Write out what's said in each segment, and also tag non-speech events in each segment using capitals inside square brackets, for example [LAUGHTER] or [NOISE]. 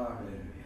Ah, vale.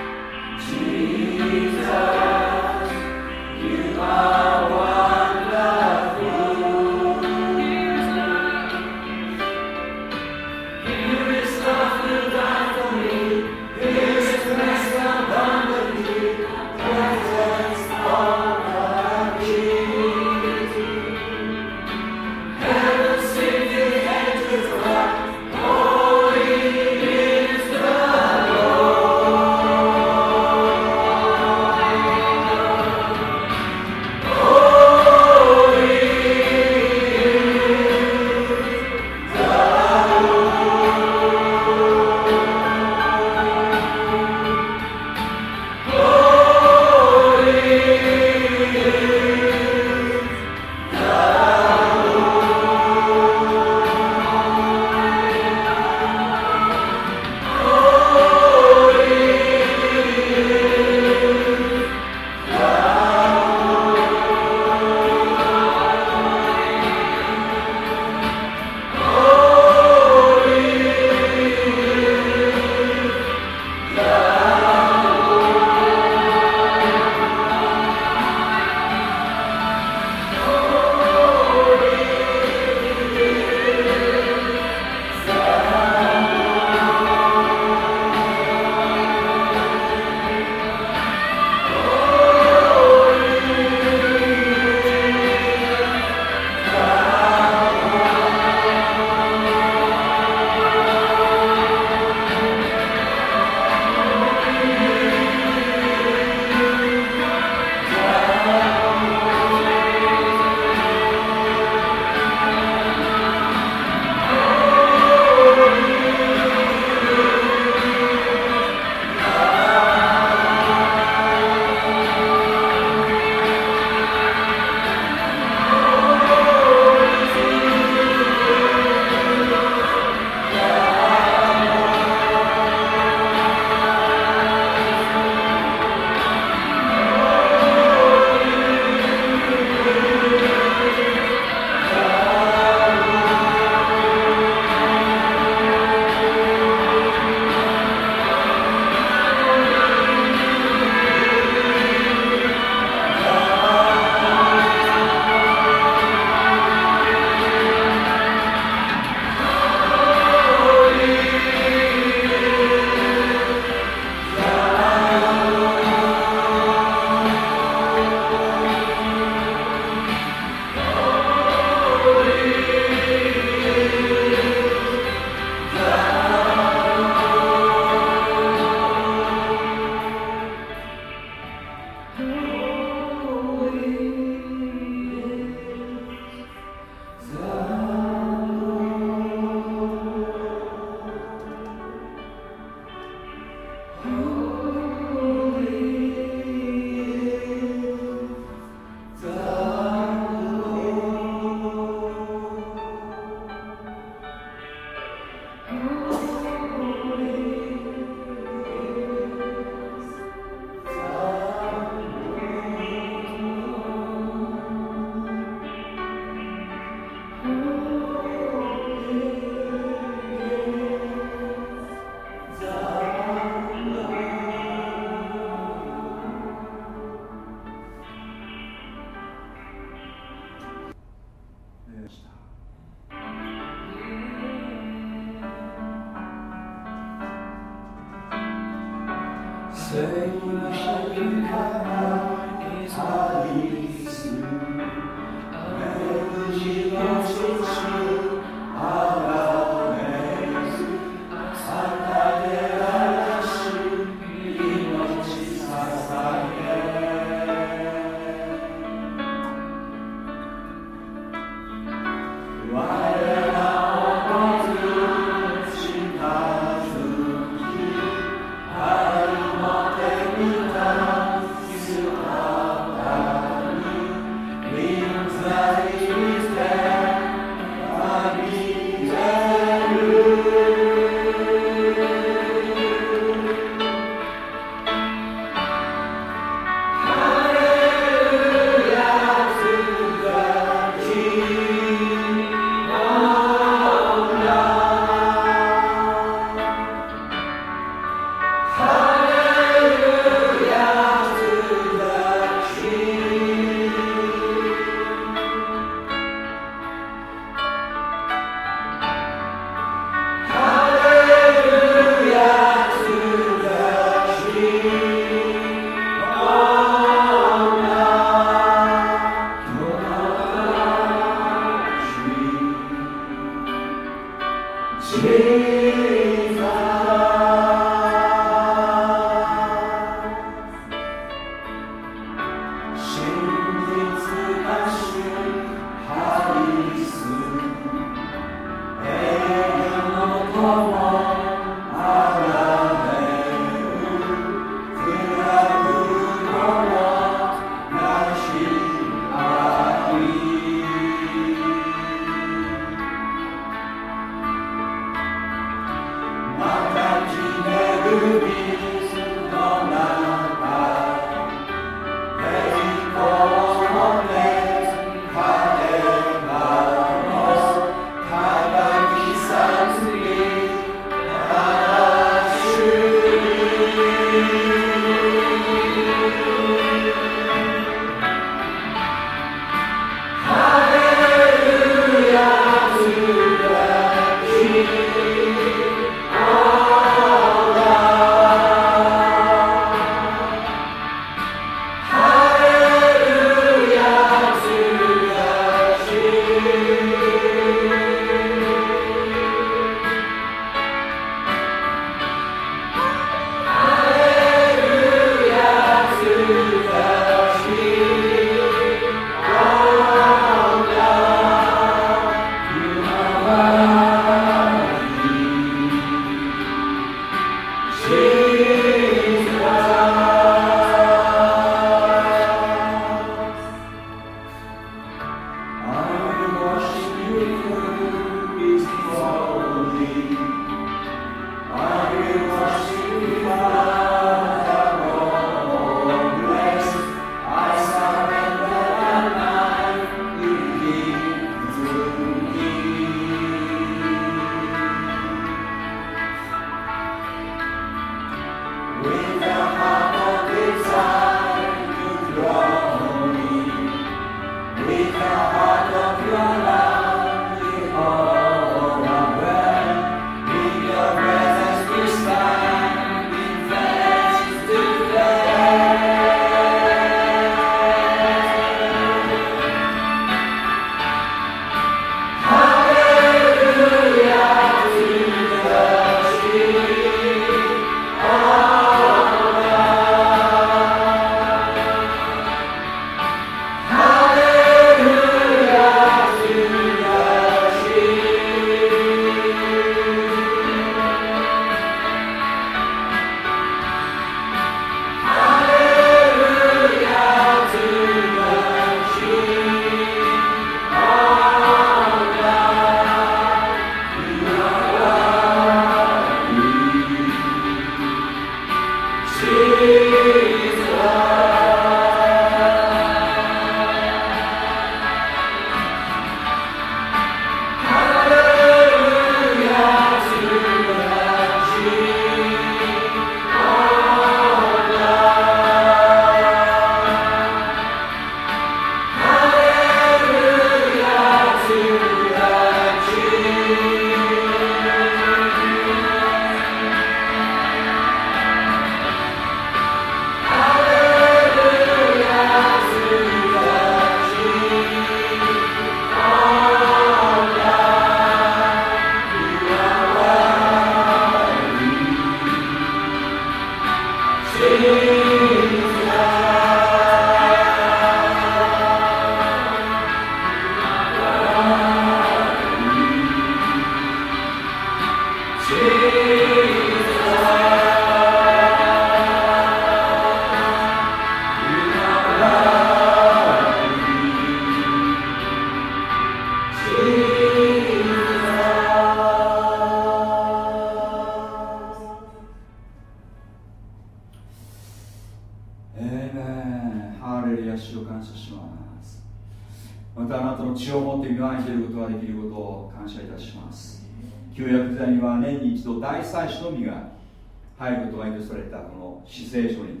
の死聖所に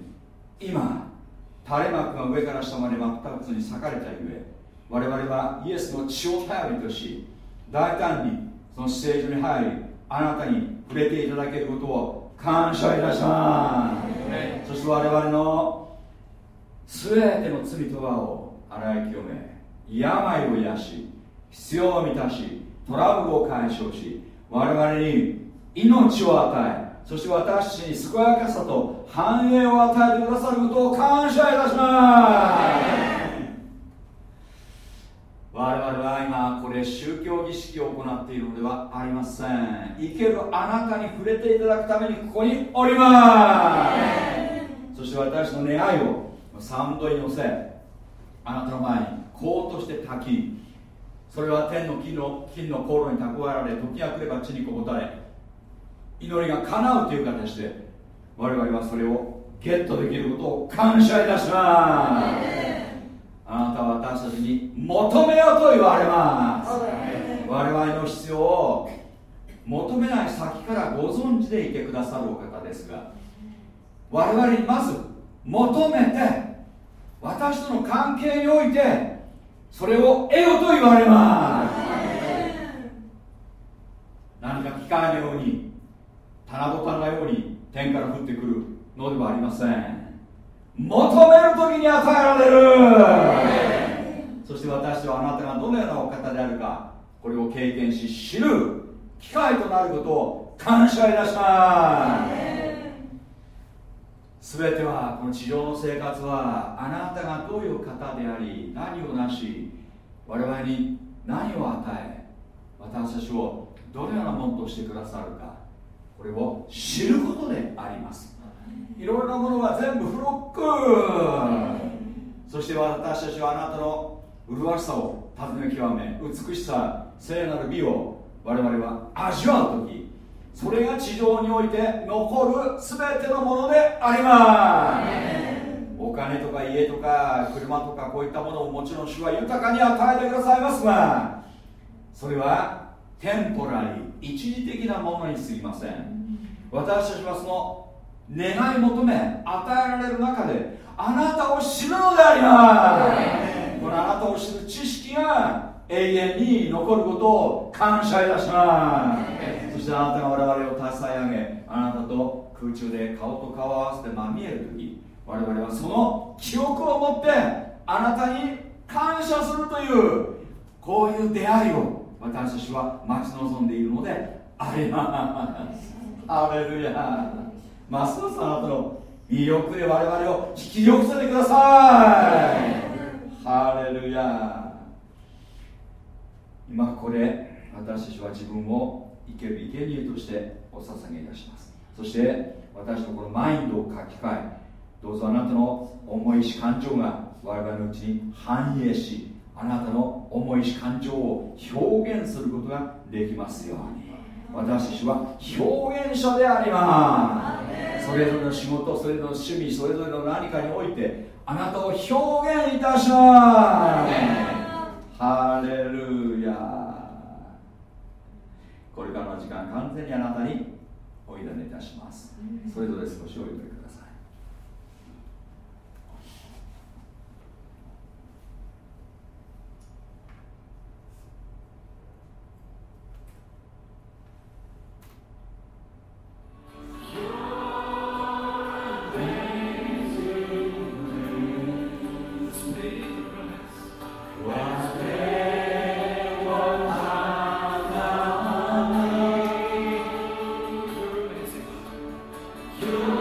今垂れ幕が上から下まで真っ二つに裂かれたゆえ我々はイエスの血を頼りとし大胆にその死聖所に入りあなたに触れていただけることを感謝いたします。そして我々の全ての罪とはを洗い清め病を癒し必要を満たしトラブルを解消し我々に命を与えそして私に健やかさと繁栄を与えてくださることを感謝いたします我々は今これ宗教儀式を行っているのではありません生けるあなたに触れていただくためにここにおりますそして私の願いを三度に乗せ。あなたの前にこうとして焚きそれは天の金の金の航路に蓄えられ時が来れば地にこぼたれ。祈りが叶うという形で我々はそれをゲットできることを感謝いたします。あなたは私たちに求めようと言われます。我々の必要を求めない先からご存知でいてくださるお方ですが我々にまず求めて私との関係においてそれを得よと言われます。何か機械のように棚ぼたのように天から降ってくるのではありません。求める時に与えられる。そして私はあなたがどのようなお方であるかこれを経験し知る機会となることを感謝いたします。全てはこの地上の生活はあなたがどういう方であり何をなし我々に何を与え私たちをどのようなものとしてくださるか。これを知ることであります。いろいろなものは全部フロック。そして私たちはあなたの麗しさを尋ね極め美しさ聖なる美を我々は味わう時それが地上において残る全てのものであります。お金とか家とか車とかこういったものをもちろん主は豊かに与えてくださいますがそれはテンポラリー一時的なものにすぎません。私たちはその願い求め与えられる中であなたを知るのでありますこのあなたを知る知識が永遠に残ることを感謝いたします。そしてあなたが我々を助け上げあなたと空中で顔と顔を合わせてまみえる時我々はその記憶を持ってあなたに感謝するというこういう出会いを私たちは待ち望んでいるのでありますアレルヤますますあなたの魅力で我々を引き寄せてください。ハレルヤ。今ここで私たちは自分を生ける生贄としてお捧げいたします。そして私のこのマインドを書き換えどうぞあなたの思いし感情が我々のうちに反映しあなたの思いし感情を表現することができますように。私たちは表現者であります。それぞれの仕事それぞれの趣味それぞれの何かにおいてあなたを表現いたします。ハレルヤ。これからの時間完全にあなたにお委ねいたします。それぞれ少しお祈りください。 주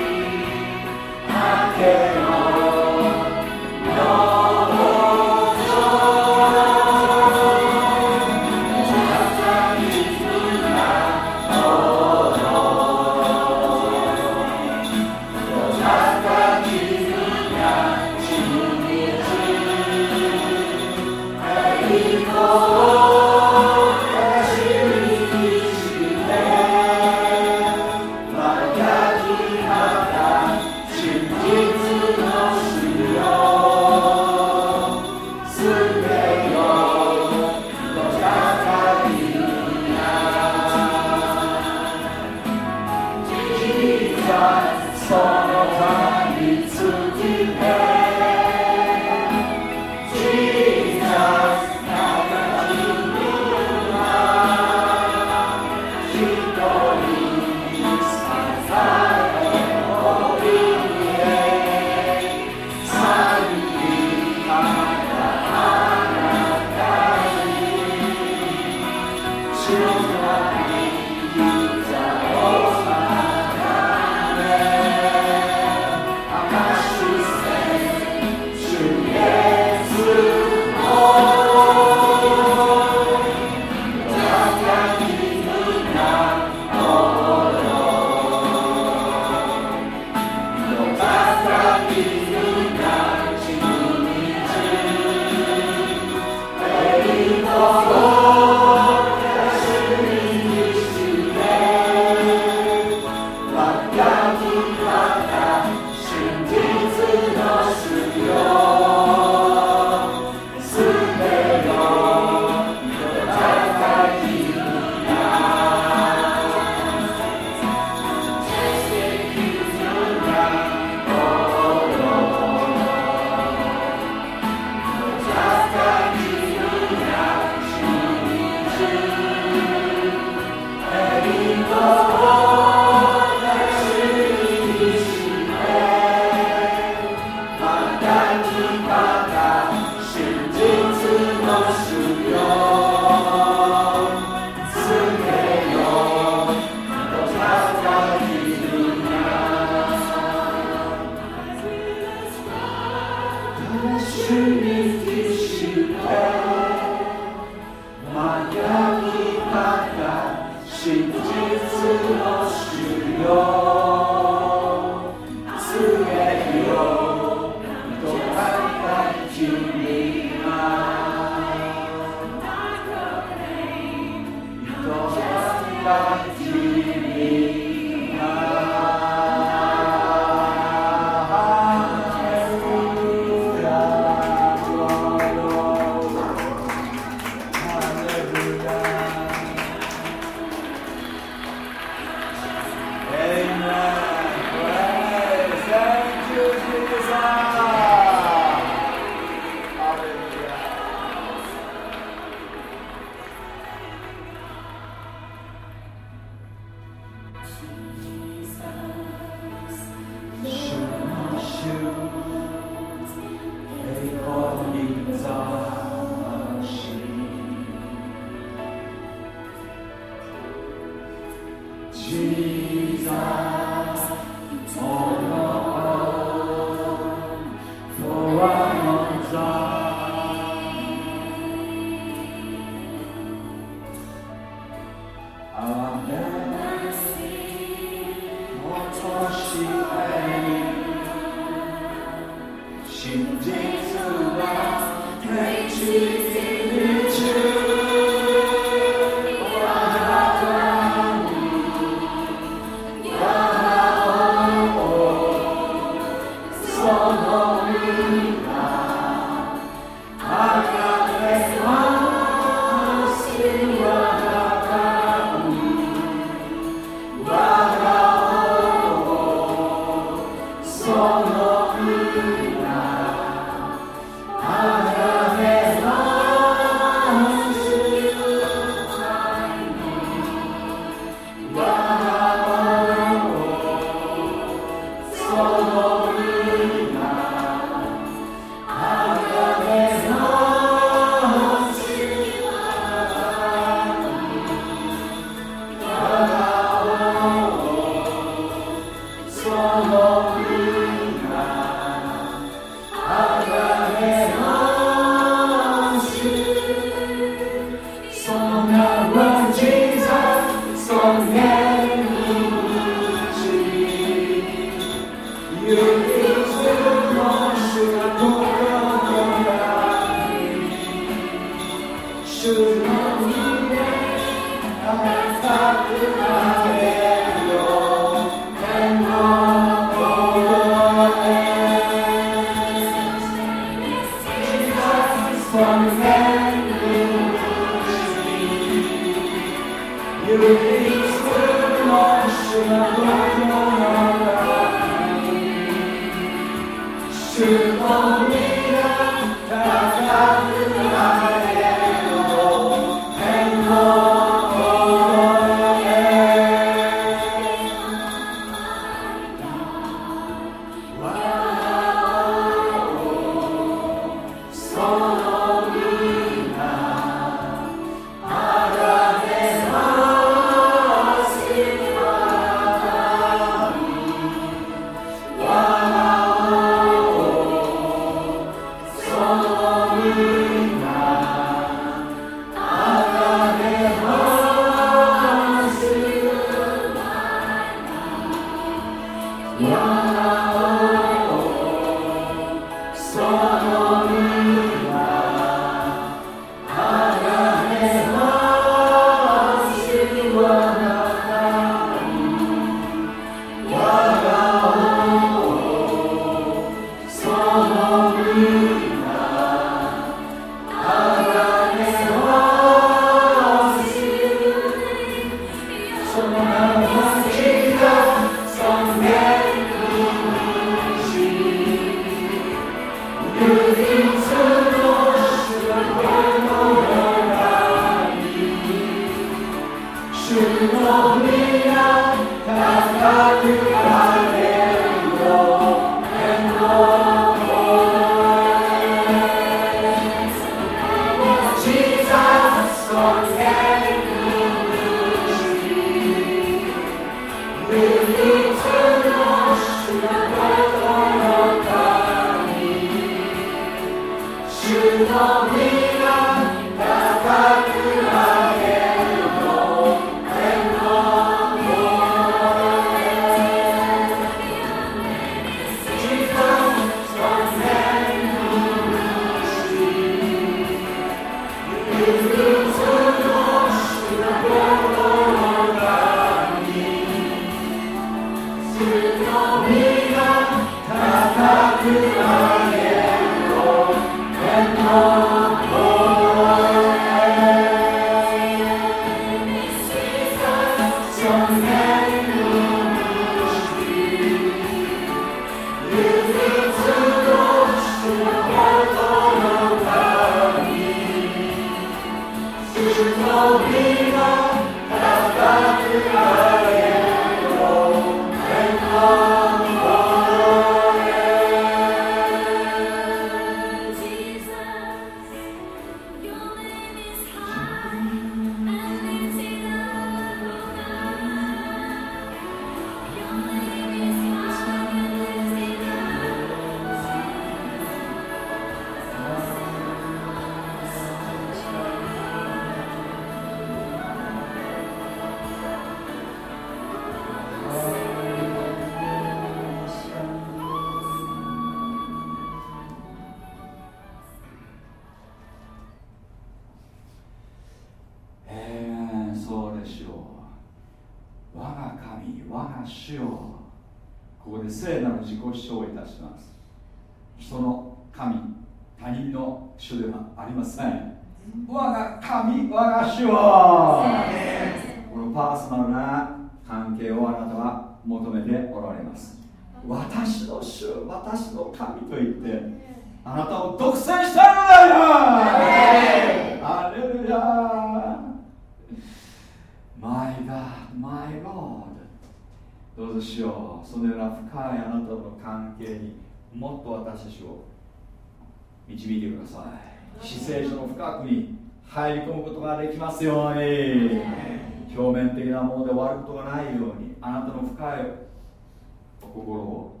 心を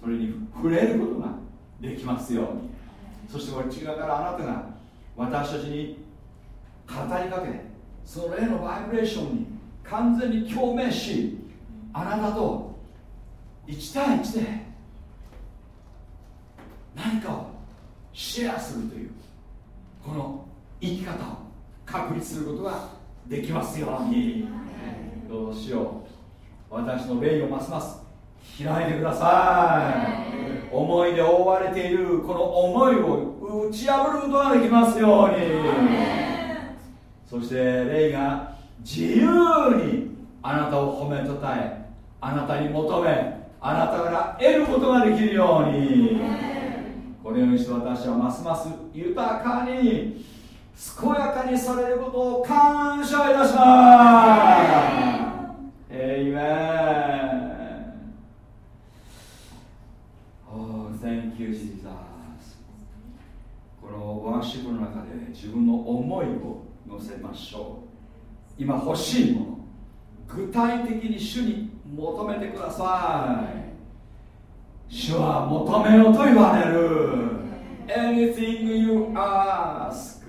それに触れることができますように。そしてこっち側からあなたが私たちに語りかけその霊のバイブレーションに完全に共鳴しあなたと1対1で何かをシェアするというこの生き方を確立することができますように。どうしよう。私の霊をますます開いてください。思いで覆われているこの思いを打ち破ることができますように。そして霊が自由にあなたを褒めたたえあなたに求めあなたから得ることができるように。このようにして私はますます豊かに健やかにされることを感謝いたします。エイメン Oh, you, Jesus. このワーシップの中で自分の思いを乗せましょう。今欲しいもの具体的に主に求めてください。主は求めよと言われる。Anything you ask.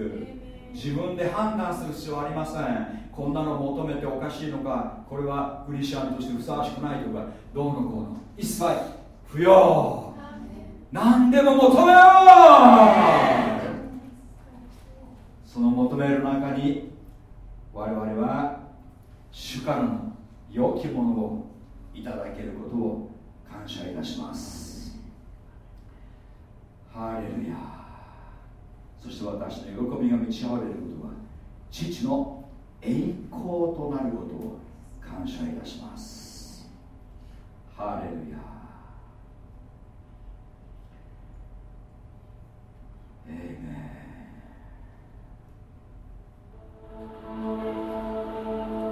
自分で判断する必要はありません。こんなの求めておかしいのか。これはクリスチャンとしてふさわしくないとか。どうのこうの。一切不要。何でも求めよう。その求める中に我々は主からの良きものをいただけることを感謝いたします。ハレルヤそして私の喜びが満ち溢れることは父の栄光となることを感謝いたします。ハレルヤ Amen.「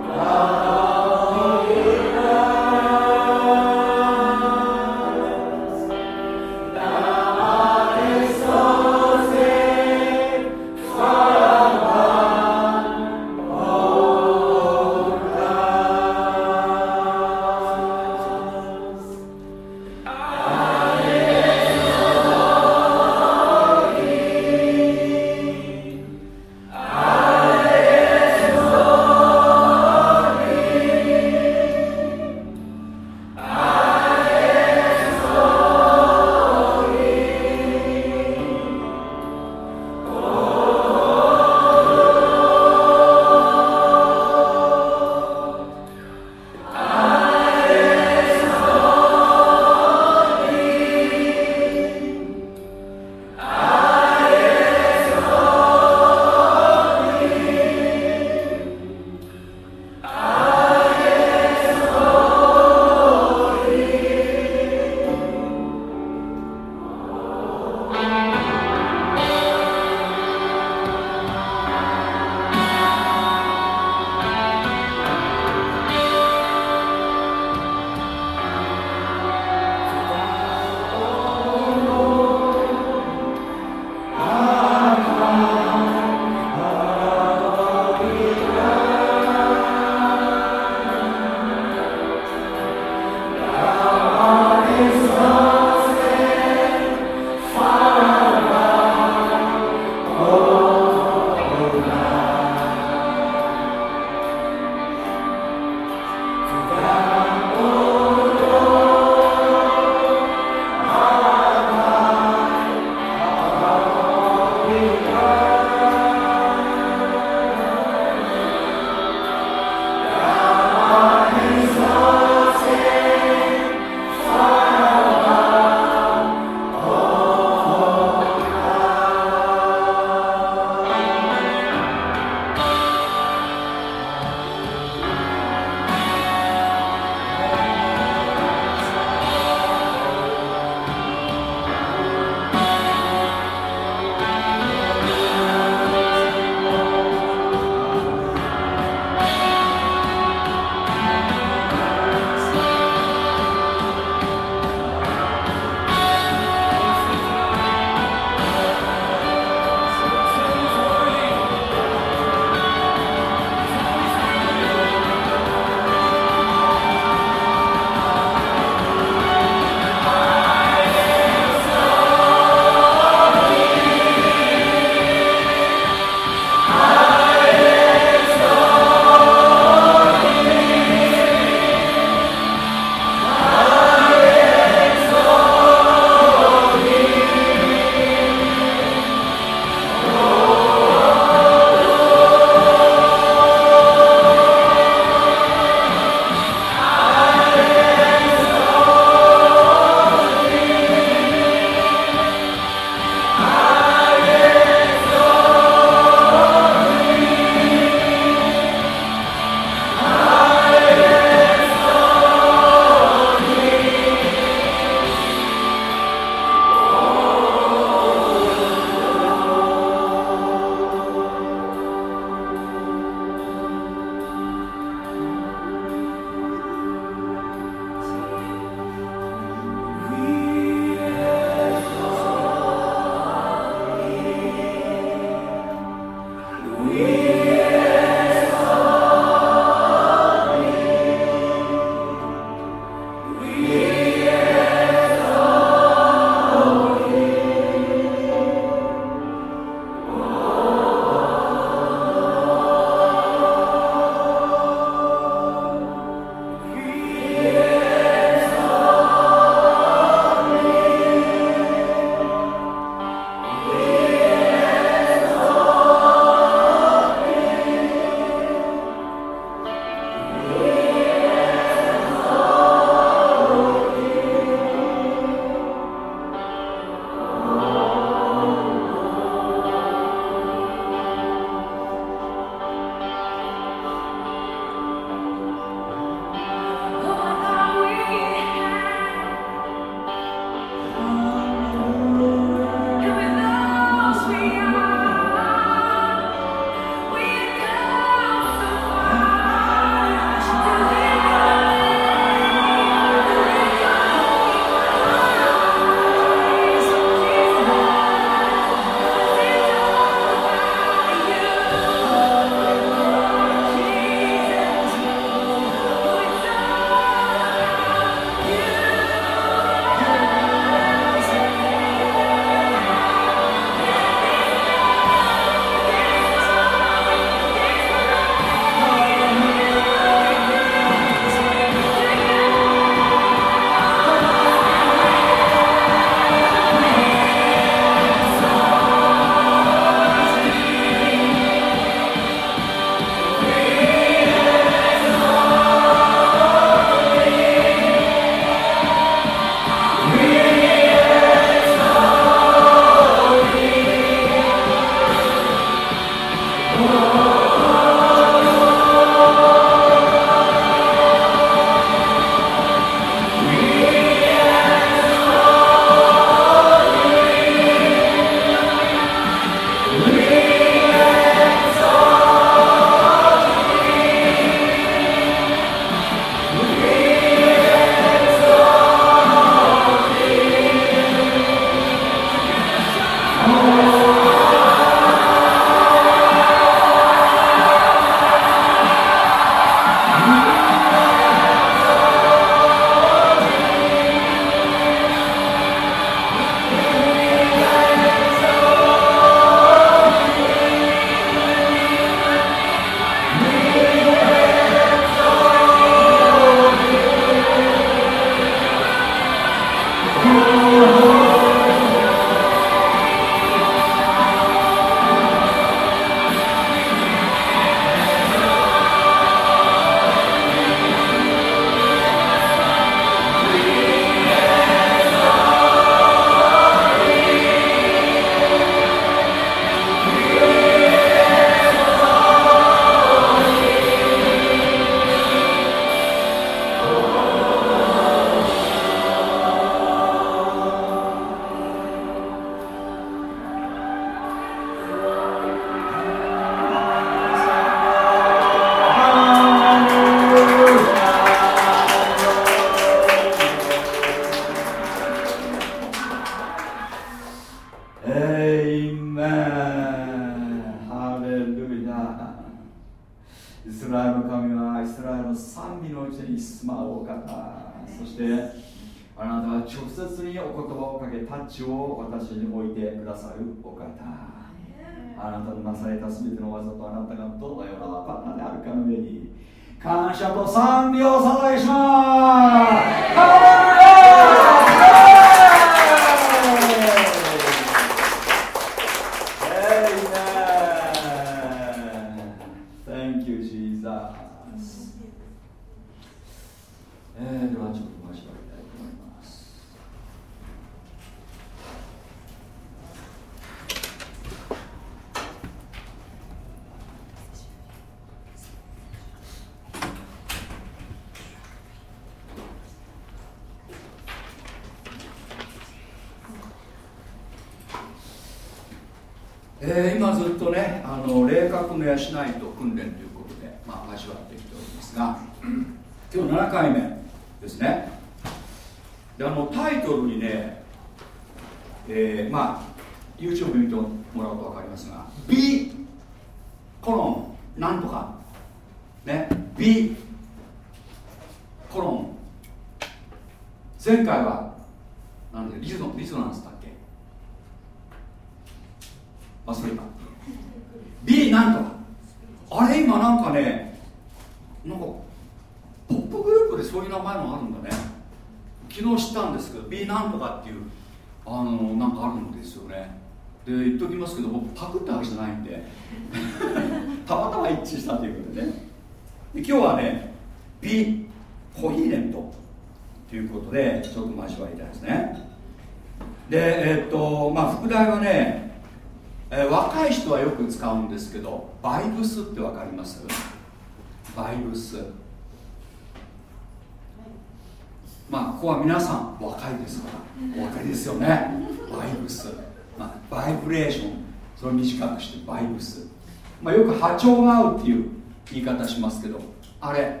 うっていう言い方しますけどあれ。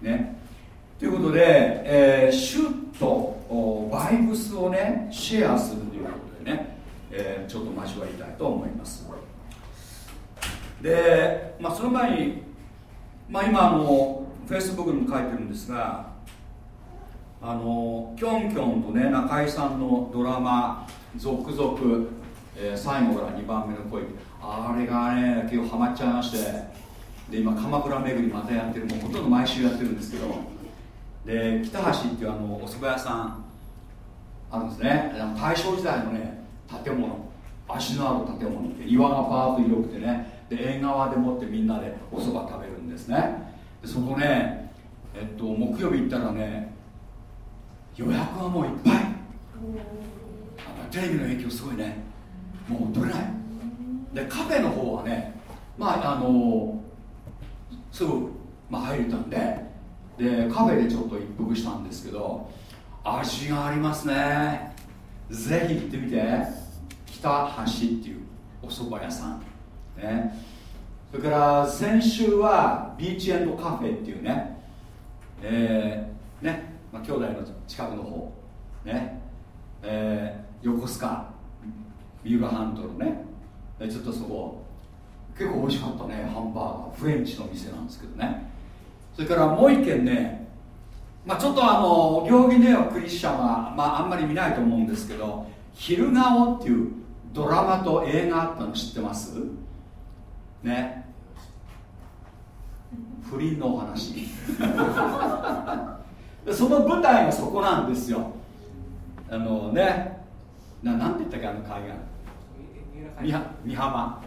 ね。ということで、えー、シュッとバイブスをねシェアするということでね、えー、ちょっと交わりたいと思います。で、まあ、その前に、まあ、今あのフェイスブックにも書いてるんですがあのキョンキョンとね中井さんのドラマ続々、えー、最後から2番目の恋あれがね結構ハマっちゃいまして。で今鎌倉巡りまたやってるもうほとんど毎週やってるんですけど。で北橋っていうあのお蕎麦屋さん。あるんですね。大正時代のね建物。足のある建物で岩がバーッと広くてね。で縁側でもってみんなでお蕎麦食べるんですね。でそこねえっと木曜日行ったらね予約はもういっぱい。テレビの影響すごいね。もう取れないでカフェの方はねまああのすぐ、まあ、入れたんででカフェでちょっと一服したんですけど味がありますね。ぜひ行ってみて。北橋っていうお蕎麦屋さん。ね。それから先週はビーチエンドカフェっていうね。えー、ね、まあ、兄弟の近くの方。ね。えー、横須賀三浦半島のね。ちょっとそこ結構美味しかったねハンバーガー。フレンチの店なんですけどね。それからもう一軒ねまあちょっとあの両義ネオクリスチャンは、まあ、あんまり見ないと思うんですけど「昼顔」っていうドラマと映画あったの知ってます？ね。不倫のお話。[LAUGHS] その舞台がそこなんですよ。あのね。ななんて言ったっけあの海岸み浜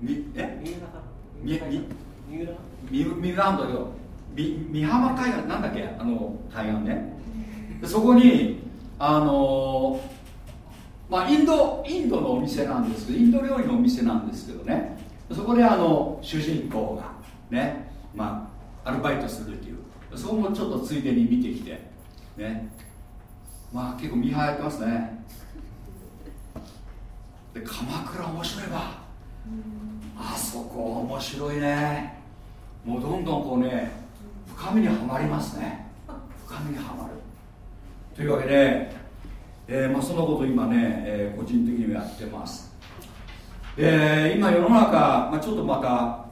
みえ？みみみ三浦なんだけどみ美浜海岸なんだっけ？あの海岸ね。そこにあのまあインドインドのお店なんですけどインド料理のお店なんですけどね。そこであの主人公がねまあアルバイトするっていう。そこもちょっとついでに見てきてね。まあ結構見張ってますね。で鎌倉面白いわ。あそこ面白いね。もうどんどんこうね深みにはまりますね。深みにはまる。というわけで、えー、まあ、そのこと今ね、えー、個人的にはやってます。で今世の中、まあ、ちょっとまた、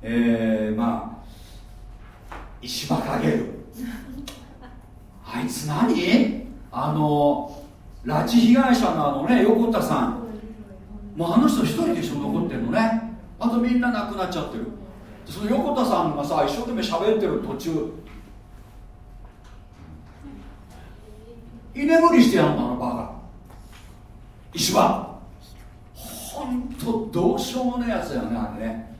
えー、まあ石破かげる。あいつ何？あの拉致被害者のあのね横田さんもうあの人一人でしょ残ってるのね。あとみんな亡くなっちゃってる。その横田さんがさ一生懸命喋ってる途中。居眠りしてやんだあのバカ石破。本当どうしようもないやつだよねあれね。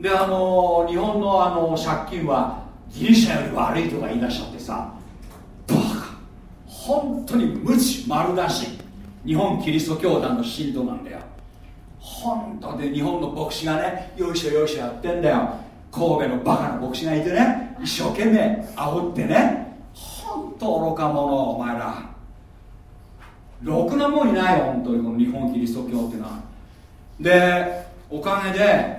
であの日本のあの借金はギリシャより悪いとか言い出しちゃってさバカ本当に無知丸出し。日本キリスト教団の信徒なんだよ。本当で日本の牧師がねよいしょよいしょやってんだよ。神戸のバカな牧師がいてね一生懸命煽ってね。本当愚か者お前ら。ろくなもんいないよ本当にこの日本キリスト教っていうのは。でおかげで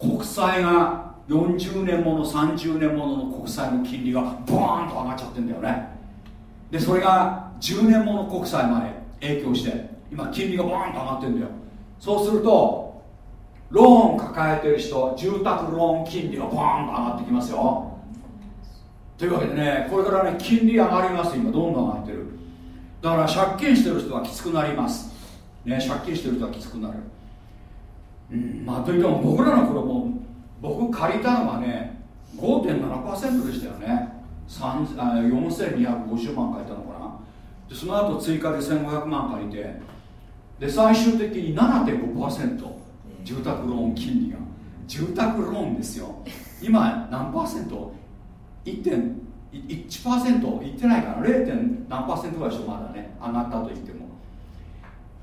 国債が40年もの30年ものの国債の金利がボーンと上がっちゃってんだよね。でそれが10年もの国債まで影響して今金利がボーンと上がってるんだよ。そうするとローン抱えてる人住宅ローン金利がボーンと上がってきますよ。というわけでねこれからね金利上がります。今どんどん上がってる。だから借金してる人はきつくなります。ね借金してる人はきつくなる。うんまあといっても僕らの頃も僕借りたのがね5.7%でしたよね。4250万借りたのかでその後追加で1500万借りてで最終的に7.5%住宅ローン金利が。住宅ローンですよ。今何パーセント？1.1%いってないかな 0. 何パーセントぐらいでしょまだね。上がったと言っても。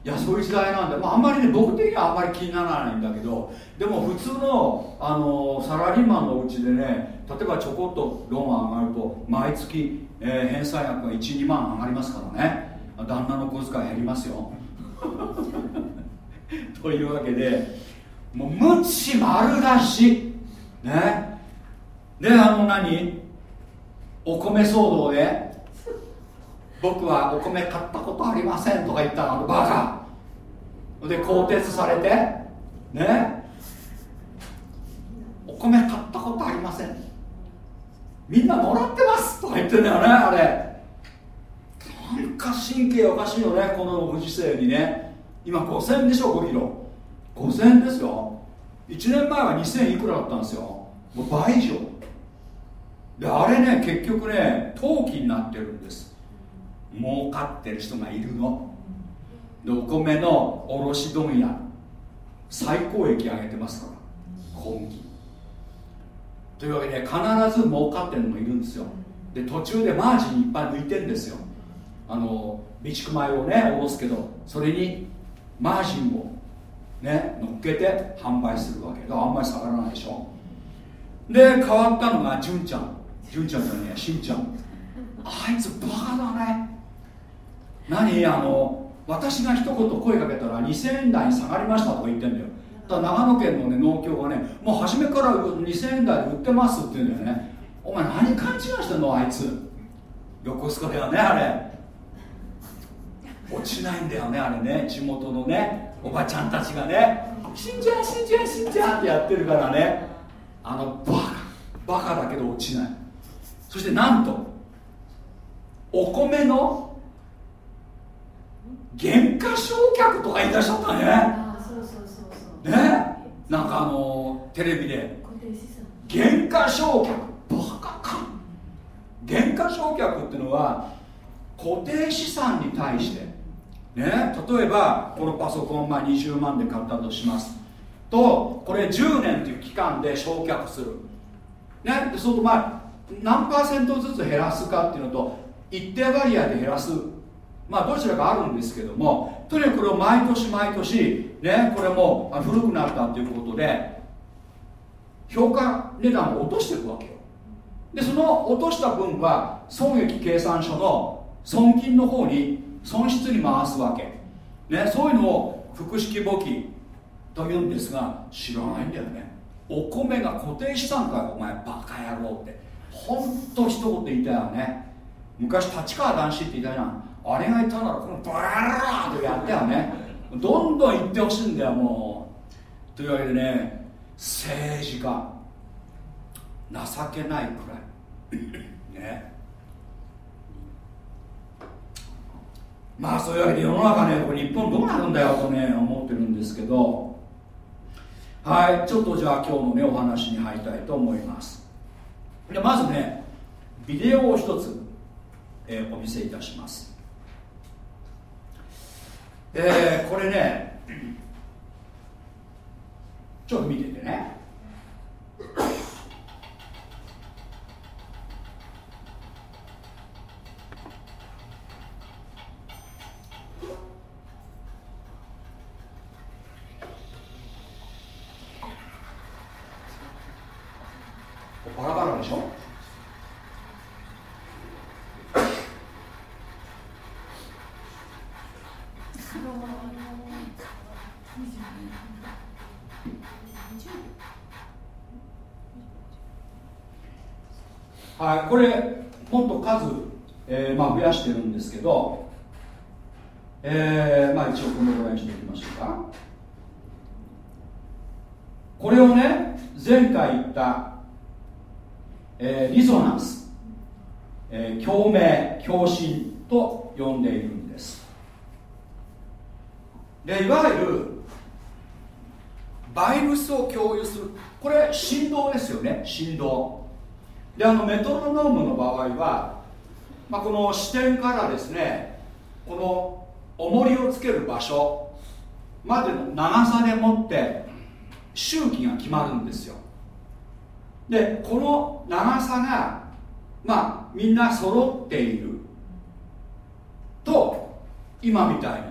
いやそういう時代なんで、まあ、あんまりね僕的にはあんまり気にならないんだけどでも普通のあのサラリーマンのうちでね例えばちょこっとローン上がると毎月、えー、返済額が12万上がりますからね。旦那の小遣い減りますよ。[LAUGHS] というわけでもう無知丸出し。ね。であの何？お米騒動で。僕はお米買ったことありませんとか言ったのバカ。で更迭されて。ね。お米買ったことありません。みんなもらってます！とか言ってんだよねあれ。なんか神経おかしいよねこのご時世にね。今5000でしょ5キロ。5000ですよ。1年前は2000いくらだったんですよ。もう倍以上。であれね結局ね陶器になってるんです。儲かってる人がいるの。でお米の卸問屋。最高益上げてますから。今期。というわけで必ず儲かってるのもいるんですよ。で途中でマージンいっぱい抜いてんですよ。あの備蓄米をねおろすけどそれにマージンをね乗っけて販売するわけだ。あんまり下がらないでしょ。で変わったのが純ちゃん。純ちゃんじゃねえしんちゃん。あいつバカだね。何？あの私が一言声かけたら2000円台に下がりましたとか言ってんだよ。だ長野県の、ね、農協がねもう初めから2000円台で売ってますって言うんだよね。お前何勘違いしてんのあいつ。横須賀だよねあれ。落ちないんだよねあれね。地元のねおばちゃんたちがね。死んじゃう死んじゃう死んじゃうってやってるからね。あのバカ。バカだけど落ちない。そしてなんとお米の原価償却とか言い出しちゃったね。ねなんかあのテレビで。原価償却。バカか。原価償却っていうのは固定資産に対して。ね？例えばこのパソコン、まあ、20万で買ったとします。とこれ10年という期間で焼却する。ね？でそうするとまあ何パーセントずつ減らすかっていうのと一定割合で減らすまあどちらかあるんですけどもとにかくこれを毎年毎年ねこれも古くなったっていうことで評価値段を落としていくわけよ。でその落とした分は損益計算書の損金の方に損失に回すわけ、ね、そういうのを複式簿記というんですが知らないんだよね。お米が固定資産かよお前バカ野郎って。ほんと一言言いたいよね。昔立川談志って言ったじゃんあれが言ったならこのバラーとやったよね。どんどん言ってほしいんだよもう。というわけでね政治家。情けないくらい。ね。まあそういうわけで世の中ね日本どうなるんだよとね思ってるんですけど。はいちょっとじゃあ今日のねお話に入りたいと思います。でまずねビデオを一つ、えー、お見せいたします。えー、これねちょっと見ててねバラバラでしょはい、これもっと数、えーまあ、増やしてるんですけど、えーまあ、一応このぐらいにしておきましょうかこれをね前回言ったえー、リゾナンス、えー、共鳴共振と呼んでいるんです。でいわゆるバイブスを共有する。これ振動ですよね。振動。であのメトロノームの場合は、まあ、この視点からですねこの重りをつける場所までの長さでもって周期が決まるんですよ。でこの長さがまあみんな揃っている。と今みたいに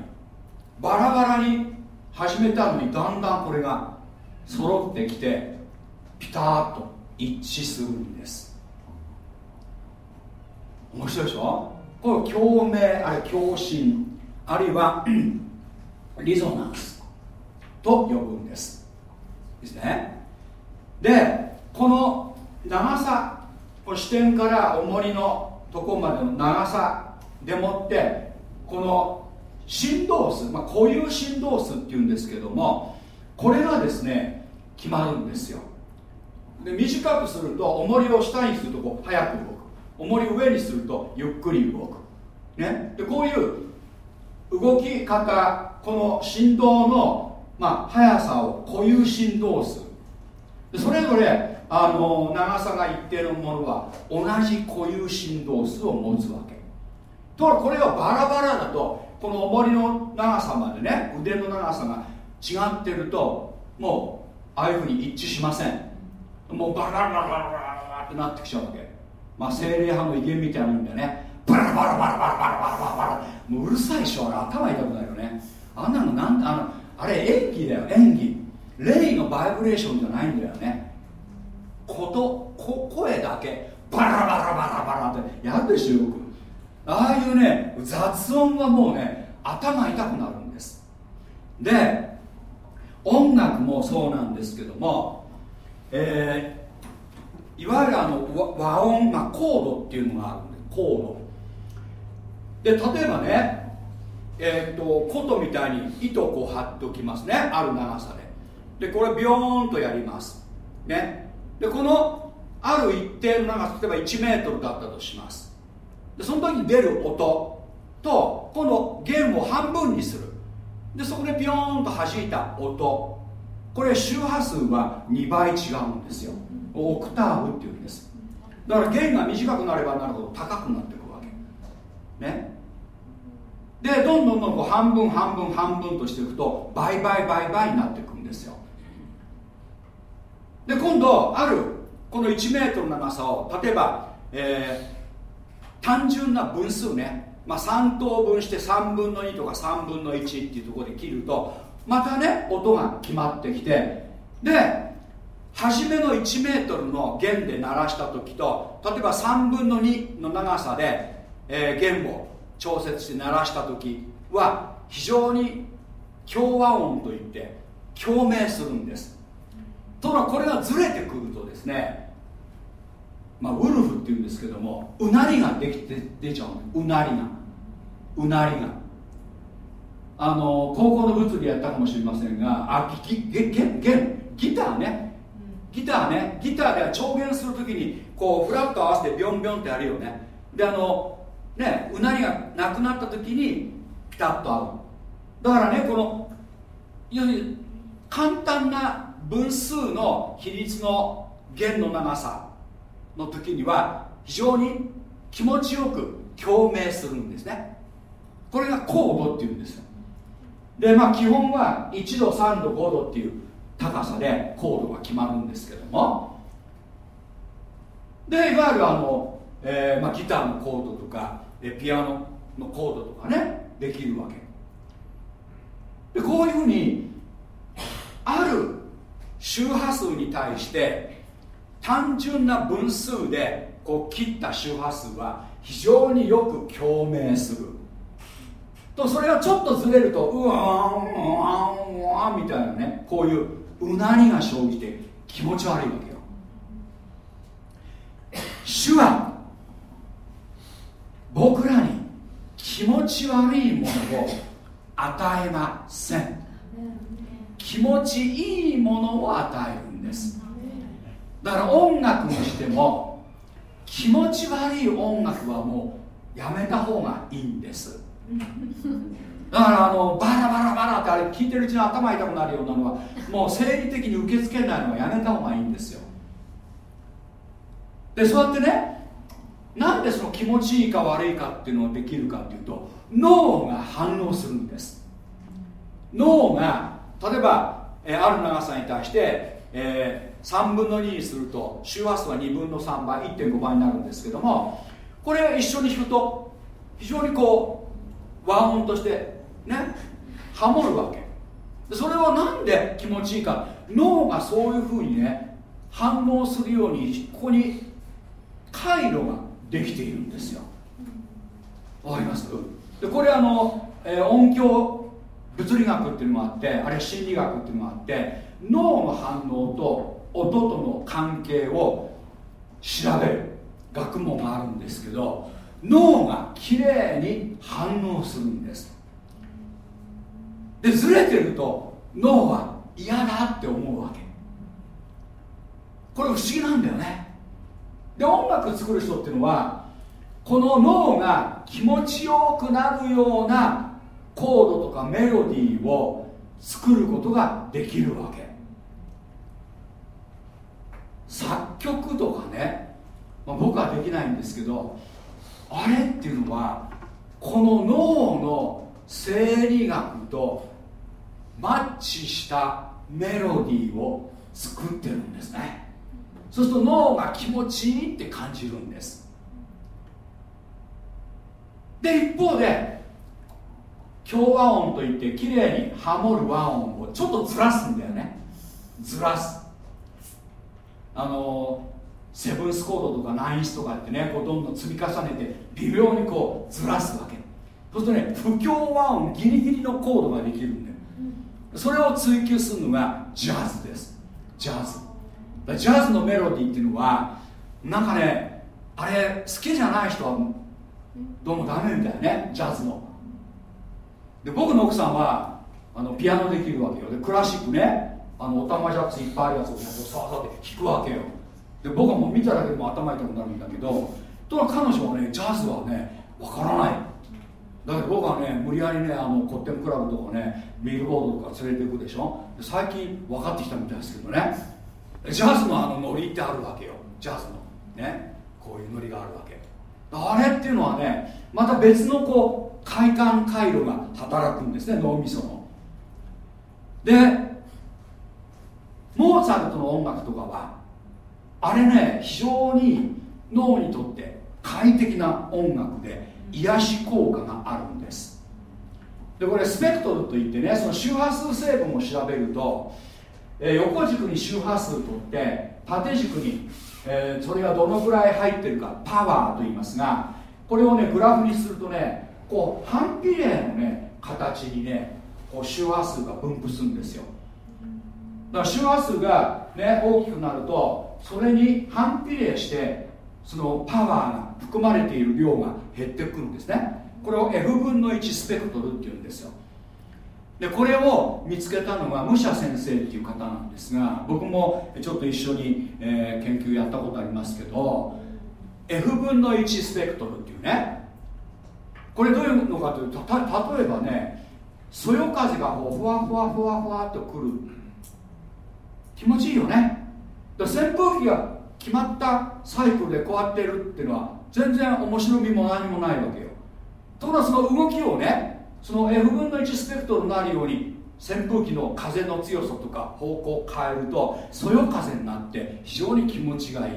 バラバラに始めたのにだんだんこれが揃ってきてピタッと一致するんです。面白いでしょ？これ共鳴あるいは共振あるいはリゾナンスと呼ぶんです。ですね。でこの長さこの視点から重りのとこまでの長さでもってこの振動数、まあ、固有振動数っていうんですけどもこれがですね決まるんですよ。で短くすると重りを下にするとこう早く動く。重りを上にするとゆっくり動く、ね、でこういう動き方この振動の、まあ、速さを固有振動数。それぞれあの長さが一定のものは同じ固有振動数を持つわけ。とここれがバラバラだとこの重りの長さまでね腕の長さが違ってるともうああいうふうに一致しません。もうバラバラバラバラってなってきちゃうわけ。まあ精霊派の威厳みたいなもんでねバラバラバラバラバラバラバラもううるさいでしょ頭痛くなるよね。あんなのなんあのあれ演技だよ演技。霊のバイブレーションじゃないんだよね。ことこ声だけバラバラバラバラってやるでしょよく。ああいうね雑音はもうね頭痛くなるんです。で音楽もそうなんですけども、えー、いわゆるあの和音、まあ、コードっていうのがあるんでコード。で例えばねえー、っと琴みたいに糸こう張っておきますね。ある長さで。でこれビヨーンとやります。ね。でこのある一定の長さ例えば1メートルだったとします。でその時に出る音とこの弦を半分にする。でそこでピヨーンと弾いた音。これ周波数は2倍違うんですよ。オクターブっていうんです。だから弦が短くなればなるほど高くなっていくわけ。ね。でどんどんどんこう半分半分半分としていくと倍倍倍倍になっていくんですよ。で今度あるこの1メートルの長さを例えば、えー、単純な分数ね、まあ、3等分して3分の2とか3分の1っていうところで切るとまたね音が決まってきてで初めの1メートルの弦で鳴らした時と例えば3分の2の長さで、えー、弦を調節して鳴らした時は非常に共和音といって共鳴するんです。ところがこれがずれてくるとですねまあウルフっていうんですけどもうなりができて出ちゃううなりが。うなりが。あの高校の物理やったかもしれませんがあギギギギターね。ギターね。ギターでは調弦するときにこうフラット合わせてビョンビョンってやるよね。であのねうなりがなくなった時にピタッと合う。だからねこの要するに簡単な分数の比率の弦の長さの時には非常に気持ちよく共鳴するんですね。これがコードっていうんですよ。でまあ基本は1度3度5度っていう高さでコードが決まるんですけども。でいわゆるあの、えーまあ、ギターのコードとかピアノのコードとかねできるわけ。でこういうふうにある周波数に対して単純な分数でこう切った周波数は非常によく共鳴する。とそれがちょっとずれるとうわんうわんうわんみたいなねこういううなりが生じて気持ち悪いわけよ。主は僕らに気持ち悪いものを与えません。気持ちいいものを与えるんです。だから音楽にしても気持ち悪い音楽はもうやめた方がいいんです。だからあのバラバラバラってあれ聞いてるうちに頭痛くなるようなのはもう生理的に受け付けないのはやめた方がいいんですよ。でそうやってねなんでその気持ちいいか悪いかっていうのができるかっていうと脳が反応するんです。脳が例えば、えー、ある長さに対して、えー、3分の2にすると周波数は2分の3倍1.5倍になるんですけどもこれ一緒に弾くと非常にこう和音としてねハモるわけ。それは何で気持ちいいか。脳がそういうふうにね反応するようにここに回路ができているんですよ。わかります？でこれあの、えー、音響物理学っていうのもあってあるいは心理学っていうのもあって脳の反応と音との関係を調べる。学問があるんですけど脳がきれいに反応するんです。でずれてると脳は嫌だって思うわけ。これ不思議なんだよね。で音楽作る人っていうのはこの脳が気持ちよくなるようなコードとかメロディーを作ることができるわけ。作曲とかね、まあ、僕はできないんですけどあれっていうのはこの脳の生理学とマッチしたメロディーを作ってるんですね。そうすると脳が気持ちいいって感じるんです。で一方で共和音といってきれいにハモる和音をちょっとずらすんだよね。ずらす。あのセブンスコードとかナインスとかってねこうどんどん積み重ねて微妙にこうずらすわけ。そうするとね不協和音ギリギリのコードができるんだよ。それを追求するのがジャズです。ジャズ。ジャズのメロディーっていうのはなんかねあれ好きじゃない人はどうもダメみたいねジャズの。で僕の奥さんはあのピアノできるわけよ。でクラシックね。あのオタマジャックスいっぱいあるやつをさあさって弾くわけよ。で僕はもう見ただけでも頭痛くなるんだけどと彼女はねジャズはねわからない。だけど僕はね無理やりねあのコッテンクラブとかねビルボードとか連れていくでしょ。最近分かってきたみたいですけどね。ジャズのあのノリってあるわけよ。ジャズの。ね。こういうノリがあるわけ。あれっていうのはねまた別のこ快感回路が働くんですね脳みその。でモーツァルトの音楽とかはあれね非常に脳にとって快適な音楽で癒し効果があるんです。でこれスペクトルといってねその周波数成分を調べると、え、横軸に周波数とって縦軸に、えー、それがどのぐらい入ってるかパワーと言いますがこれをねグラフにするとねこう反比例のね形にねこう周波数が分布するんですよ。だから周波数が、ね、大きくなるとそれに反比例してそのパワーが含まれている量が減ってくるんですね。これを F 分の1スペクトルっていうんですよ。でこれを見つけたのが武者先生っていう方なんですが僕もちょっと一緒に、えー、研究やったことありますけど F 分の1スペクトルっていうねこれどういうのかというとた例えばねそよ風がこうふわふわふわふわっとくる。気持ちいいよね。扇風機が決まったサイクルでこうやってるっていうのは全然面白みも何もないわけよ。ところがその動きをねその F 分の1スペクトルになるように扇風機の風の強さとか方向を変えるとそよ風になって非常に気持ちがいい。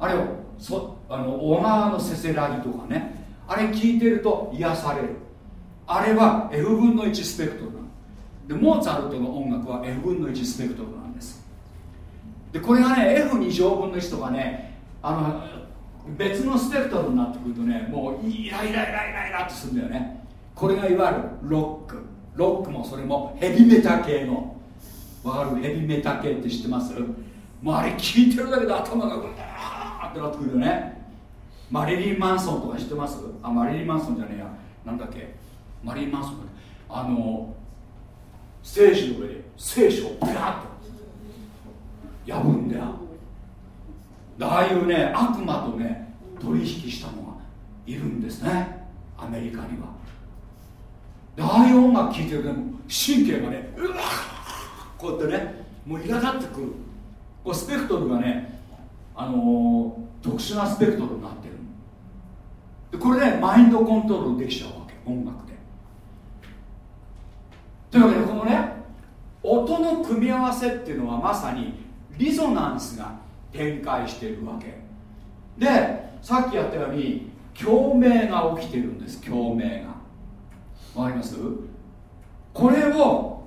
あれをそあの小川のせせらぎとかね。あれ聞いてると癒される。あれは F 分の1スペクトルなでモーツァルトの音楽は F 分の1スペクトルなんです。でこれがね F2 乗分の1とかねあの別のスペクトルになってくるとねもうイライライライライラってするんだよね。これがいわゆるロック。ロックもそれもヘビメタ系の。わかる？ヘビメタ系って知ってます？もうあれ聞いてるだけで頭がグーってなってくるよね。マリリン・マンソンとか知ってます？あマリリン・マンソンじゃねえや。なんだっけ？マリリン・マンソンあのステージの上で聖書をビャーッと破るんだよ。ああいうね悪魔とね取引したのがいるんですね。アメリカには。ああいう音楽聴いてると神経がねうわこうやってねもう苛立ってくる。こうスペクトルがねあのー、特殊なスペクトルになってる。これで、マインドコントロールできちゃうわけ音楽で。というわけでこのね音の組み合わせっていうのはまさにリゾナンスが展開しているわけ。でさっきやったように共鳴が起きてるんです共鳴が。わかります？これを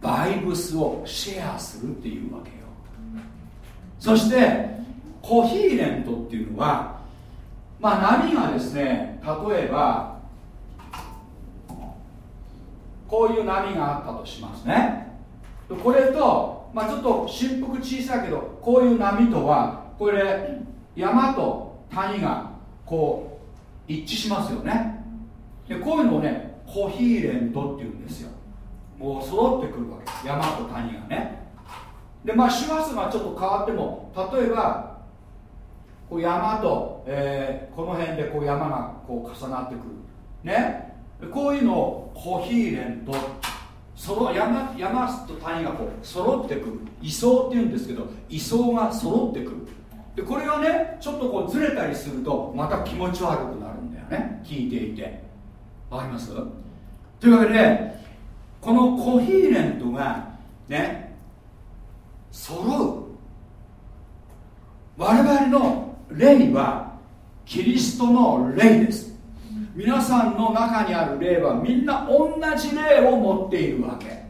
バイブスをシェアするっていうわけよ。そしてコヒーレントっていうのはまあ波がですね例えばこういう波があったとしますね。これとまあ、ちょっと振幅小さいけどこういう波とはこれ山と谷がこう一致しますよね。でこういうのをねコヒーレントっていうんですよ。もう揃ってくるわけ。です山と谷がね。でまあ周波数がちょっと変わっても例えばこう山と、えー、この辺でこう山がこう重なってくる。ね。こういうのをコヒーレントその山山と谷がこう揃ってくる。位相っていうんですけど位相が揃ってくる。でこれがねちょっとこうずれたりするとまた気持ち悪くなるんだよね。聞いていて。わかります？というわけでこのコヒーレントがね揃う。我々の霊はキリストの霊です。皆さんの中にある霊はみんな同じ霊を持っているわけ。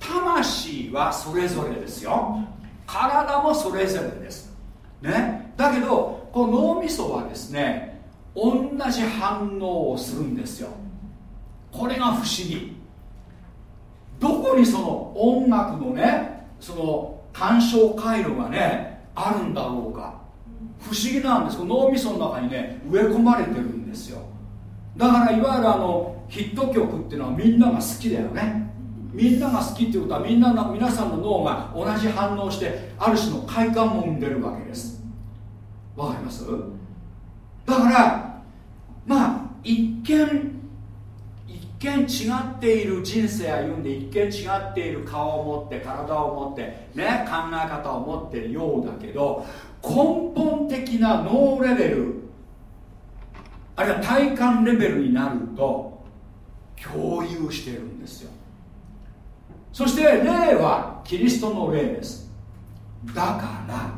魂はそれぞれですよ。体もそれぞれです。ね。だけどこの脳みそはですね同じ反応をするんですよ。これが不思議。どこにその音楽のねその干渉回路がねあるんだろうか。不思議なんです。脳みその中にね植え込まれてるんですよ。だからいわゆるあのヒット曲っていうのはみんなが好きだよね。みんなが好きっていうことはみんなの皆さんの脳が同じ反応してある種の快感も生んでるわけです。わかります？だからまあ一見一見違っている人生歩んで一見違っている顔を持って体を持ってね考え方を持ってるようだけど根本的な脳レベルあるいは体感レベルになると共有しているんですよ。そして霊はキリストの霊です。だから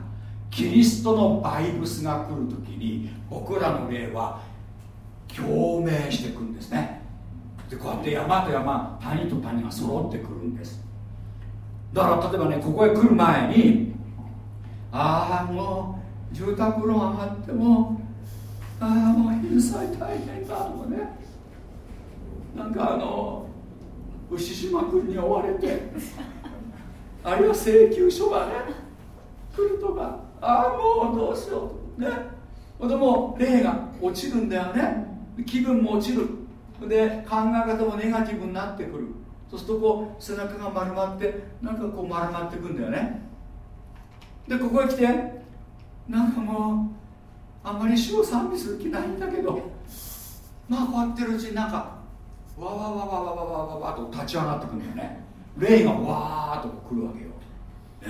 キリストのバイブスが来るときに僕らの霊は共鳴していくんですね。でこうやって山と山谷と谷が揃ってくるんです。だから例えばねここへ来る前にああもう住宅ローン上がってもああもう返済大変だとかね。なんかあの牛島君に追われて [LAUGHS] あるいは請求書がね来るとか。ああもうどうしようね。でも霊が落ちるんだよね。気分も落ちる。で考え方もネガティブになってくる。そうするとこう背中が丸まってなんかこう丸まってくんだよね。でここへ来てなんかもうあんまり主を賛美する気ないんだけどまあこうやってるうちになんかわわわわわわわわわと立ち上がってくるんだよね。霊がわーっと来るわけよ、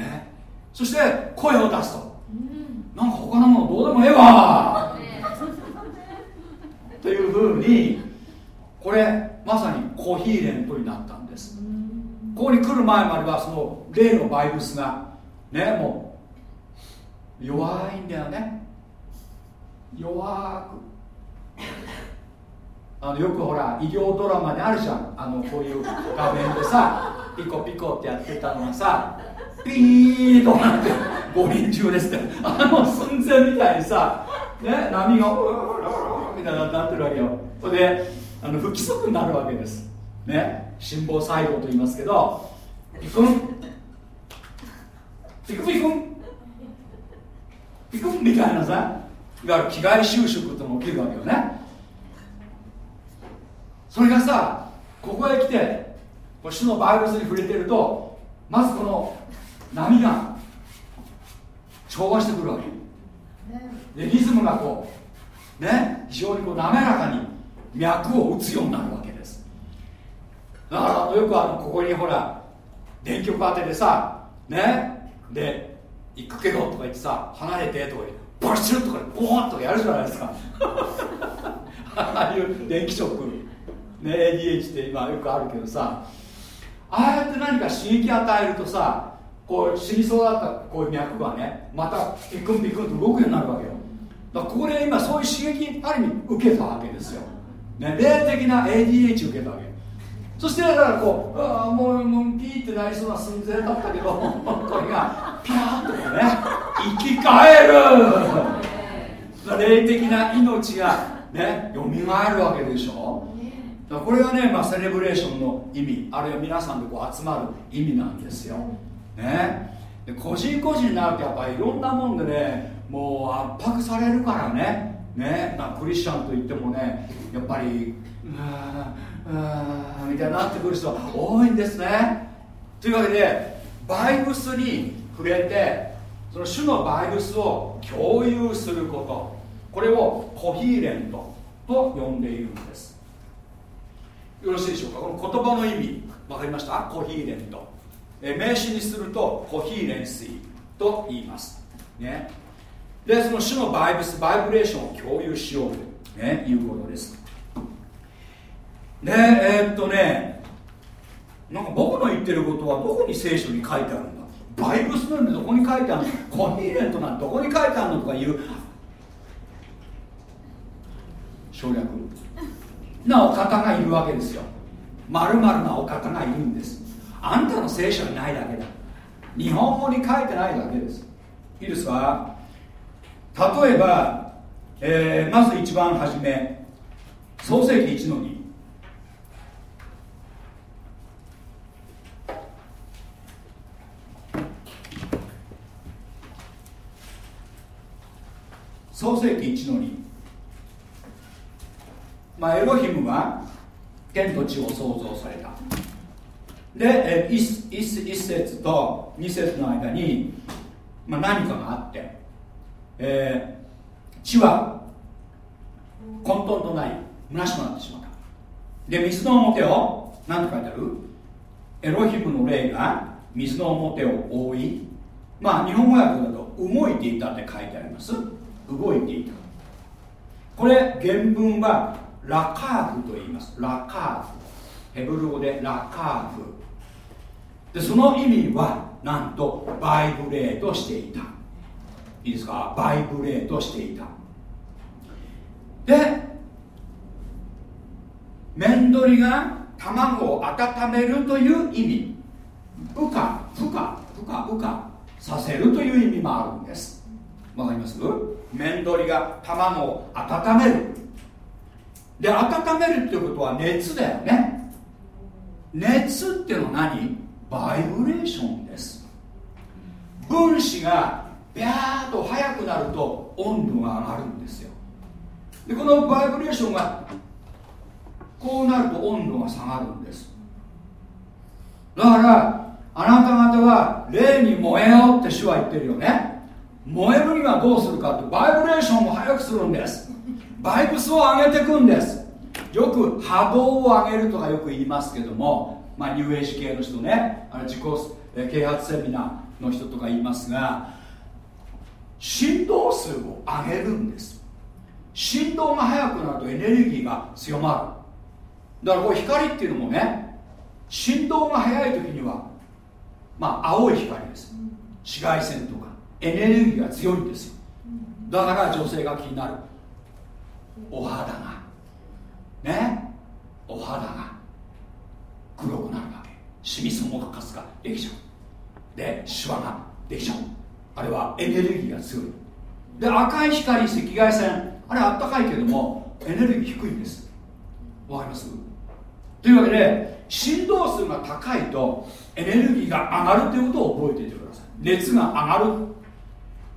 ね、そして声を出すと、なんか他のものどうでもええわというふうにこれまさにコーヒーレントになったんです。ここに来る前まではその霊のバイブスがねもう弱いんだよね。弱く。あのよくほら医療ドラマにあるじゃん。あのこういう画面でさピコピコってやってたのがさピーとなって五輪中ですって。あの寸前みたいにさ、ね、波がみたいになってるわけよ。それであの不規則になるわけです。ね心房細動と言いますけどピクン。ピクピクン。ピクンみたいなさいわゆる気概収縮ってのが起きるわけよね。それがさここへ来て主のバイブスに触れてるとまずこの波が調和してくるわけ。でリズムがこうね非常にこう滑らかに脈を打つようになるわけです。だからよくあのここにほら電極当ててさね。で行くけどとか言ってさ離れてとか言ってバシュッとかボーンとかやるじゃないですか。[LAUGHS] ああいう電気ショック。ね ADH って今よくあるけどさ。ああやって何か刺激与えるとさこう死にそうだったこういう脈がねまたピクンピクンと動くようになるわけよ。だからここで今そういう刺激ある意味受けたわけですよ、ね、霊的な ADH 受けたわけ。そしてだからこうああもうもうピーってなりそうな寸前だったけど [LAUGHS] これがピャーッとね。生き返る。霊的な命がね蘇るわけでしょ。これがね、まあ、セレブレーションの意味。あるいは皆さんでこう集まる意味なんですよ、ね、で個人個人になるとやっぱりいろんなもんでねもう圧迫されるからね。ね、まあ、クリスチャンといってもねやっぱりうーんみたいになってくる人は多いんですね。というわけでバイブスに触れてその種のバイブスを共有すること。これをコヒーレントと呼んでいるんです。よろしいでしょうか？この言葉の意味。分かりました？コヒーレント。え名詞にするとコヒーレン水と言います。ね。でその種のバイブスバイブレーションを共有しようと、ね、いうことです。でえー、っとね。なんか僕の言ってることはどこに聖書に書いてあるんだ？バイブスなんてどこに書いてあるの？コヒーレントなんてどこに書いてあるの？とかいう。省略。なお方がいるわけですよ。まるなお方がいるんです。あんたの聖書にないだけだ。日本語に書いてないだけです。いいですか？例えば、えー、まず一番初め創世紀1の2創世紀1の2まあ、エロヒムは天と地を創造された。で 1, 1, 節と2節の間に、まあ、何かがあって、えー、地は混沌となり虚しくなってしまった。で水の表を何て書いてある？エロヒムの霊が水の表を覆いまあ日本語訳だと動いていたって書いてあります。動いていた。これ原文はラカーフと言います。ラカーフ。ヘブル語でラカーフ。でその意味はなんとバイブレートしていた。いいですか？バイブレートしていた。で面取りが卵を温めるという意味。羽化孵化孵化孵化させるという意味もあるんです。わかります？面取りが卵を温める。で温めるっていうことは熱だよね。熱っていうのは何？バイブレーションです。分子がビャーッと速くなると温度が上がるんですよ。でこのバイブレーションがこうなると温度が下がるんです。だからあなた方は霊に燃えようって主は言ってるよね。燃えるにはどうするかってバイブレーションを速くするんです。バイブスを上げていくんです。よく波動を上げるとかよく言いますけども、まあ、ニューエイジ系の人ね。あの自己啓発セミナーの人とか言いますが振動数を上げるんです。振動が速くなるとエネルギーが強まる。だからこう光っていうのもね振動が速い時にはまあ青い光です。紫外線とか。エネルギーが強いんですよ。だから女性が気になる。お肌が。ね？お肌が黒くなるわけ。シミそもかかすができちゃう。でシワができちゃう。あれはエネルギーが強い。で赤い光赤外線。あれあったかいけどもエネルギー低いんです。わかります？というわけで振動数が高いとエネルギーが上がるということを覚えていてください。熱が上がる。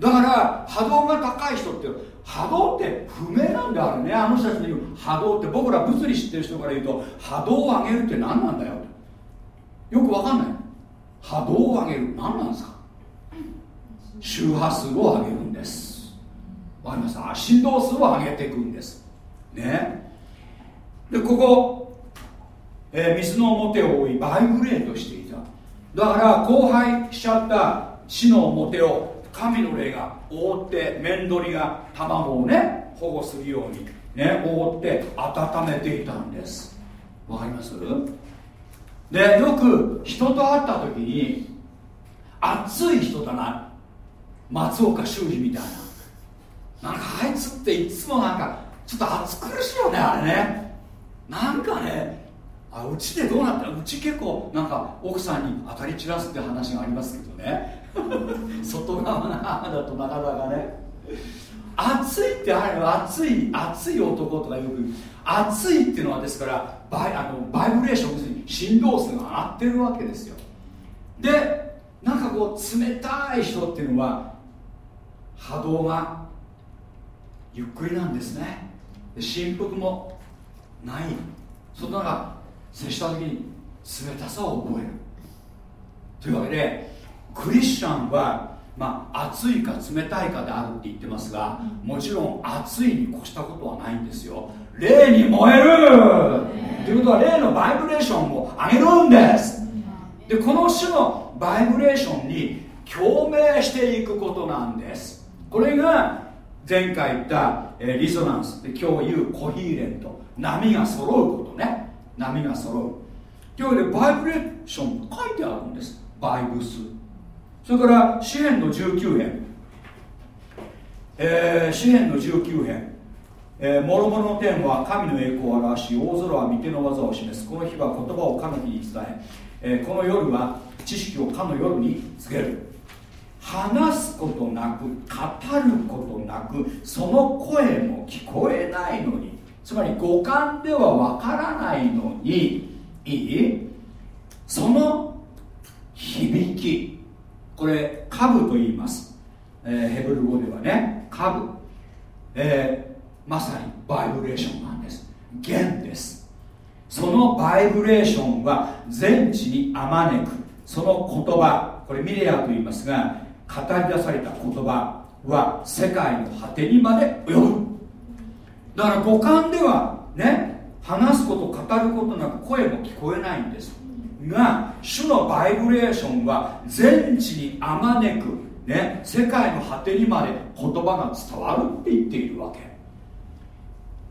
だから波動が高い人って波動って不明なんだあれね。あの人たちの言う波動って僕ら物理知ってる人から言うと波動を上げるって何なんだよよくわかんない。波動を上げる。何なんですか。周波数を上げるんです。わかります？か振動数を上げていくんです。ね。でここ、えー、水の表を覆いバイブレートしていた。だから荒廃しちゃった死の表を神の霊が覆って面取りが卵をね保護するようにね覆って温めていたんです。わかります？でよく人と会った時に熱い人だな。松岡修二みたいな。なんかあいつっていつもなんかちょっと暑苦しいよねあれね。なんかねあうちでどうなった？うち結構なんか奥さんに当たり散らすって話がありますけどね。[LAUGHS] 外側なだとなかなかね。熱いってあれ熱い熱い男とかよく熱いっていうのはですからバイあのバイブレーションに振動数が上がってるわけですよ。でなんかこう冷たい人っていうのは波動がゆっくりなんですね。で振幅もない。その中接した時に冷たさを覚える。というわけでクリスチャンは、まあ、熱いか冷たいかであるって言ってますがもちろん熱いに越したことはないんですよ。霊に燃える。ということは霊のバイブレーションを上げるんです。でこの種のバイブレーションに共鳴していくことなんです。これが前回言った、えー、リゾナンス。で今日言うコヒーレント。波が揃うことね。波が揃う。というわけでバイブレーション書いてあるんです。バイブスそれから詩篇の19編、えー、詩篇の19編。えー、諸々の天は神の栄光を表し大空は御手の技を示す。この日は言葉をかの日に伝ええー、この夜は知識をかの夜に告げる。話すことなく語ることなくその声も聞こえないのに。つまり五感ではわからないのにいい？その響き。これカブと言います、えー、ヘブル語ではねカブ、えー、まさにバイブレーションなんです。弦です。そのバイブレーションは全地にあまねくその言葉これミレアと言いますが語り出された言葉は世界の果てにまで及ぶ。だから五感ではね話すこと語ることなく声も聞こえないんです。が主のバイブレーションは全地にあまねく、ね、世界の果てにまで言葉が伝わるって言っているわけ。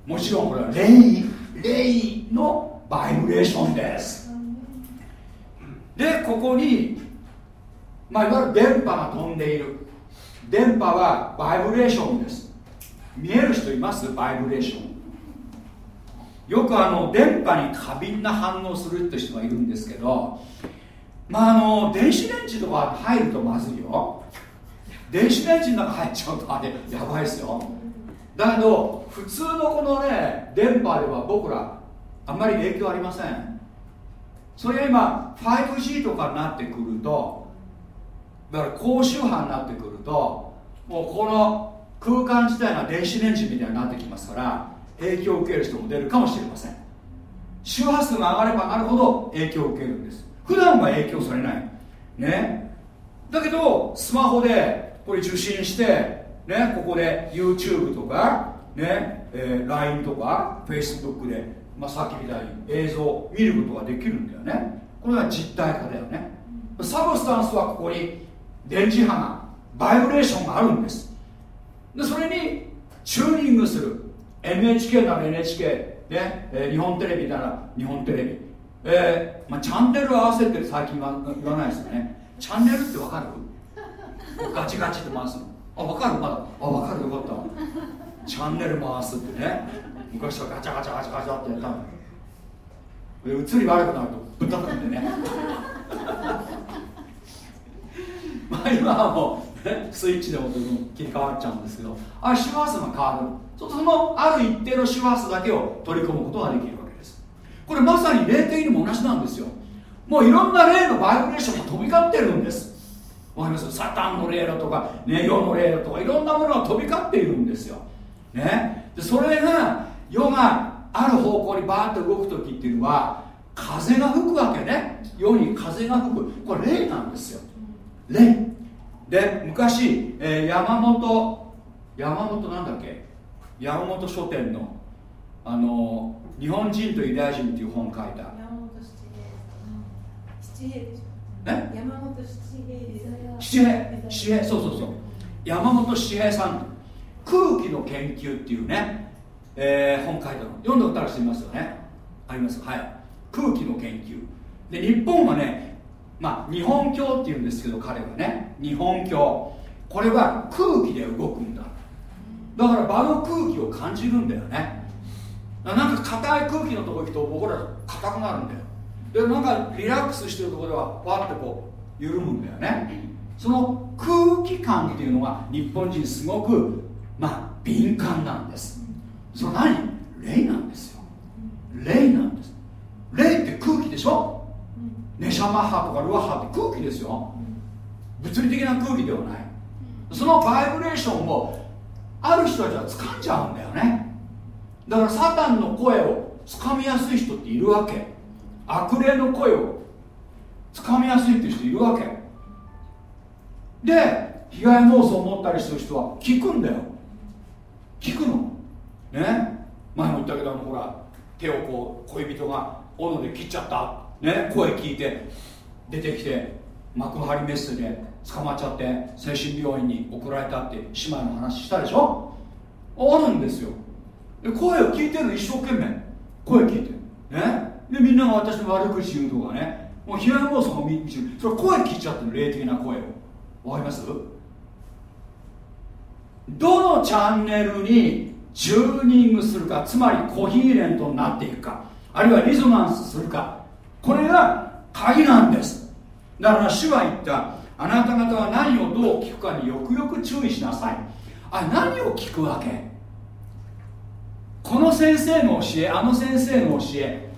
もちろんこれは霊霊のバイブレーションです。でここに、まあ、いわゆる電波が飛んでいる。電波はバイブレーションです。見える人います？バイブレーション。よくあの電波に過敏な反応するって人がいるんですけどまああの電子レンジとか入るとまずいよ。電子レンジの中入っちゃうとあれやばいですよ。だけど普通のこのね電波では僕らあんまり影響ありません。それが今 5G とかになってくるとだから高周波になってくるともうこの空間自体が電子レンジみたいになってきますから影響を受ける人も出るかもしれません。周波数が上がれば上がるほど影響を受けるんです。普段は影響されない。ね。だけどスマホでこれ受信してね。ここで YouTube とかね、えー、LINE とか Facebook で、まあ、さっきみたいに映像を見ることができるんだよね。これが実体化だよね。サブスタンスはここに電磁波がバイブレーションがあるんです。でそれにチューニングする。NHK なら NHK、ねえー、日本テレビなら日本テレビ、えーまあ、チャンネル合わせて最近は言わないですよね。チャンネルって分かる？ガチガチって回すの。あ分かる？まだ。あ分かる。よかった。チャンネル回すってね。昔はガチャガチャガチャガチャってやったの。映り悪くなるとぶったたんでね。[LAUGHS] まあ今はもうスイッチでも切り替わっちゃうんですけど。あ周波数が変わるそうそのある一定の周波数だけを取り込むことができるわけです。これまさに霊的にも同じなんですよ。もういろんな霊のバイブレーションが飛び交ってるんです。わかります？サタンの霊だとか、ね、世の霊だとかいろんなものが飛び交っているんですよ、ね、でそれが世がある方向にバーッと動く時っていうのは風が吹くわけね。世に風が吹く。これ霊なんですよ。霊。で昔、えー、山本山本なんだっけ？山本書店のあの日本人とユダヤ人っていう本書いた。山本七平でしょ。え？山本七平七平そうそうそう。山本七平さん空気の研究っていうね、えー、本書いたの。読んだことある人いますよね？あります？はい。空気の研究。で日本はねまあ日本鏡っていうんですけど彼はね。日本鏡これは空気で動くんだだから場の空気を感じるんだよね。なんか硬い空気のとこ行くと僕ら硬くなるんだよ。でなんかリラックスしてるところではパッてこう緩むんだよね。その空気感っていうのが日本人すごくまあ敏感なんです。その何？霊なんですよ。霊なんです。霊って空気でしょ？ネシャマ波とかルア波って空気ですよ。物理的な空気ではない。そのバイブレーションをある人たちは掴んじゃうんだよね。だからサタンの声を掴みやすい人っているわけ。悪霊の声を掴みやすいっていう人いるわけ。で被害妄想を持ったりする人は聞くんだよ。聞くの。ね。前も言ったけどあのほら手をこう恋人が斧で切っちゃった。ね、声聞いて出てきて幕張メッセで捕まっちゃって精神病院に送られたって姉妹の話したでしょ？あるんですよ。で声を聞いてる一生懸命。声聞いてね？でみんなが私の悪口言うとかね。もう被害妄想も見る。それ声聞いちゃってる霊的な声を。わかります？どのチャンネルにチューニングするかつまりコヒーレントになっていくかあるいはリゾナンスするかこれが鍵なんです。だから主は言ったあなた方は何をどう聞くかによくよく注意しなさい。あ何を聞くわけ？この先生の教えあの先生の教え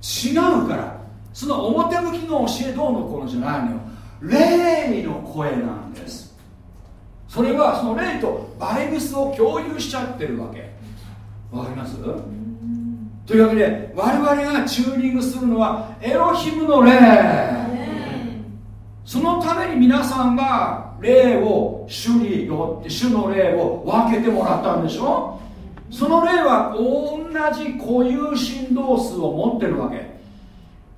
違うから。その表向きの教えどうのこうのじゃないのよ。霊の声なんです。それはその霊とバイブスを共有しちゃってるわけ。わかります？というわけで我々がチューニングするのはエロヒムの霊そのために皆さんが霊を主によって主の霊を分けてもらったんでしょ？その霊は同じ固有振動数を持ってるわけ。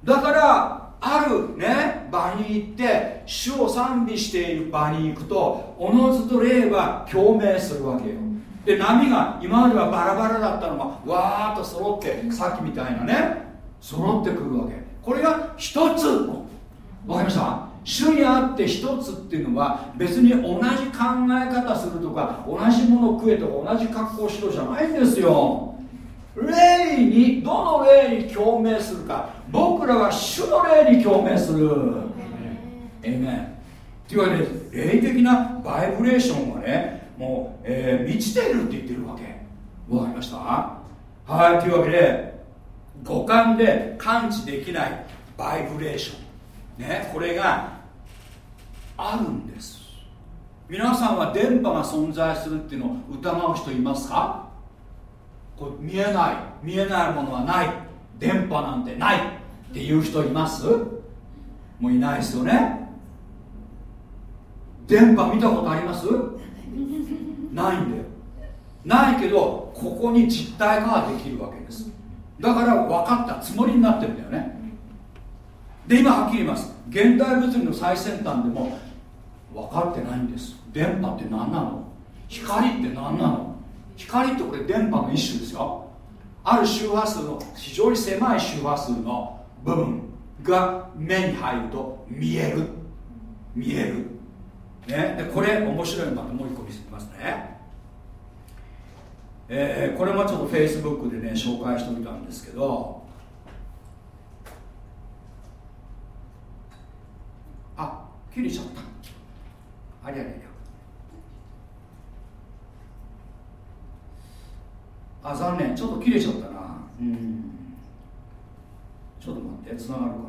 だからあるね場に行って主を賛美している場に行くとおのずと霊は共鳴するわけよ。で波が今まではバラバラだったのがわーっと揃ってさっきみたいなね揃ってくるわけ。これが一つわかりました？主にあって一つっていうのは別に同じ考え方するとか同じもの食えとか同じ格好しろじゃないんですよ。霊にどの霊に共鳴するか。僕らは主の霊に共鳴する。ええねというわけで霊的なバイブレーションはねもう、えー、満ちているって言ってるわけ。わかりました？はいというわけで五感で感知できないバイブレーション。ねこれがあるんです。皆さんは電波が存在するっていうのを疑う人いますか？こう見えない見えないものはない。電波なんてない。っていう人います？もういないですよね。電波見たことあります？ないんだよ。ないけどここに実体化ができるわけです。だから分かったつもりになってるんだよね。で今はっきり言います。現代物理の最先端でも分かってないんです。電波って何なの？光って何なの？光ってこれ電波の一種ですよ。ある周波数の非常に狭い周波数の部分が目に入ると見える。見える、ね、でこれ面白いのまたもう一個見せてますね。えー、これもちょっとフェイスブックでね紹介しておいたんですけどあ切れちゃった。ありゃりゃりゃあ残念ちょっと切れちゃったなうんちょっと待ってつながるかな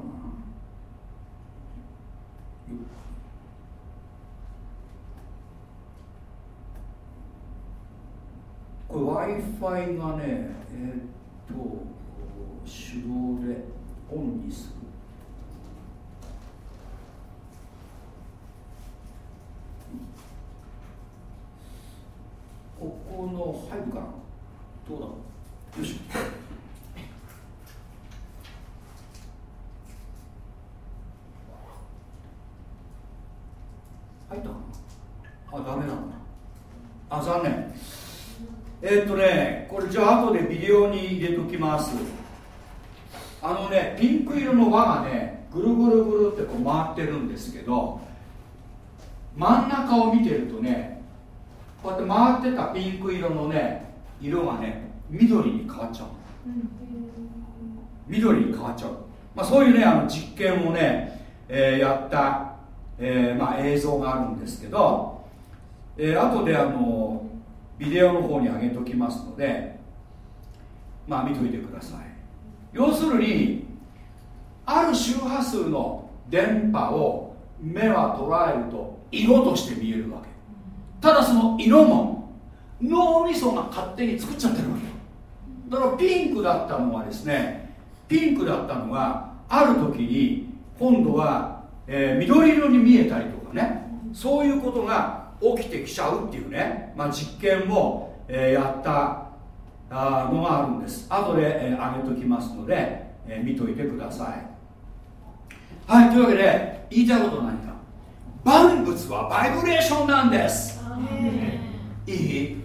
これ w i f i がねえー、っと手動でオンにするここの入るかなどうだ？ろうよし。入ったあダメなんだ。あ残念。えー、っとねこれじゃあ後でビデオに入れときます。あのねピンク色の輪がねぐるぐるぐるってこう回ってるんですけど真ん中を見てるとねこうやって回ってたピンク色のね色がね緑に変わっちゃう、緑に変わっちゃう、まあ、そういうねあの実験をね、えー、やった、えーまあ、映像があるんですけど、えー、後であのビデオの方に上げときますのでまあ見といてください。要するにある周波数の電波を目は捉えると色として見えるわけ。ただその色も脳みそが勝手に作っちゃってるわけよ。だからピンクだったのはですねピンクだったのがある時に今度は、えー、緑色に見えたりとかねそういうことが起きてきちゃうっていうね、まあ、実験を、えー、やったあのがあるんです。後で、えー、上げときますので、えー、見といてください。はいというわけで言いたいことは何か。万物はバイブレーションなんです。いい？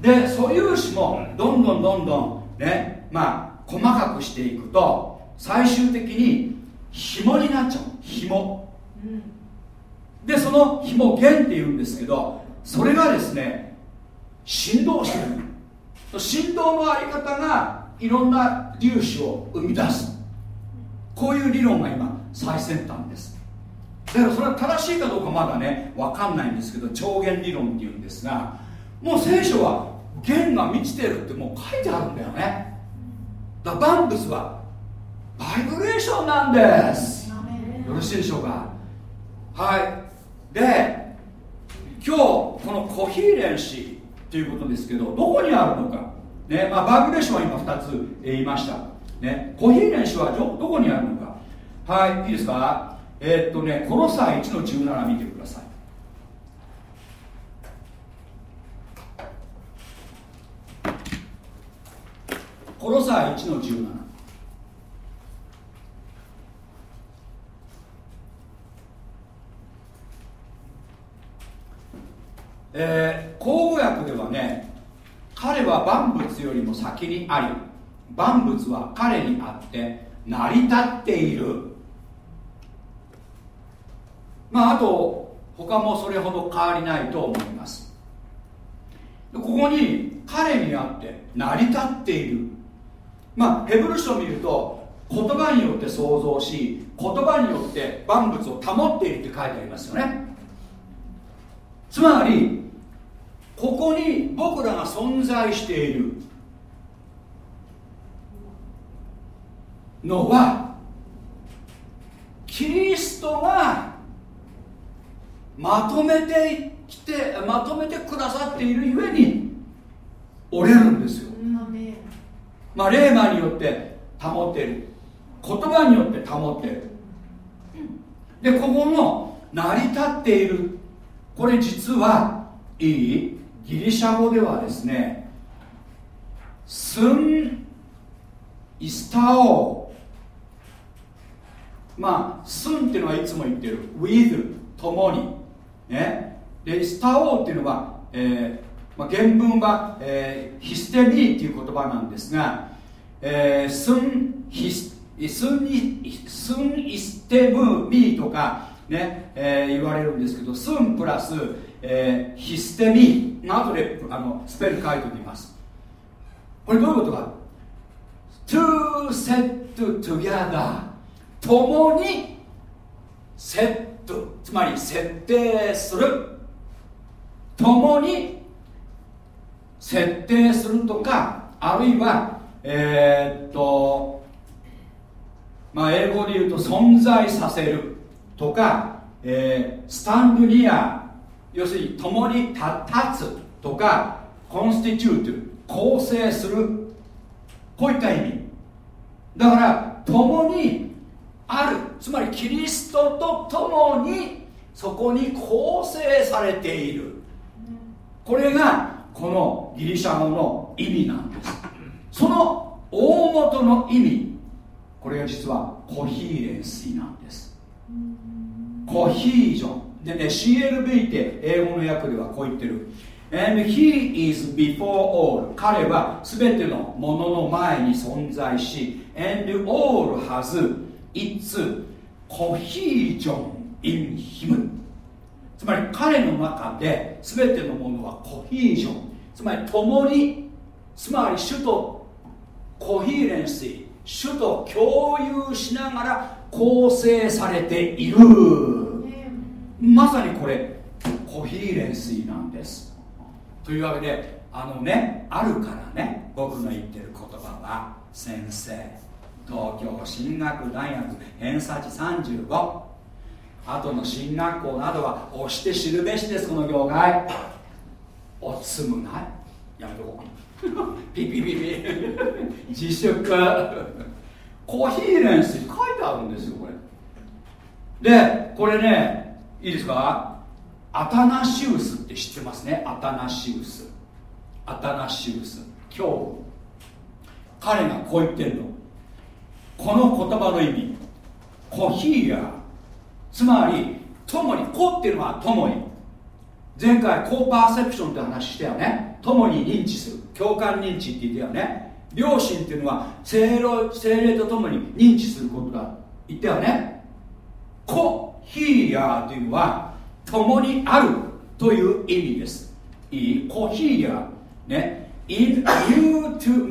で素粒子もどんどんどんどんねまあ細かくしていくと最終的に紐になっちゃう。紐、うん。でその紐弦っていうんですけどそれがですね振動してる。振動のあり方がいろんな粒子を生み出す。こういう理論が今最先端ですだからそれは正しいかどうかまだね分かんないんですけど超弦理論っていうんですがもう聖書は弦が満ちてるってもう書いてあるんだよね。だから万物はバイブレーションなんです。よろしいでしょうか？はい。で今日このコヒーレンシーということですけどどこにあるのか、ねまあ、バイブレーションは今2つ言いました、ね、コヒーレンシーはどこにあるのか？はいいいですか？えー、っとねこの際1の17見てください。この際1の17えー、口語訳ではね彼は万物よりも先にあり万物は彼にあって成り立っている。まああと他もそれほど変わりないと思います。ここに彼にあって成り立っている。まあヘブル書を見ると言葉によって創造し言葉によって万物を保っているって書いてありますよね。つまりここに僕らが存在しているのはキリストがまとめてきてまとめてくださっているゆえに折れるんですよ、まあ、レーマによって保っている。言葉によって保っている。でここの成り立っている。これ実はいいギリシャ語ではですねスンイスタオまあスンっていうのはいつも言ってる。with 共にね。でイスタオっていうのは、えーまあ、原文は、えー、ヒステミーっていう言葉なんですが、えー、スンヒススンイスンイステムミーとかね、えー、言われるんですけどスンプラスえー、ヒステミー。の後であのスペル書いておきます。これどういうことか。To set together 共にセットつまり設定する。共に設定するとかあるいはえー、っとまあ英語で言うと存在させるとか、えー、スタンドニア要するに共に立つとかコンスティチュート構成する。こういった意味。だから共にある。つまりキリストと共にそこに構成されている。これがこのギリシャ語の意味なんです。その大元の意味。これが実はコヒーレンスなんです。コヒージョ。ンでね CLB って英語の訳ではこう言ってる。And he is before all 彼は全てのものの前に存在し And all has its cohesion in him. つまり彼の中で全てのものはコヒージョン。つまり共につまり主とコヒーレンシー主と共有しながら構成されている。まさにこれコヒーレンスイなんです。というわけであのねあるからね僕の言ってる言葉は先生東京進学大学偏差値35後の進学校などは押して知るべしですこの業界。おつむない？やめとこう。[LAUGHS] ピピピピ。自粛。コヒーレンスに書いてあるんですよこれ。でこれねいいですか？アタナシウスって知ってますね？アタナシウス。アタナシウス。今日彼がこう言ってるの。この言葉の意味コヒーヤーつまり共にコっていうのは共に。前回コーパーセプションって話したよね。共に認知する。共感認知って言ったよね。良心っていうのは精霊と共に認知することだ。言ったよね。コヒーヤーというのは共にあるという意味です。いい。コヒーヤーね。In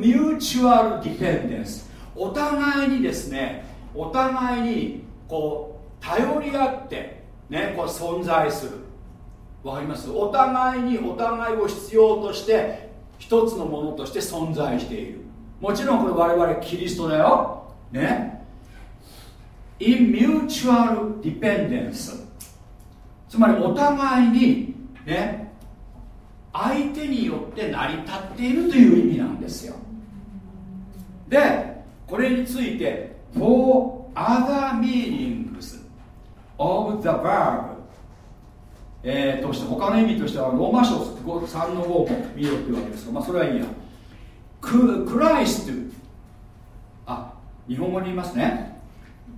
mutual dependence お互いにですねお互いにこう頼り合ってねこう存在する。わかります？お互いにお互いを必要として一つのものとして存在している。もちろんこれ我々キリストだよ。ね。in mutual dependence つまりお互いにね相手によって成り立っているという意味なんですよ。でこれについて for other meanings of the verb えー、として他の意味としてはローマ書3の5も見ろっていうわけですが、まあ、それはいいや。ククライストあ日本語に言いますね。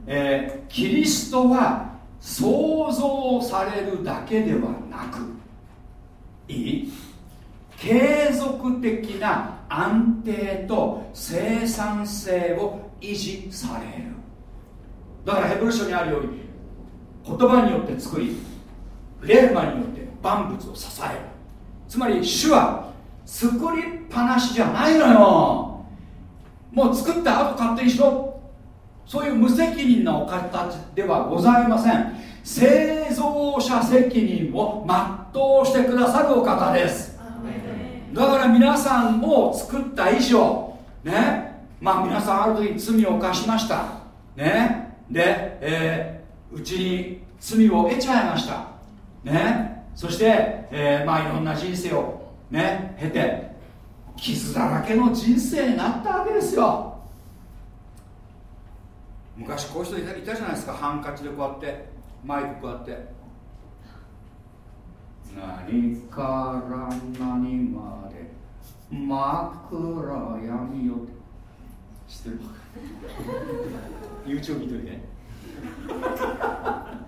えー、キリストは創造されるだけではなくいい？継続的な安定と生産性を維持される。だからヘブル書にあるように言葉によって作りレーマによって万物を支える。つまり主は作りっぱなしじゃないのよ。もう作った後勝手にしろ。そういう無責任なお方ではございません。製造者責任を全うしてくださるお方です。だから皆さんを作った以上ね。まあ皆さんある時に罪を犯しました。ね。で、えー、うちに罪を得ちゃいました。ね。そして、えー、まあいろんな人生をね経て傷だらけの人生になったわけですよ。昔こういう人いたじゃないですか。ハンカチでこうやってマイクこうやって。何から何まで真っ暗闇よって。知ってる？YouTube 見といて。[LAUGHS]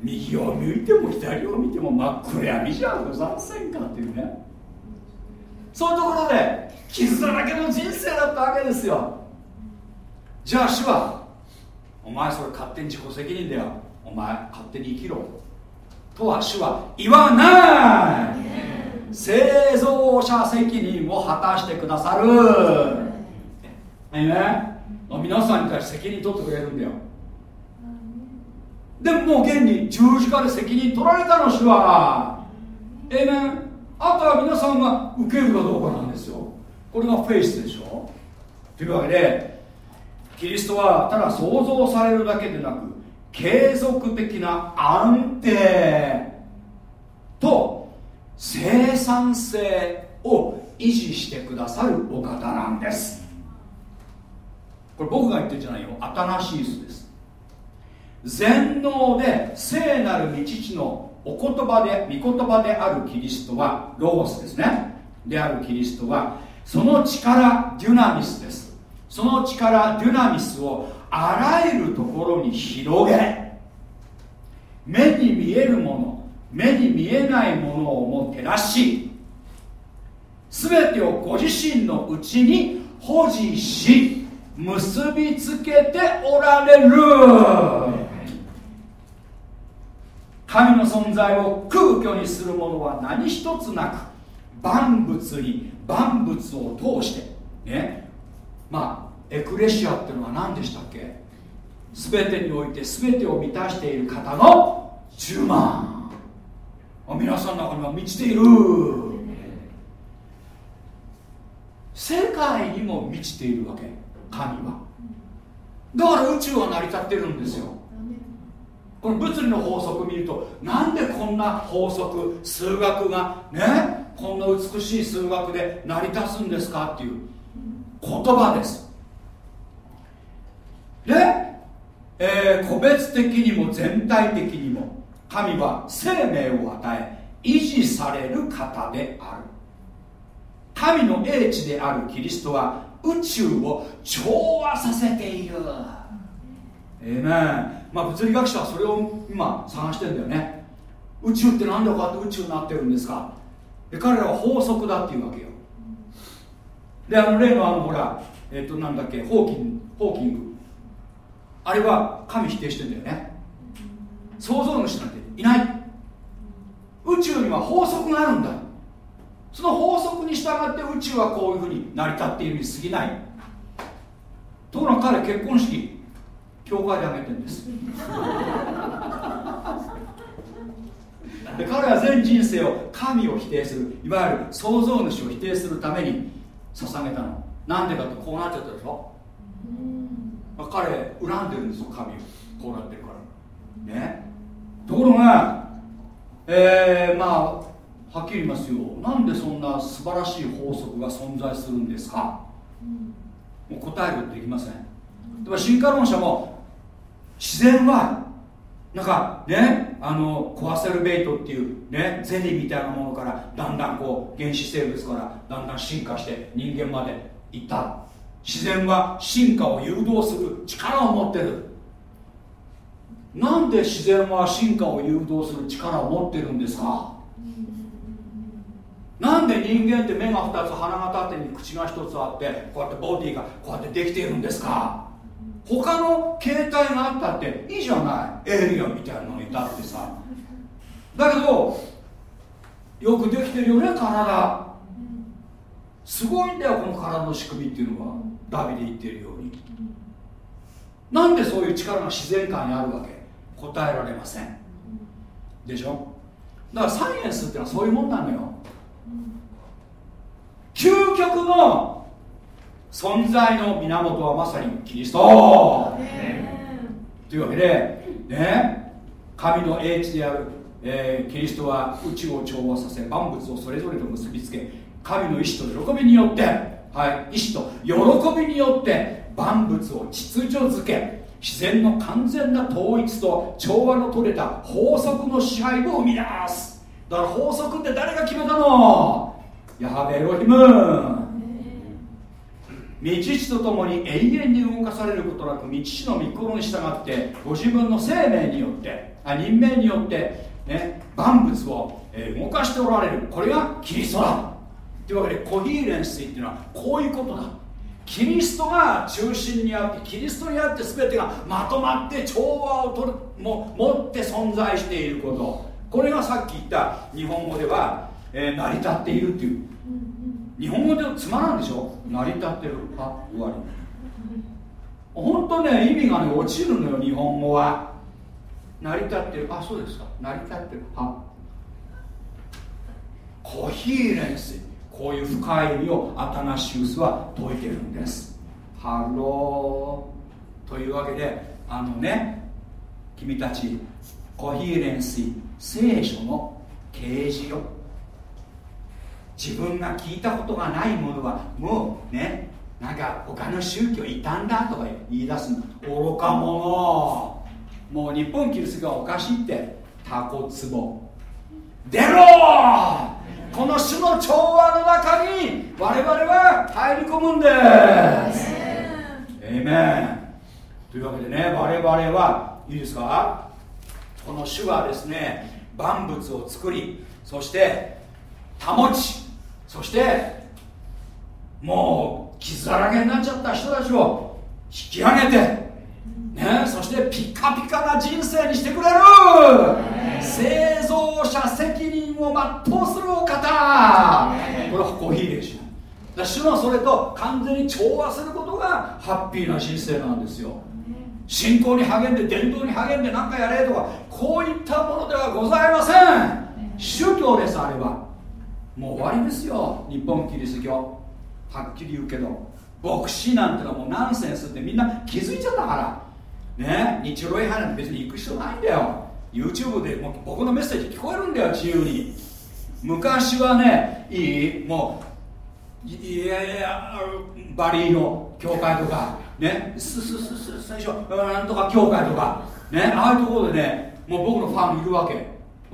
右を向いても左を見ても真っ暗闇じゃございませんかっていうね。そういうところで傷だらけの人生だったわけですよ。じゃあ主はお前それ勝手に自己責任だよ。お前勝手に生きろとは主は言わない。製造者責任を果たしてくださる。えね皆さんに対して責任取ってくれるんだよ。でももう現に十字架で責任取られたの主はえめあとは皆さんが受けるかどうかなんですよ。これがフェイスでしょ。というわけでキリストはただ想像されるだけでなく継続的な安定と生産性を維持してくださるお方なんです。これ僕が言ってるんじゃないよ。アタナシースです。全能で聖なる道父のお言葉で御言葉であるキリストはロゴスですね。であるキリストはその力デュナミスです。その力デュナミスをあらゆるところに広げ。目に見えるもの目に見えないものをも照らし全てをご自身のうちに保持し結びつけておられる。神の存在を空虚にするものは何一つなく万物に万物を通してね。まあエクレシアっていうのは何でしたっけ？全てにおいて全てを満たしている方の10万。皆さんの中には満ちている。世界にも満ちているわけ。神は。だから宇宙は成り立ってるんですよ。この物理の法則見るとなんでこんな法則数学がねこんな美しい数学で成り立つんですかっていう言葉です。で、えー、個別的にも全体的にも神は生命を与え維持される方である。神の英知であるキリストは宇宙を調和させている。ええー、ねまあ物理学者はそれを今探してんだよね。宇宙って何でこうやって宇宙になってるんですか。で彼らは法則だっていうわけよ。であの例のあのほらえっ、ー、となんだっけホーキンホーキングあれは神否定してんだよね。創造主なんていない。宇宙には法則があるんだ。その法則に従って宇宙はこういうふうに成り立っているに過ぎない。ところが彼結婚式教会であげてるんです。で彼は全人生を神を否定する。いわゆる創造主を否定するために捧げたの。なんでかってこうなっちゃったでしょ、彼恨んでるんですよ神を。こうなってるから。ね。ところがえー、まあはっきり言いますよ。なんでそんな素晴らしい法則が存在するんですか、もう答えるできません。でも進化論者も自然はなんかねあのコアセルベイトっていうねゼリーみたいなものからだんだんこう原始生物からだんだん進化して人間までいった自然は進化を誘導する力を持ってる。なんで自然は進化を誘導する力を持ってるんですか？なんで人間って目が2つ鼻が縦に口が1つあってこうやってボディがこうやってできているんですか？他の形態があったっていいじゃない。エイリアンみたいなのいたってさ。だけどよくできてるよね体。すごいんだよこの体の仕組みっていうのは。ダビデ言っているように。なんでそういう力が自然界にあるわけ？答えられません。でしょ？だからサイエンスってのはそういうもんなのよ。究極の存在の源はまさにキリスト。というわけでね神の英知である、えー、キリストは宇宙を調和させ万物をそれぞれと結びつけ神の意志と喜びによってはい。意志と喜びによって万物を秩序づけ自然の完全な統一と調和の取れた法則の支配を生み出す。だから法則って誰が決めたの？ヤハベエロヒム。道地とともに永遠に動かされることなく道地の御心に従ってご自分の生命によってあ任命によって、ね、万物を、動かしておられる。これがキリストだ。というわけでコヒーレンスっていうのはこういうことだ。キリストが中心にあってキリストにあって全てがまとまって調和を取るも持って存在していること。これがさっき言った日本語では、えー、成り立っているっていう。日本語でつまらんでしょ？成り立ってる。あ終わり。本当ね意味がね落ちるのよ日本語は。成り立ってる。あそうですか。成り立ってる。は coherence。こういう深い意味をアタナシウスは説いてるんです。 Hello。というわけであのね君たち coherence 聖書の啓示よ。自分が聞いたことがないものはもうねなんか他の宗教いたんだとか言い出す愚か者。もう日本キリストがおかしいって。タコツボ。出ろこの種の調和の中に我々は入り込むんです。エイメンというわけでね我々はいいですか？この種はですね万物を作りそして保ちそしてもう傷だらけになっちゃった人たちを引き上げてね、そしてピカピカな人生にしてくれる。製造者責任を全うするお方。これはコーヒーでしょ。主のそれと完全に調和することがハッピーな人生なんですよ。信仰に励んで伝道に励んで何かやれとかこういったものではございません。宗教ですあればもう終わりですよ。日本キリスト教。はっきり言うけど。牧師なんてのはもうナンセンスってみんな気づいちゃったから。ね日露礼拝なんて別に行く必要ないんだよ YouTube でもう僕のメッセージ聞こえるんだよ自由に。昔はねいいもういやいやバリーの教会とかねすすすす最初なんとか教会とかねああいうところでねもう僕のファンいるわけ。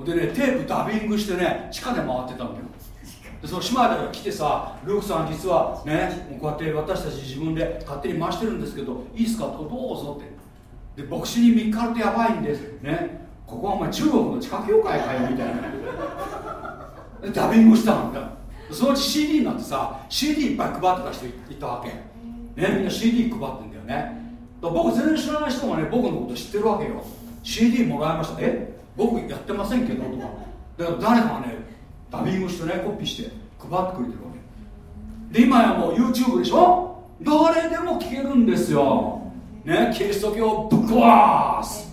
でねテープダビングしてね地下で回ってたんだよ。でその姉妹が来てさルークさん実はねこうやって私たち自分で勝手に回してるんですけどいいですか？どうぞって。で牧師に見っかるとやばいんです。ね。ここはお前中国の地下教会かよみたいな。ダビングしたんだそのうち CD なってさ CD いっぱい配ってた人いたわけ。ねみんな CD 配ってんだよね。僕全然知らない人がね僕のこと知ってるわけよ。CD もらいました。え？僕やってませんけどとか。だから誰かがねダビングしてねコピーして配ってくれてるわけ。で今やもう YouTube でしょ？誰でも聞けるんですよ。ねキリスト教をぶっ壊す。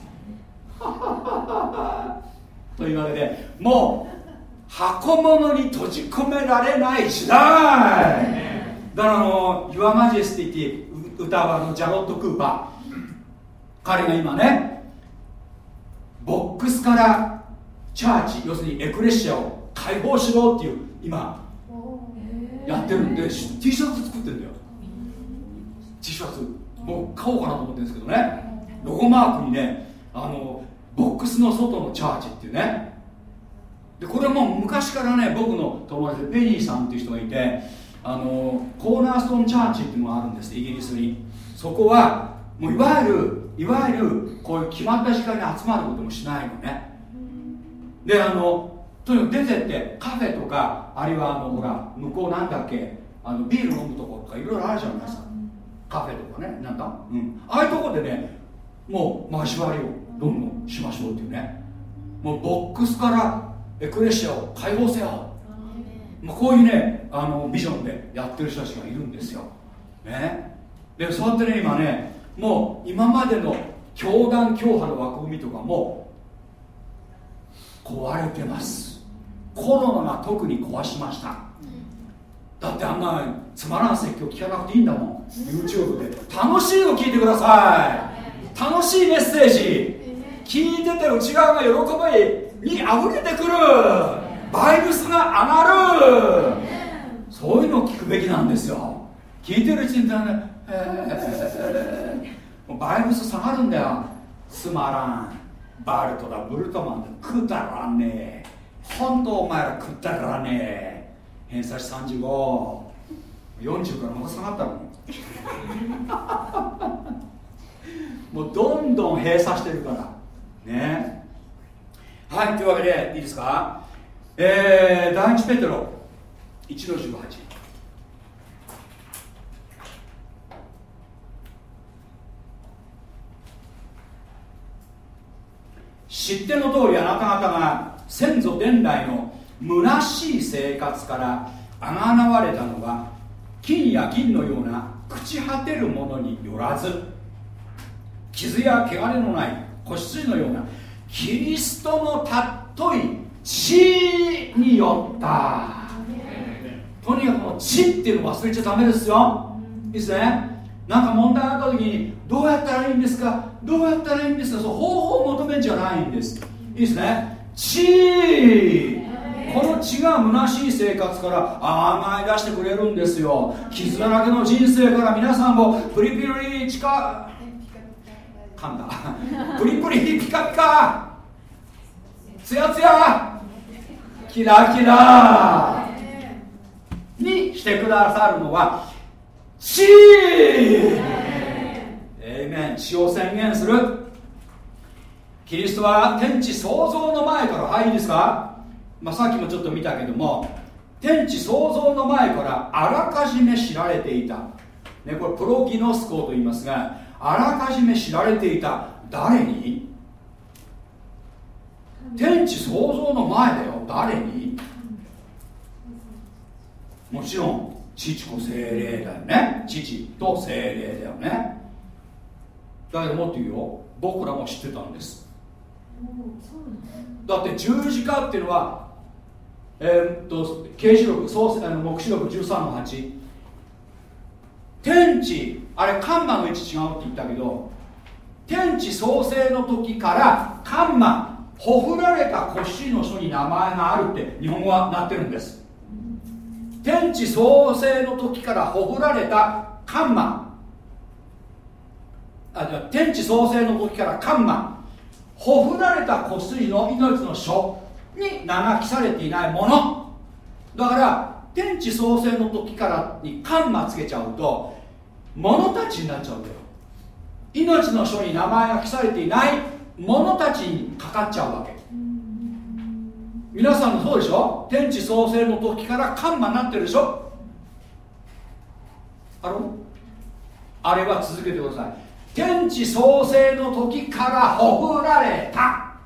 というわけでもう箱物に閉じ込められない時代。だからあの「Your Majesty」って歌うあのジャロット・クーパー。彼が今ねボックスからチャーチ要するにエクレシアを解放しろっていう今やってるんで T シャツ作ってるんだよ。T シャツもう買おうかなと思ってるんですけどね。ロゴマークにねあのボックスの外のチャーチっていうね。でこれはもう昔からね僕の友達でペニーさんっていう人がいてあのコーナーストーンチャーチっていうのがあるんですイギリスに。そこはもういわゆるいわゆるこういう決まった時間に集まることもしないのね。であのとにかく出てってカフェとかあるいはあのほら向こうなんだっけあのビール飲むとことかいろいろあるじゃないですか。カフェとかねなんだ、うん、ああいうとこでねもう交わりをどんどんしましょうっていうね。もうボックスからエクレシアを解放せよ、まあ、こういうねあのビジョンでやってる人たちがいるんですよ、ね、でそうやってね今ねもう今までの教団教派の枠組みとかも壊れてます。コロナが特に壊しました。だってあんなつまらん説教聞かなくていいんだもん。YouTube で。楽しいの聞いてください。楽しいメッセージ聞いてて内側が喜びに溢れてくる。バイブスが上がる。そういうのを聞くべきなんですよ。聞いてるうちにだね、えー、バイブス下がるんだよ。つまらん。バルトだブルトマンだ。くだらねえ。本当お前らくだらねえ。偏差値3540からまた下がったの。[LAUGHS] もうどんどん閉鎖してるから。ね。はいというわけでいいですか？えー、第一ペテロ。1の18知っての通りあなた方が先祖伝来の虚しい生活からあがなわれたのは金や銀のような朽ち果てるものによらず傷や汚れのない子羊のようなキリストの尊い血によった。とにかく血っていうの忘れちゃダメですよ。いいですね。なんか問題があった時にどうやったらいいんですか？どうやったらいいんですか？そう方法を求めるんじゃないんです。いいですね。血この血が虚しい生活から甘い出してくれるんですよ。傷だらけの人生から皆さんもプリプリ近噛んだ。プリプリピカピカ。ツヤツヤ。キラキラにしてくださるのは血えいめん血を宣言する。キリストは天地創造の前からはいいですか、まあ、さっきもちょっと見たけども天地創造の前からあらかじめ知られていた、ね、これプロギノスコと言いますがあらかじめ知られていた誰に？天地創造の前だよ。誰に？もちろん父子精霊だよね。父と精霊だよね。だけどもっと言うよ。僕らも知ってたんです。だ。って十字架っていうのはえー、っと刑事録創あの黙示録13の8天地あれカンマの位置違うって言ったけど天地創生の時からカンマほふられたコッシーの書に名前があるって日本語はなってるんです。天地創生の時からほふられたカンマ。あ天地創生の時からカンマ。ほふられた子羊の命の書に名が記されていないもの。だから天地創生の時からにカンマつけちゃうと者たちになっちゃうんだよ。命の書に名前が記されていない者たちにかかっちゃうわけ。皆さんもそうでしょ？天地創生の時からカンマになってるでしょ？あのあれは続けてください。天地創生の時からほふられた。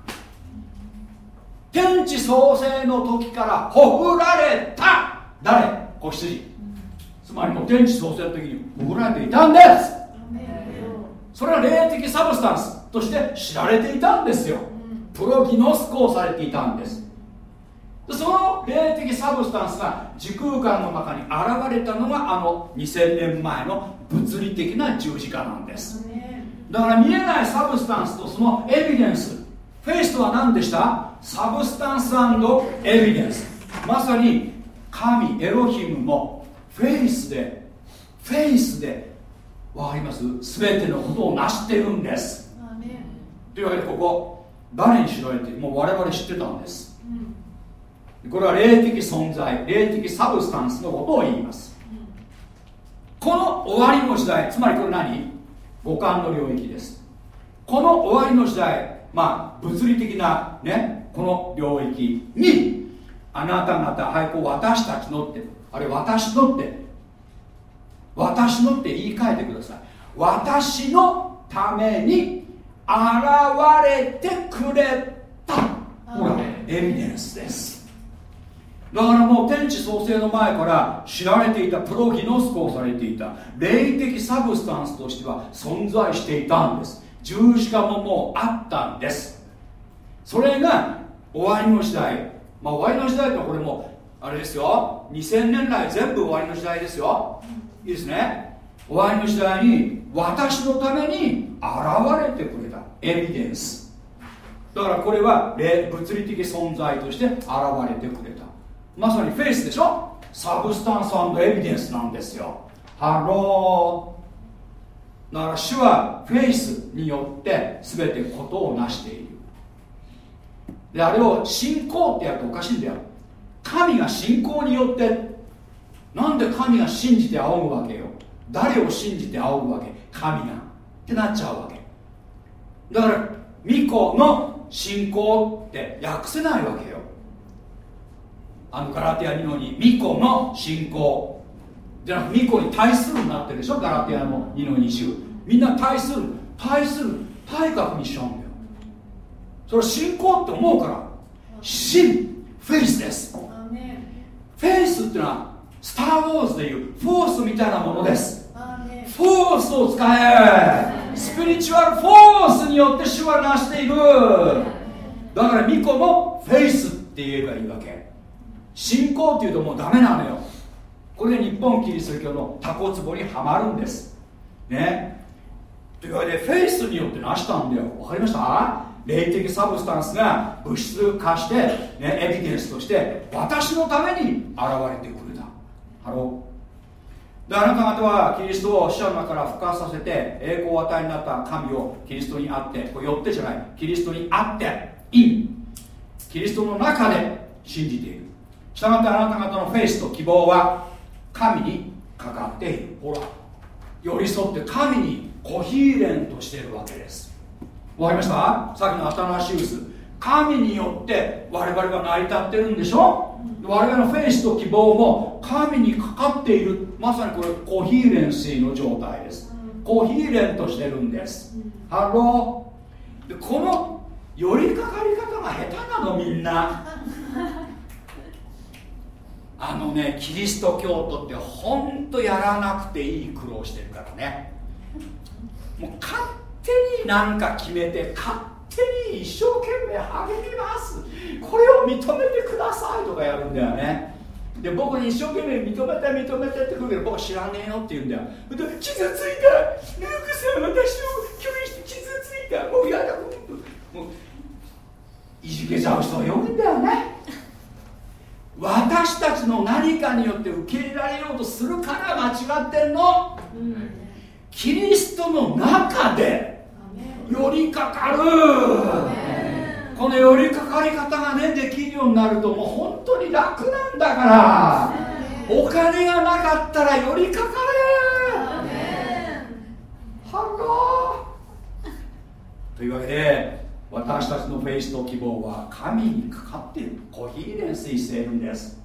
天地創生の時からほふられた。誰？子羊。つまりもう天地創生の時にほふられていたんです。それは霊的 substance として知られていたんですよ。προγινώσκω をされていたんです。その霊的サブスタンスが時空間の中に現れたのがあの2000年前の物理的な十字架なんです。だから見えない substance とその evidence。フェイスとは何でした？ Substance evidence。まさに神エロヒムもフェイスでフェイスで分かります？全てのことを成してるんです。というわけでここ誰に知られてもう我々知ってたんです、うん。これは霊的存在霊的 substance のことを言います、この終わりの時代つまりこれ何？五感の領域です。この終わりの時代まあ物理的なねこの領域にあなた方はいこう私たちのってあれ私のって私のって言い換えてください。私のために現れてくれた。ほらエビデンスです。だからもう天地創生の前から知られていたプロギノスコをされていた。霊的サブスタンスとしては存在していたんです。十字架ももうあったんです。それが終わりの時代。まあ終わりの時代ってこれもあれですよ。2000年来全部終わりの時代ですよ。いいですね。終わりの時代に私のために現れてくれた。エビデンス。だからこれは物理的存在として現れてくれた。まさにフェイスでしょ？サブスタンスエビデンスなんですよ。ハロー。だから主はフェイスによって全てことを成している。であれを信仰ってやるとおかしいんだよ。神が信仰によってなんで神が信じて仰ぐわけよ。誰を信じて仰ぐわけ？神が。ってなっちゃうわけ。だから巫女の信仰って訳せないわけよ。あのガラティア2の2巫女の信仰。じゃなくて御子に対するになってるでしょ？ガラティアの2の20みんな対する。対する。対角にしちゃうんだよ。それ信仰って思うから信フェイスです。フェイスっていうのはスター・ウォーズでいうフォースみたいなものです。フォースを使え。 Spiritual force によって主は成していく。だから御子も faith って言えばいいわけ。信仰っていうともうダメなのよ。これで日本キリスト教のタコツボにはまるんです。ね。というわけでフェイスによって成したんだよ。わかりました？霊的 substance が物質化して、ね、エビデンスとして私のために現れてくれた hello。であなた方はキリストを死者の中から復活させて栄光を与えになった神をキリストにあってこれよってじゃない。キリストにあって inキリストの中で信じている。したがってあなた方のフェイスと希望は神にかかっている。ほら。寄り添って神にコヒーレントしているわけです。わかりました？さっきのアタナシウス。神によって我々が成り立ってるんでしょ？我々のフェイスと希望も神にかかっている。まさにこれコヒーレンシーの状態です。コヒーレントしてるんです。ハローでこの寄りかかり方が下手なのみんな。[LAUGHS] あのねキリスト教徒ってほんとやらなくていい苦労してるからね。もう勝手になんか決めて勝手に一生懸命励みます。これを認めてくださいとかやるんだよね。で僕に一生懸命認めて認めてってくるけど僕は知らねえよって言うんだよ。で傷ついたルークさん私を拒否して傷ついたもうやだもう。いじけちゃう人がよくんだよね。私たちの何かによって受け入れられようとするから間違ってんの、うん、キリストの中で寄りかかる。この寄りかかり方がねできるようになるともう本当に楽なんだから。お金がなかったら寄りかかれ。 Hello。というわけで私たちのフェイスと希望は神にかかっている。 coherence しているんです。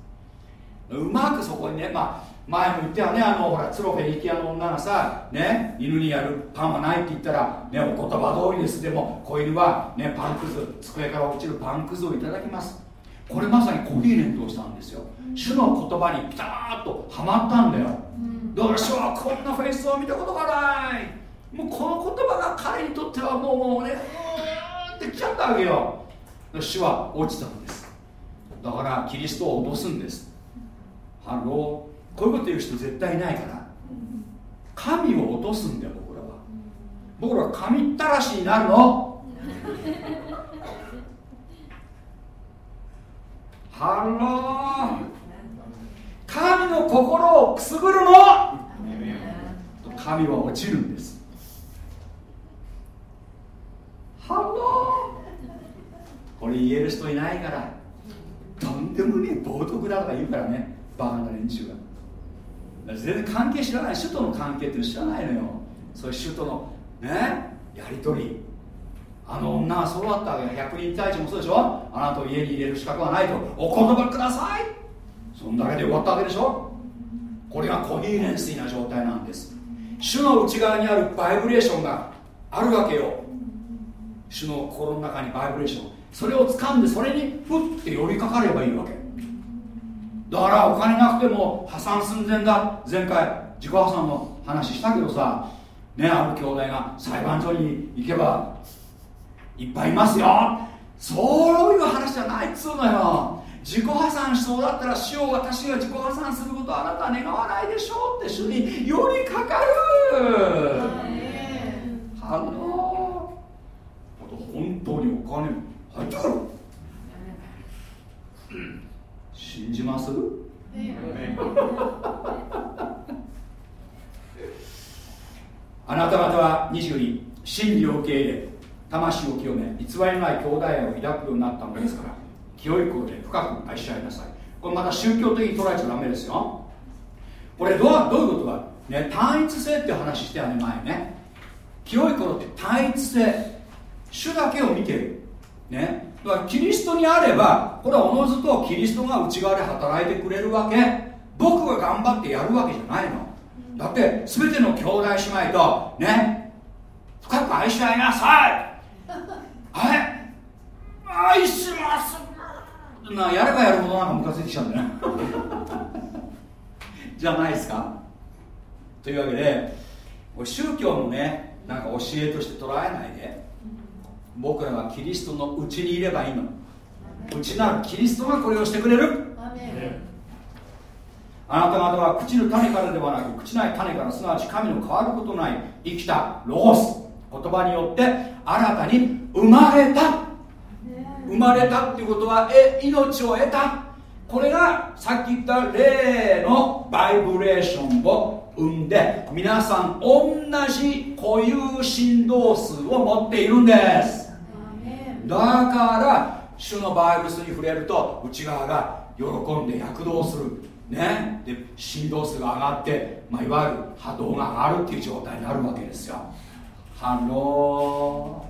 うまくそこにねまあ前も言ったよねあのほらツロフェニキアの女がさね犬にやるパンはないって言ったらねお言葉通りです。でも子犬はねパンくず机から落ちるパンくずをいただきます。これまさに coherent をしたんですよ。主の言葉にピタッとはまったんだよ。だから主はこんなフェイスを見たことがない。もうこの言葉が彼にとってはもうもうねうーんってきちゃったわけよ。主は落ちたんです。だからキリストを落とすんです。ハローこういうこと言う人絶対いないから。神を落とすんだよ僕らは。僕らは神たらしになるの。Hello。神の心をくすぐるの。神は落ちるんです。 Hello。これ言える人いないから。とんでもねえ冒涜だとか言うからね。バカな連中が全然関係知らない主との関係って知らないのよ。そういう主とのねやり取り。あの女はそうだったわけ百人隊長もそうでしょ。あなたを家に入れる資格はないと。お言葉ください。そんだけで終わったわけでしょ。これがコヒーレンスイな状態なんです。主の内側にあるバイブレーションがあるわけよ。主の心の中にバイブレーション。それを掴んでそれにふって寄りかかればいいわけ。だからお金なくても破産寸前だ。前回自己破産の話したけどさ。ねある兄弟が裁判所に行けばいっぱいいますよ。そういう話じゃないっつうのよ。自己破産しそうだったら死を私が自己破産することはあなたは願わないでしょうって主に寄りかかる。あの本当にお金入ってくる信じます？あなた方は22真理を受け入れ魂を清め偽りのない兄弟愛を抱くようになったのですから清い心で深く愛し合いなさい。これまた宗教的に捉えちゃダメですよ。これどうどういうことか、ね、単一性って話してはね前ね。清い心って単一性。主だけを見てる。ね。だからキリストにあればこれはおのずとキリストが内側で働いてくれるわけ。僕が頑張ってやるわけじゃないの。だって全ての兄弟姉妹とね深く愛し合いなさい。はい。愛します。なやればやるほどなんかムカついてきちゃうんだよ。ね [LAUGHS] じゃないですか。というわけで宗教のねなんか教えとして捉えないで。僕らはキリストのうちにいればいいの。内なるキリストがこれをしてくれる。あなた方は朽ちる種からではなく朽ちない種からすなわち神の変わることない生きたロゴス。言葉によって新たに生まれた。生まれたっていうことはえ命を得た。これがさっき言った例のバイブレーションを生んで皆さん同じ固有振動数を持っているんですだから主のバイブスに触れると内側が喜んで躍動する。ね。で振動数が上がって、まあ、いわゆる波動が上がるっていう状態になるわけですよ。ハロ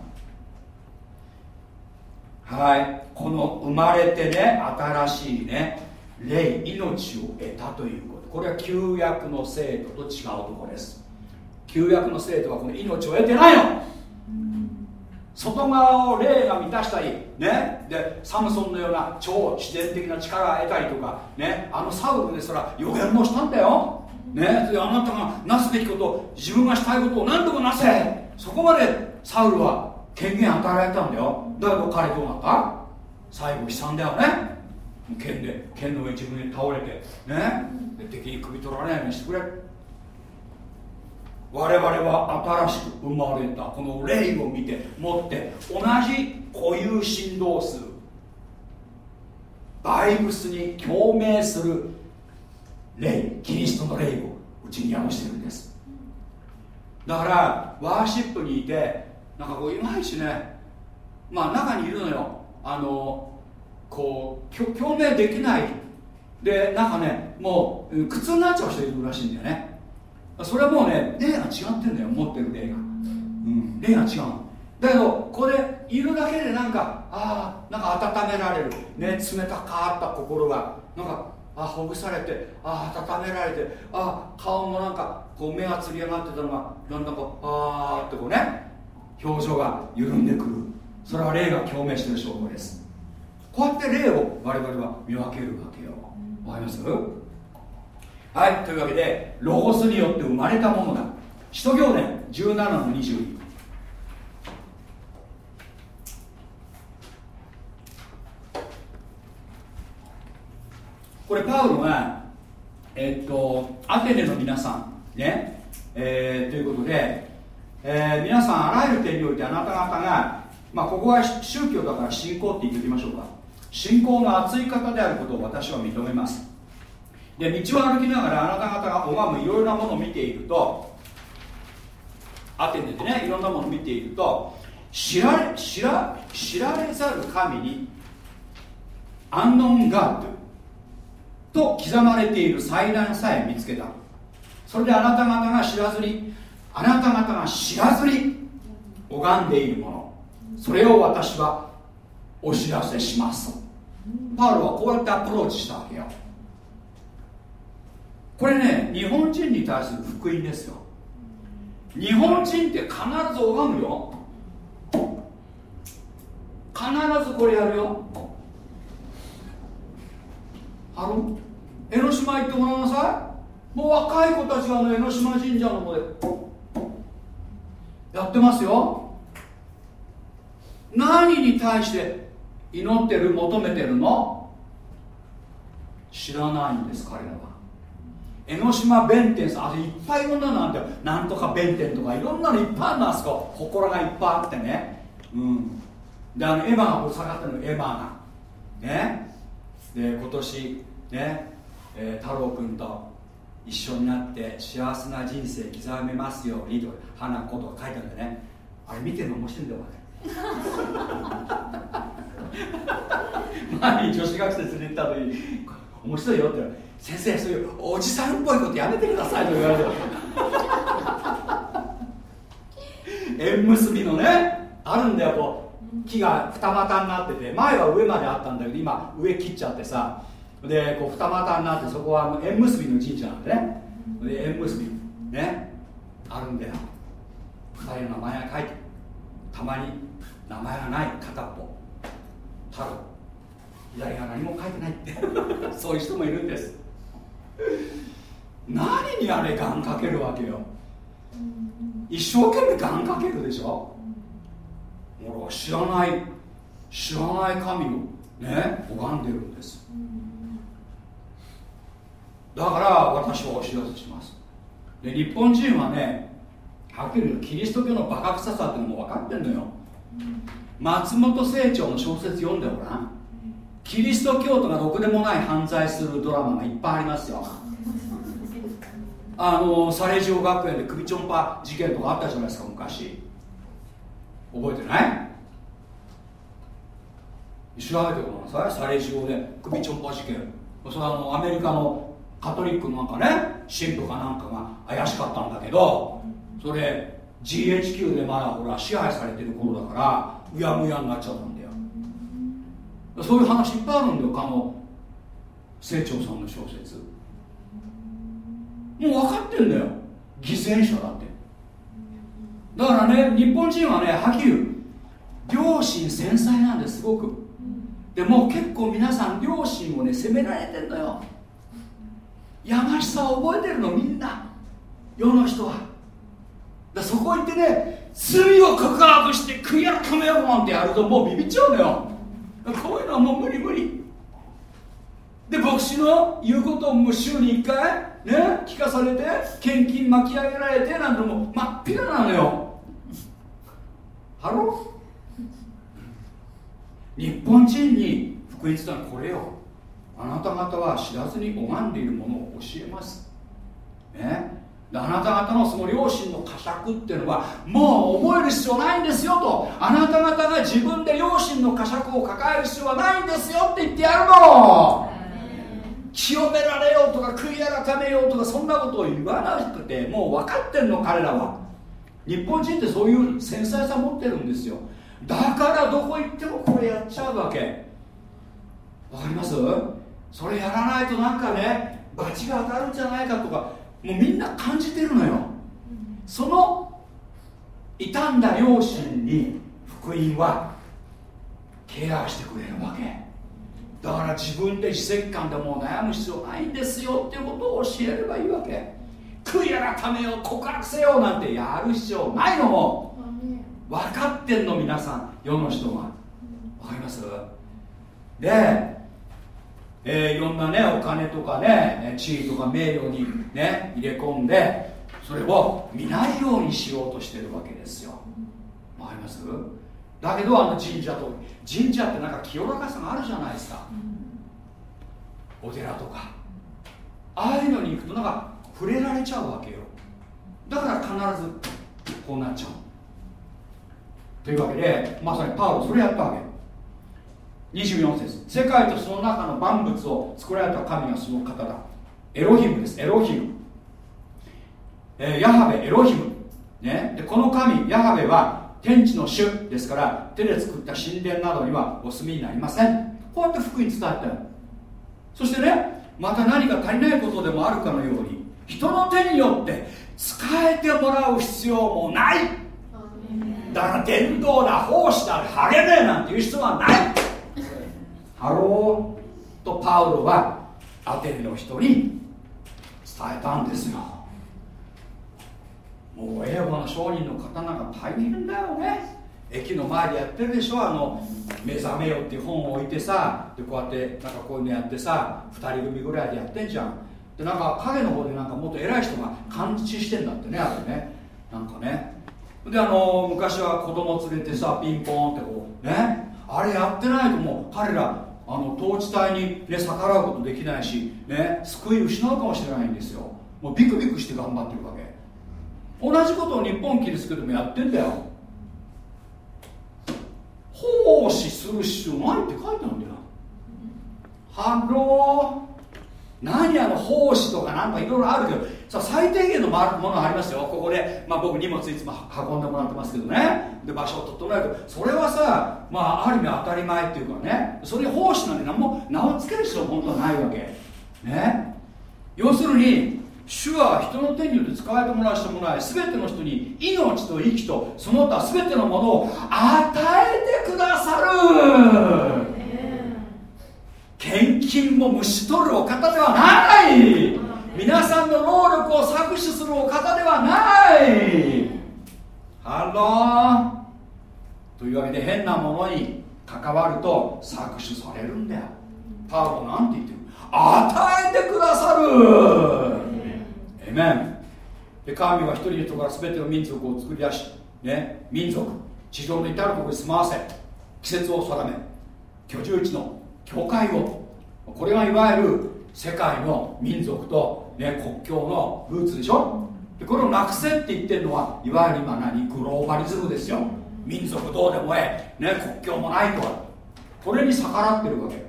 ーはい。この生まれてね新しいね霊命を得たということ。これは旧約の聖徒と違うところです。旧約の生徒はこの命を得てないの。外側を霊が満たしたりねでサムソンのような超自然的な力を得たりとかねあのサウルですら予言もしたんだよ。ねあなたがなすべきこと自分がしたいことを何でもなせ。そこまでサウルは権限与えられたんだよ。だけど彼どうなった？最後悲惨だよね。剣で剣の上自分で倒れてね。敵に首取られないようにしてくれ。我々は新しく生まれたこの霊を見て持って同じ固有振動数バイブスに共鳴する霊キリストの霊をうちに宿してるんです。だからワーシップにいてなんかこういまいちねまあ中にいるのよ。あのこう共鳴できない。でなんかねもう苦痛になっちゃう人いるらしいんだよね。それはもうね霊が違ってんだよ持ってる霊が。うん。霊が違うだけどここでいるだけでなんかああなんか温められる。ね冷たかった心が。なんかあほぐされてあ温められてあ顔もなんかこう目がつり上がってたのがだんだんこうああってこうね表情が緩んでくる。それは霊が共鳴してる証拠です。こうやって霊を我々は見分けるわけよ。わかります？はいというわけでロゴスによって生まれたものだ。使徒行伝17の22これパウロがえっとアテネの皆さんね、えー、ということで、えー、皆さんあらゆる点においてあなた方がまあここは宗教だから信仰って言っておきましょうか。信仰の熱い方であることを私は認めます。で道を歩きながらあなた方が拝むいろいろなものを見ているとアテネでねいろんなものを見ていると知られ知ら知られざる神にアンノンガードと刻まれている祭壇さえ見つけた。それであなた方が知らずにあなた方が知らずに拝んでいるもの。それを私はお知らせしますパウロはこうやってアプローチしたわけよ。これね日本人に対する福音ですよ。日本人って必ず拝むよ。必ずこれやるよ。ハロ江ノ島行ってもらいなさい。もう若い子たちがあの江ノ島神社の方で。やってますよ。何に対して祈ってる求めてるの？知らないんです彼らは。江ノ島弁天さんあれいっぱいいろんなんだよ。なんとか弁天とかいろんなのいっぱいあるのあそこ。祠がいっぱいあってね。うん。であのエマが下がってるのエマが。ね。で今年ね、えー、太郎君と一緒になって幸せな人生刻めますようにとか花子とか書いてあるんでね。あれ見てるの面白いんだよ前に [LAUGHS] 女子学生連れてった時に面白いよって。先生そういうおじさんっぽいことやめてくださいと言われて。[LAUGHS] 縁結びのねあるんだよこう木が二股になってて。前は上まであったんだけど今上切っちゃってさ。でこう二股になってそこは縁結びの神社なんでね。で縁結びねあるんだよ。二人の名前が書いてたまに名前がない片っぽ。太郎。左が何も書いてないって。[LAUGHS] そういう人もいるんです [LAUGHS] 何にあれ願かけるわけよ。一生懸命願かけるでしょ。俺は知らない知らない神をね拝んでるんです。だから私はお知らせします。で日本人はねはっきり言うキリスト教のバカ臭さっていうのも分かってんのよ。松本清張の小説読んでごらんキリスト教徒がろくでもない犯罪するドラマがいっぱいありますよ。あのサレジオ学園で首ちょんぱ事件とかあったじゃないですか昔。覚えてない？調べてごらんなさい。サレジオで首ちょんぱ事件。それはあのアメリカのカトリックのなんかね神父かなんかが怪しかったんだけどそれ GHQ でまだほら支配されてる頃だからうやむやになっちゃったんだそういう話いっぱいあるんだよかの清張さんの小説。もう分かってんだよ犠牲者だって。だからね日本人はねはっきり言う両親繊細なんですごく。でも結構皆さん両親をね責められてんのよ。やましさを覚えてるのみんな。世の人は。だそこ行ってね罪を告白して悔い改めようなんてやるともうビビっちゃうのよ。こういうのはもう無理無理。で牧師の言うことをもう週に1回ね聞かされて献金巻き上げられてなんてもう真っ平なのよ。ハロ日本人に福音伝はこれよ。あなた方は知らずに拝んでいるものを教えます。ね？あなた方のその両親の呵責っていうのはもう覚える必要ないんですよと。あなた方が自分で両親の呵責を抱える必要はないんですよって言ってやるの。清められようとか悔い改めようとかそんなことを言わなくてもう分かってんの彼らは。日本人ってそういう繊細さ持ってるんですよ。だからどこ行ってもこれやっちゃうわけ。わかります？それやらないとなんかね罰が当たるんじゃないかとか。もうみんな感じてるのよ。その傷んだ両親に福音はケアしてくれるわけ。だから自分で自責感でもう悩む必要ないんですよっていうことを教えればいいわけ。悔い改めよう告白せよなんてやる必要ないの。も分かってんの皆さん世の人が分かります？でえー、いろんなねお金とかね地位とか名誉にね入れ込んでそれを見ないようにしようとしてるわけですよ。わかります？だけどあの神社と神社ってなんか清らかさがあるじゃないですか。お寺とか。ああいうのに行くとなんか触れられちゃうわけよ。だから必ずこうなっちゃう。というわけでまさにパウロそれやったわけ。24節。世界とその中の万物を作られた神がその方だ。エロヒムです。エロヒム、えー、ヤハベエロヒム、ね、でこの神ヤハベは天地の主ですから手で作った神殿などにはお住みになりません。こうやって福音伝えたそしてねまた何か足りないことでもあるかのように人の手によって仕えてもらう必要もない。だから伝道だ奉仕だ励めなんていう必要はないハローとパウロはアテネの人に伝えたんですよ。もう英語の商人の方なんか大変だよね。駅の前でやってるでしょ。あの「目覚めよ」っていう本を置いてさでこうやってなんかこういうのやってさ2人組ぐらいでやってんじゃん。でなんか影の方でなんかもっと偉い人が感知してんだってねあれね。なんかね。であの昔は子供連れてさピンポンってこうね。あれやってないともう彼らあの統治体に、ね、逆らうことできないし、ね、救い失うかもしれないんですよ。もうビクビクして頑張ってるわけ。同じことを日本キリスト教でもやってんだよ。奉仕する必要ないって書いてあるんだよ。 Hello。何あの奉仕とかなんかいろいろあるけどさ最低限のものがありますよ。ここで、まあ、僕荷物いつも運んでもらってますけどね。で場所を整えるそれはさ、まあ、ある意味当たり前っていうかね。それに奉仕なんて何も名を付ける必要本当はないわけ。ね。要するに主は人の手によって仕えてもらう人もない全ての人に命と息とその他全てのものを与えてくださる。献金も虫取るお方ではない。皆さんの能力を搾取するお方ではない。 Hello。というわけで変なものに関わると搾取されるんだよ。パウロなんて言ってる。与えてくださる。エメンで神は一人の人から全ての民族を作り出し、ね、民族地上の至るところに住まわせ季節を定め居住地の教会をこれがいわゆる世界の民族と、ね、国境のルーツでしょ？でこれをなくせって言ってるのはいわゆる今何？グローバリズムですよ。民族どうでもええ、ね、国境もないとかこれに逆らってるわけ。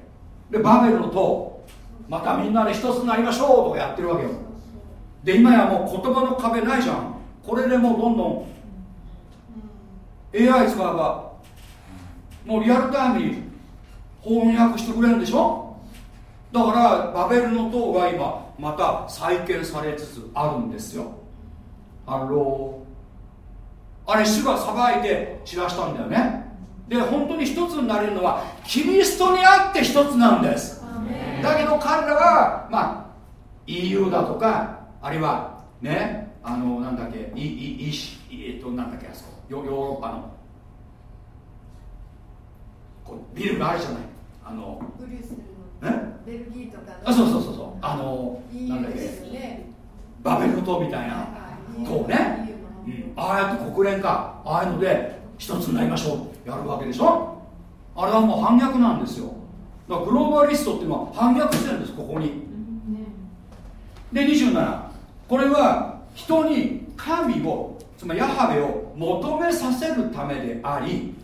でバベルの塔。またみんなで一つになりましょうとかやってるわけよ。で今やもう言葉の壁ないじゃん。これでもうどんどん AI 使えばもうリアルタイムに翻訳してくれるんでしょ？だからバベルの塔が今また再建されつつあるんですよ。あロー。あれ主が裁いて散らしたんだよね。で本当に一つになれるのはキリストにあって一つなんです。だけど彼らはまあ EU だとかあるいはねあのなんだっけいいいえっとなんだっけあそこヨーロッパの。こうビルがあるじゃないあのブリュッセルえ？のベルギーとかあそうそうそうそう。あのなんだっけ？ねバベル島みたいな。塔ね、うん、ああやって国連か。ああいうので一つになりましょう。やるわけでしょ？あれはもう反逆なんですよ。だからグローバリストっていうのは反逆してるんですここに。で27これは人に神をつまりヤハベを求めさせるためであり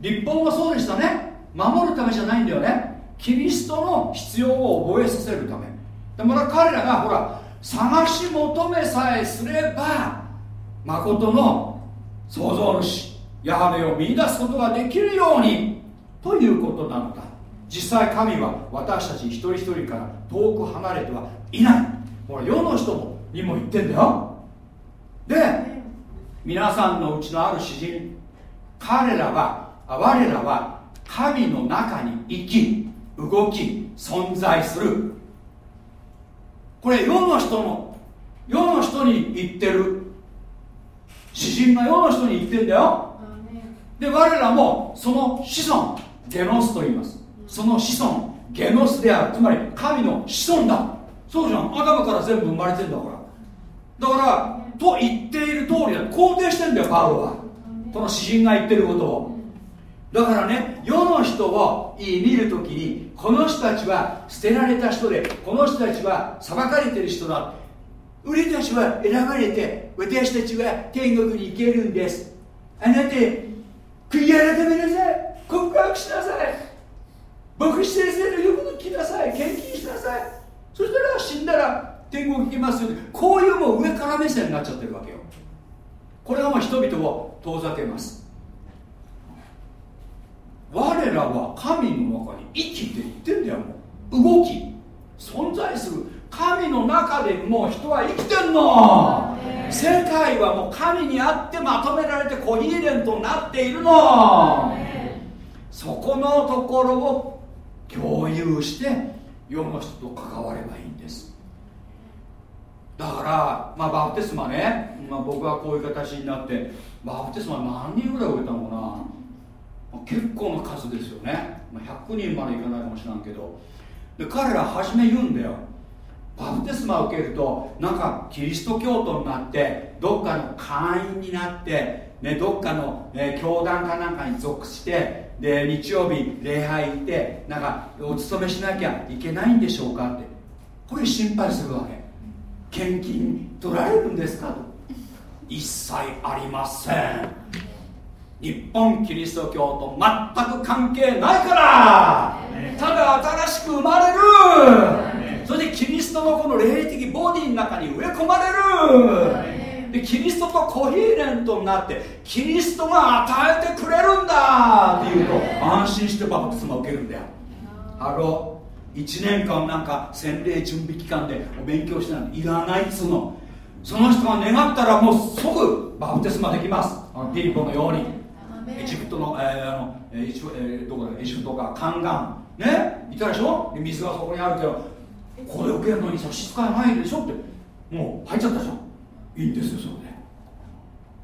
立法もそうでしたね守るためじゃないんだよね。キリストの必要を覚えさせるため。でまた彼らがほら探し求めさえすれば誠の創造主ヤハベを見出すことができるようにということなのだ。実際神は私たち一人一人から遠く離れてはいない。ほら世の人もにも言ってんだよ。で皆さんのうちのある詩人彼らは我らは神の中に生き動き存在する。これ世の人の世の人に言ってる。詩人が世の人に言ってんだよ。で我らもその子孫ゲノスと言います。その子孫ゲノスである。つまり神の子孫だ。そうじゃん。アダムから全部生まれてんだから。だからと言っている通りだ。肯定してんだよパウロは。この詩人が言ってることをだからね世の人を見るときにこの人たちは捨てられた人でこの人たちは裁かれてる人だ。俺たちは選ばれて私たちは天国に行けるんです。あなた悔い改めなさい。告白しなさい。牧師先生の言うこと聞きなさい。献金しなさい。そしたら死んだら天国行きますよこういうもう上から目線になっちゃってるわけよ。これがもう人々を遠ざけます。我らは神の中に生きていってんだよもう。動き。存在する神の中でもう人は生きてんの。世界はもう神にあってまとめられてコヒーレントになっているの。そこのところを共有して世の人と関わればいいんです。だから、まあ、バプテスマね、まあ、僕はこういう形になってバプテスマ何人ぐらい植えたのかな、まあ、結構な数ですよね、まあ、100人までいかないかもしれんけど。で彼ら初め言うんだよ。バプテスマを受けるとなんかキリスト教徒になってどっかの会員になって、ね、どっかの、ね、教団かなんかに属してで日曜日礼拝行ってなんかお勤めしなきゃいけないんでしょうかって。これ心配するわけ。献金取られるんですかと。一切ありません。日本キリスト教と全く関係ないから。ただ新しく生まれる。それでキリストのこの霊的ボディの中に植え込まれる。でキリストとコヒーレントになってキリストが与えてくれるんだ。っていうと安心してバプテスマを受けるんだよ。Hello。1年間なんか洗礼準備期間でお勉強してないいらないっつうの。その人が願ったらもう即バプテスマできます。ピリポのようにエジプトの,、えー、あのエジ,、えー、どこだエジプトか宦官。ね？いたでしょ？で水がそこにあるけどこれ受けるのに差し支えないでしょって。もう入っちゃったじゃんいいんですよそれで。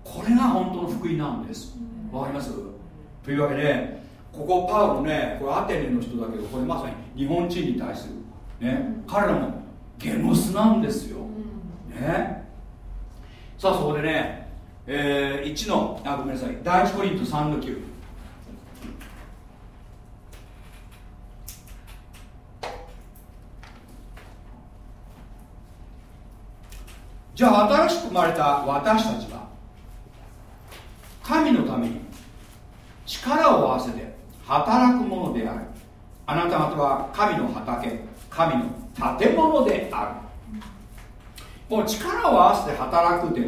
これが本当の福音なんです。わかります？というわけでここパウロねこれアテネの人だけどこれまさに日本人に対する。ね？彼らもゲノスなんですよ。ね？さあそこでね、えー、1のあごめんなさい。第1コリント3の9じゃあ新しく生まれた私たちは神のために力を合わせて働くものである。あなた方は神の畑神の建物である。この力を合わせて働くって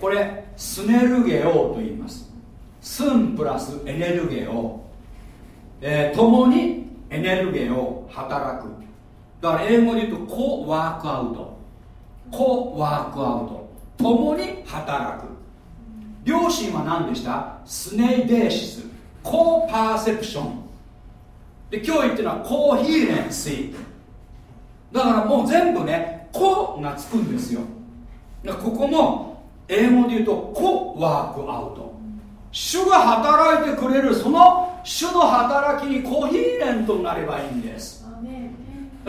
これスネルゲオと言います。スンプラスエネルゲオ、えー、共にエネルゲを働く。だから英語で言うとコワークアウト。コワークアウト。共に働く。両親は何でした？スネイデーシス。コーパーセプション。で教育っていうのはコーヒーレンシーだからもう全部ね個がつくんですよ。ここも英語で言うとコワークアウト。主が働いてくれるその主の働きにコヒーレントになればいいんです。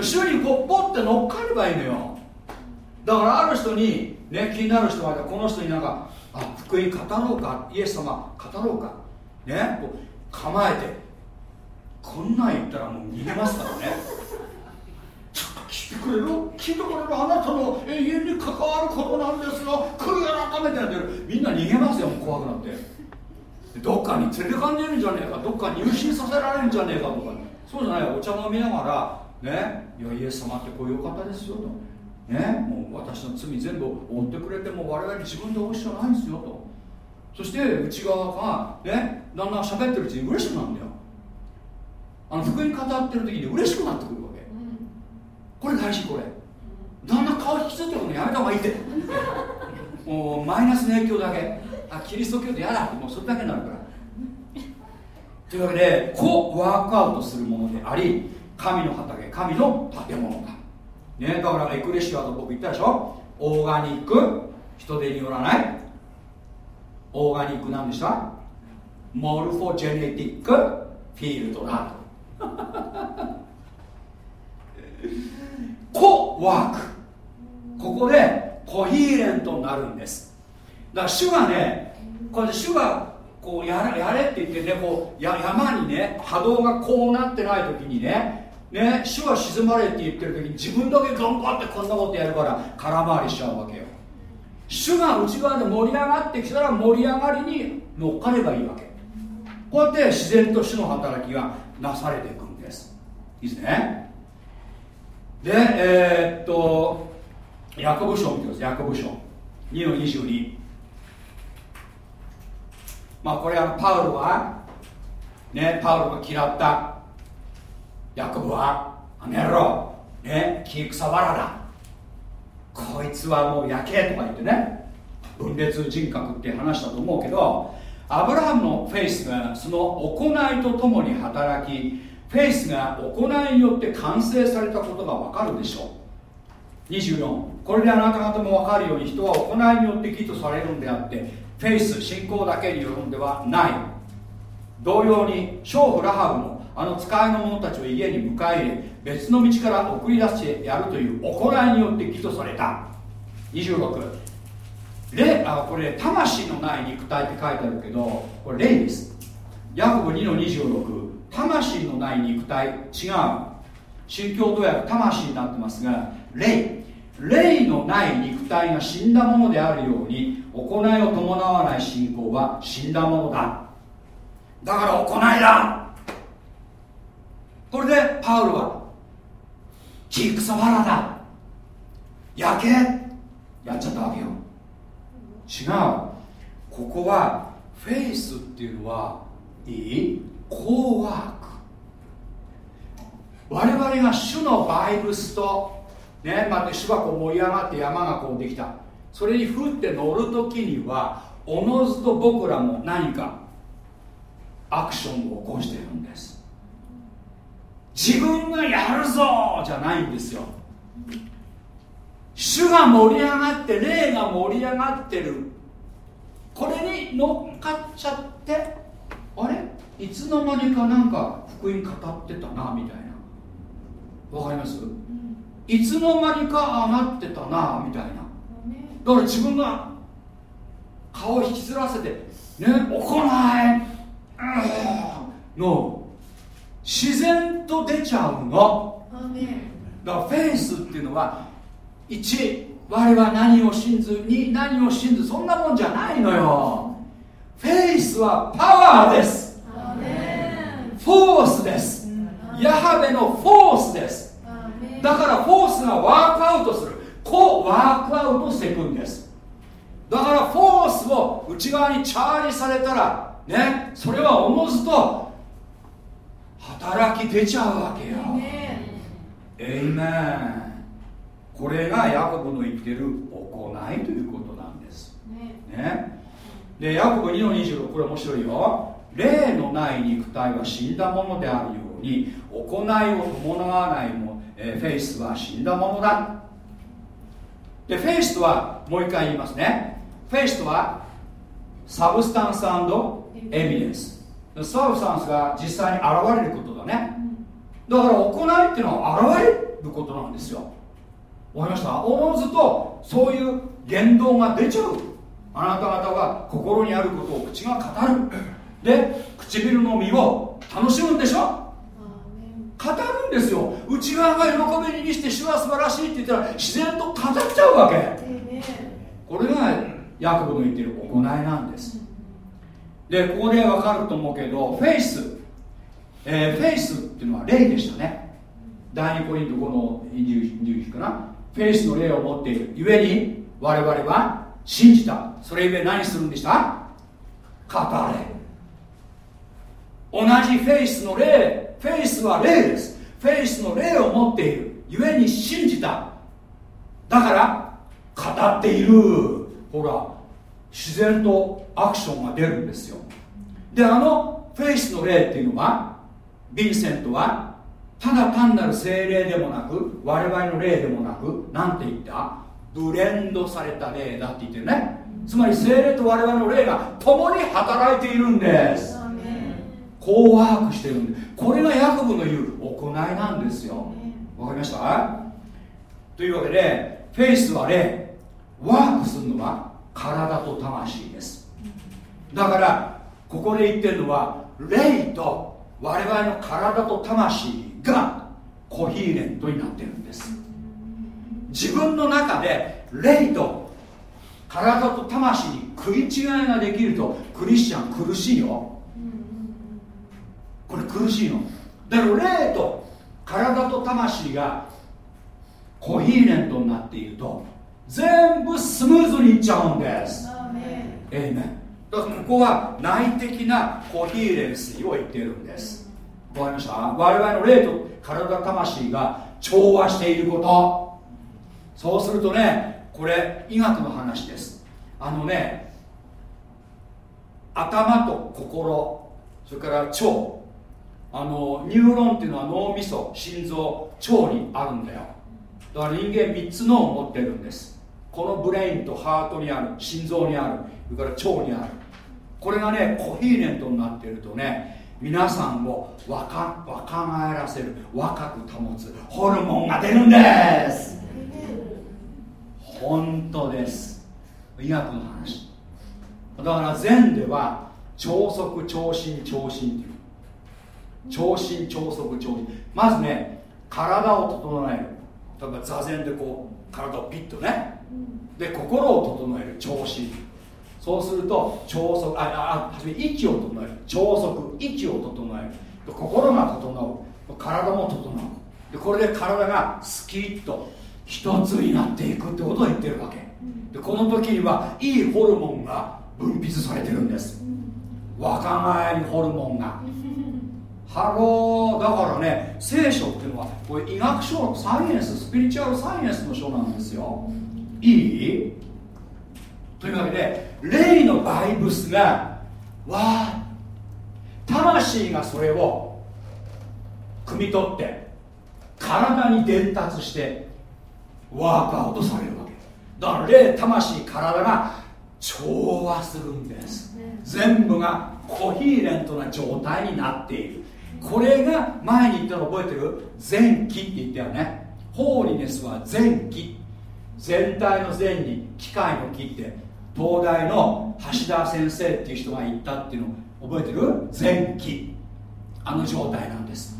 主にこうポッて乗っかればいいのよ。だからある人にね気になる人はこの人になんかあ福音語ろうかイエス様語ろうかねこう構えてこんなん言ったらもう逃げますからね。聞いてくれる？聞いてくれるあなたの永遠に関わることなんですよ。悔い改めてやってる。みんな逃げますよ怖くなって。どっかに連れてかんでるんじゃねえか。どっかに入信させられるんじゃねえかとか。そうじゃないお茶飲みながらね？いやイエス様ってこういう方ですよと。ね？もう私の罪全部負ってくれても我々自分で負う必要ないんですよと。そして内側がね？だんだん喋ってるうちに嬉しくなるんだよ。あの福音語ってる時に嬉しくなってくるこれ大事これ？だんだん顔引きつってるのやめた方がいいって [LAUGHS] もうマイナスの影響だけ。あキリスト教って嫌だ。もうそれだけになるから。というわけでこうワークアウトするものであり神の畑神の建物だ。ねだからエクレシアと僕言ったでしょ？オーガニック。人手によらない。オーガニックなんでした？モルフォジェネティックフィールドだと。コワーク。ここでコヒーレントになるんです。だから主がねこうやって主がこうやれやれって言ってねこうや山にね波動がこうなってない時にねね主は沈まれって言ってる時に自分だけ頑張ってこんなことやるから空回りしちゃうわけよ。主が内側で盛り上がってきたら盛り上がりに乗っかればいいわけ。こうやって自然と主の働きがなされていくんです。いいですね。でえー、っとヤコブ書を見てください。ヤコブ書。2の22まあこれはパウロはねパウロが嫌った。ヤコブはあの野郎。ね木草わらだ。こいつはもう焼けとか言ってね分裂人格って話したと思うけどアブラハムのフェイスがその行いとともに働きフェイスが行いによって完成されたことが分かるでしょう。24これであなた方も分かるように人は行いによって義とされるんであってフェイス信仰だけによるんではない。同様に娼婦ラハブもあの使いの者たちを家に迎え入れ別の道から送り出してやるという行いによって義とされた。26霊あこれ魂のない肉体って書いてあるけどこれ霊です。ヤコブ2の26魂のない肉体。違う。宗教同訳魂になってますが霊。霊のない肉体が死んだものであるように行いを伴わない信仰は死んだものだ。だから行いだ。これでパウロは木草原だ。焼け。やっちゃったわけよ。違う。ここはフェイスっていうのはいい？コーワーク。我々が主のバイブスとねまた主がこう盛り上がって山がこうできた。それに降って乗る時にはおのずと僕らも何かアクションを起こしているんです。自分がやるぞじゃないんですよ。主が盛り上がって霊が盛り上がってる。これに乗っかっちゃってあれ？いつの間にかなんか福音語ってたなみたいな。わかります、うん、いつの間にか上がってたなみたいな。だから自分が顔を引きずらせてね行い、うん、の自然と出ちゃうの。だからフェイスっていうのは1我は何を信ず2何を信ずそんなもんじゃないのよ。フェイスはパワーですフォースです。ヤハベのフォースです。だからフォースがワークアウトする。こうワークアウトしていくんです。だからフォースを内側にチャージされたらねそれはおのずと働き出ちゃうわけよ。Amen。これがヤコブの言ってる行いということなんです。ね。ね。でヤコブ2の26これ面白いよ霊のない肉体は死んだものであるように行いを伴わないも、えフェイスは死んだものだ。でフェイスとはもう一回言いますね。フェイスとは substance evidence。サブスタンスが実際に現れることだね。だから行いっていうのは現れることなんですよ。わかりました？おのずとそういう言動が出ちゃう。あなた方は心にあることを口が語る。で唇の実を楽しむんでしょ？語るんですよ。内側が喜びにして主は素晴らしいって言ったら自然と語っちゃうわけ。これがヤコブの言ってる行いなんです。でここで分かると思うけどフェイス、えー、フェイスっていうのは霊でしたね。第2コリント5の20かなフェイスの霊を持っているゆえに我々は信じた。それゆえ何するんでした？語れ。同じフェイスの霊。フェイスは霊です。フェイスの霊を持っている。ゆえに信じた。だから語っている。ほら自然とアクションが出るんですよ。であのフェイスの霊っていうのはヴィンセントはただ単なる精霊でもなく我々の霊でもなく何て言った？ブレンドされた霊だって言ってるね。つまり精霊と我々の霊が共に働いているんです。こうワークしてるんでこれがヤコブの言う行いなんですよ。わかりました？というわけでフェイスは霊ワークするのは体と魂です。だからここで言ってるのは霊と我々の体と魂がコヒーレントになってるんです。自分の中で霊と体と魂に食い違いができるとクリスチャン苦しいよこれ苦しいの。だから霊と体と魂がコヒーレントになっていると全部スムーズにいっちゃうんです。えいめだからここは内的なコヒーレンスを言っているんです。わかりました？我々の霊と体魂が調和していること。そうするとねこれ医学の話です。あのね頭と心それから腸あのニューロンっていうのは脳みそ心臓腸にあるんだよ。だから人間3つ脳を持ってるんです。この brain とハートにある心臓にあるそれから腸にある。これがねコヒーレントになっているとね皆さんを若若返らせる若く保つホルモンが出るんです。本当です。医学の話。だから禅では超速超進超進っていう。超進超速超進まずね体を整える。例えば座禅でこう体をピッとね。で心を整える。超進そうすると超速ああ初め息を整える。超速息を整える。心が整う。体も整う。でこれで体がスキッと一つになっていくってことを言ってるわけ。でこの時にはいいホルモンが分泌されてるんです。若返りホルモンが hello。だからね聖書っていうのはこれ医学書サイエンススピリチュアルサイエンスの書なんですよ。いい？というわけで霊のバイブスがわあ魂がそれを汲み取って体に伝達してワークアウトされるわけ。だから霊魂体が調和するんです。全部がコヒーレントな状態になっているこれが前に言ったの覚えてる？前期って言ったよね。ホーリネスは前期。全体の善に機械の木って東大の橋田先生っていう人が言ったっていうの覚えてる？前期。あの状態なんです。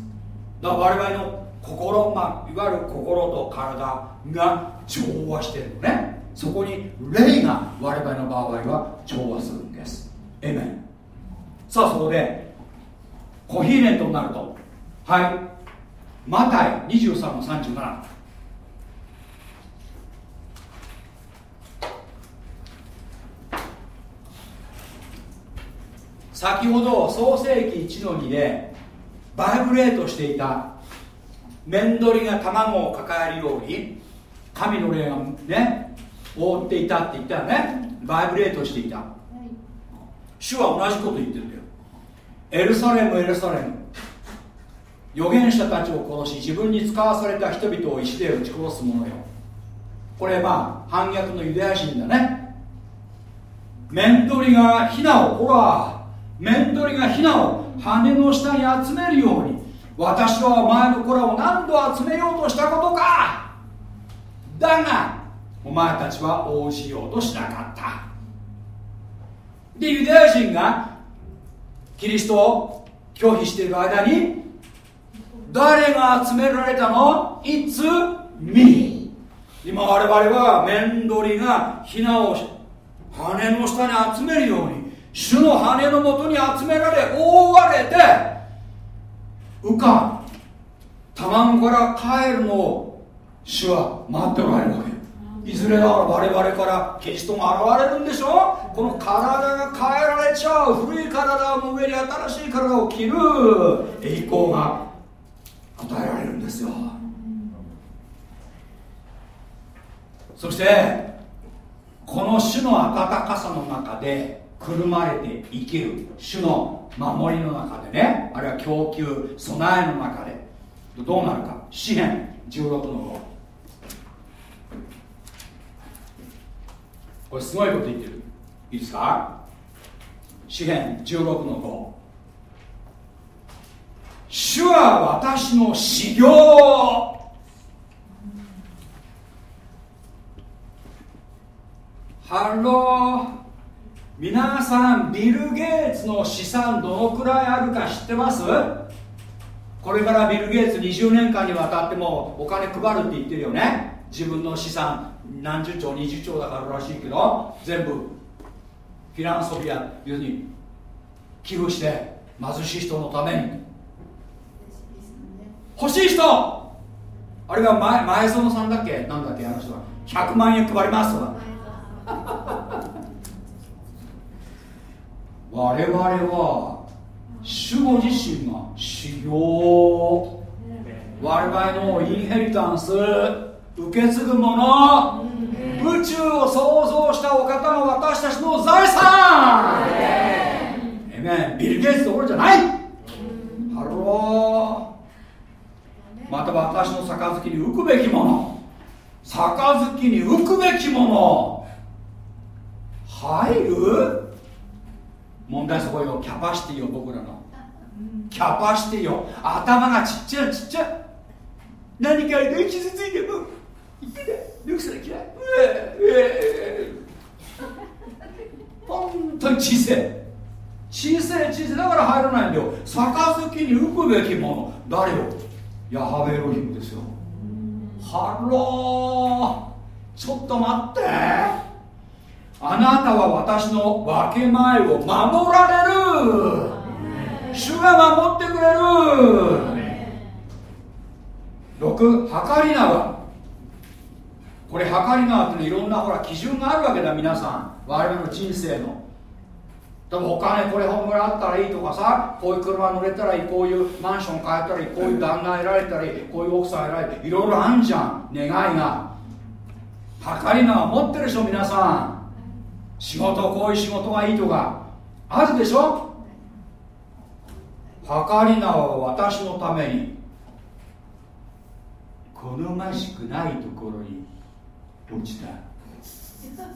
だから我々の心、まあ、いわゆる心と体が調和してるのね。そこに霊が我々の場合は調和するんです。エメンさあそこでコヒーレントになると。はい。マタイ23の37先ほど創世紀1の2でバイブレートしていた。面取りが卵を抱えるように神の霊がね覆っていたって言ったよね。バイブレートしていた、はい、主は同じこと言ってるんだよエルサレムエルサレム。預言者たちを殺し自分に使わされた人々を石で撃ち殺す者よ。これまあ反逆のユダヤ人だね。面取りがヒナをほら面取りがヒナを羽の下に集めるように私はお前の子らを何度集めようとしたことか。だがお前たちは応じようとしなかった。でユダヤ人がキリストを拒否している間に誰が集められたの ?It's me 今我々は面取りがヒナを羽の下に集めるように主の羽のもとに集められ覆われて羽化卵から帰るのを主は待っておられるわけいずれだから我々からキリストが現れるんでしょ？この体が変えられちゃう古い体の上に新しい体を着る。栄光が与えられるんですよ。そしてこの種の温かさの中でくるまれて生きる種の守りの中でねあるいは供給備えの中でどうなるか。詩篇16のこれすごいこと言ってる。いいですか？詩篇16の5主は私の嗣業。 hello。皆さんビル・ゲイツの資産どのくらいあるか知ってます？これからビル・ゲイツ20年間にわたってもお金配るって言ってるよね。自分の資産。何十兆20兆だかららしいけど全部フィランソフィア要するに寄付して貧しい人のために。欲しい人。あれが前前園さんだっけ？なんだっけ？あの人は。100万円配りますとか。[LAUGHS] 我々は主ご自身が修行。我々のインヘリタンス。受け継ぐもの。宇宙を創造したお方が私たちの財産。えめビル・ゲイツどころじゃない。 hello。また私の杯に受くべきもの。杯に受くべきもの。入る？問題そこよ。キャパシティよ僕らの。キャパシティよ。頭がちっちゃいちっちゃい。何かで傷ついてもいけないルックスが嫌い？うええ本当に小さい。小さい小さい。だから入らないんだよ。杯に受くべきもの。誰よ？ヤハウェエロヒムですよ。 hello。ちょっと待って。あなたは私の分け前を守られる。主が守ってくれる。6計り縄これ計り縄っていろんなほら基準があるわけだ皆さん。我々の人生の。でもお金これ本ぐらいあったらいいとかさ。こういう車乗れたらいい。こういうマンション買えたらいい。こういう旦那得られたらいい。こういう奥さん得られたらいい。ろいろあんじゃん。願いが。計り縄持ってるでしょ皆さん。仕事こういう仕事がいいとか。あるでしょ？計り縄は私のために。好ましくないところに落ちた。